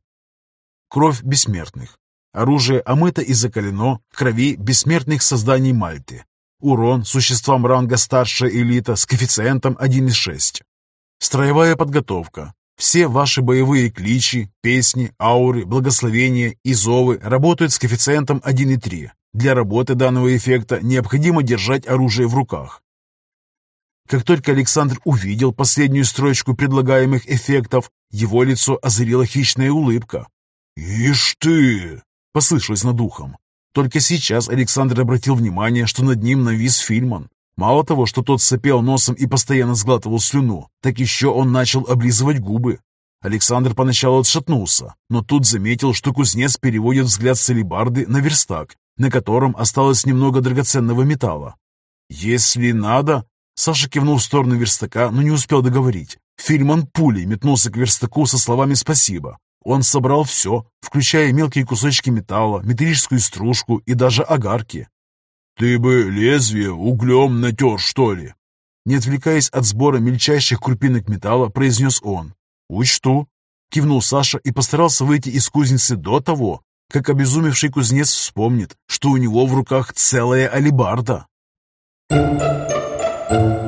Кровь бессмертных. Оружие омыто и закалено в крови бессмертных созданий Мальты. Урон существам ранга старшая элита с коэффициентом 1,6. Строевая подготовка. Все ваши боевые кличи, песни, ауры, благословения и зовы работают с коэффициентом 1,3. Для работы данного эффекта необходимо держать оружие в руках. Как только Александр увидел последнюю строчку предлагаемых эффектов, его лицо озарила хищная улыбка. «Ишь ты!» Послышалось над ухом. Только сейчас Александр обратил внимание, что над ним навис Фильман. Мало того, что тот сопел носом и постоянно сглатывал слюну, так еще он начал облизывать губы. Александр поначалу отшатнулся, но тут заметил, что кузнец переводит взгляд с на верстак, на котором осталось немного драгоценного металла. «Если надо...» Саша кивнул в сторону верстака, но не успел договорить. Фильман пулей метнулся к верстаку со словами «спасибо». Он собрал все, включая мелкие кусочки металла, металлическую стружку и даже огарки. «Ты бы лезвие углем натер, что ли?» Не отвлекаясь от сбора мельчайших крупинок металла, произнес он. «Учту», — кивнул Саша и постарался выйти из кузницы до того, как обезумевший кузнец вспомнит, что у него в руках целая алебарда. Thank you.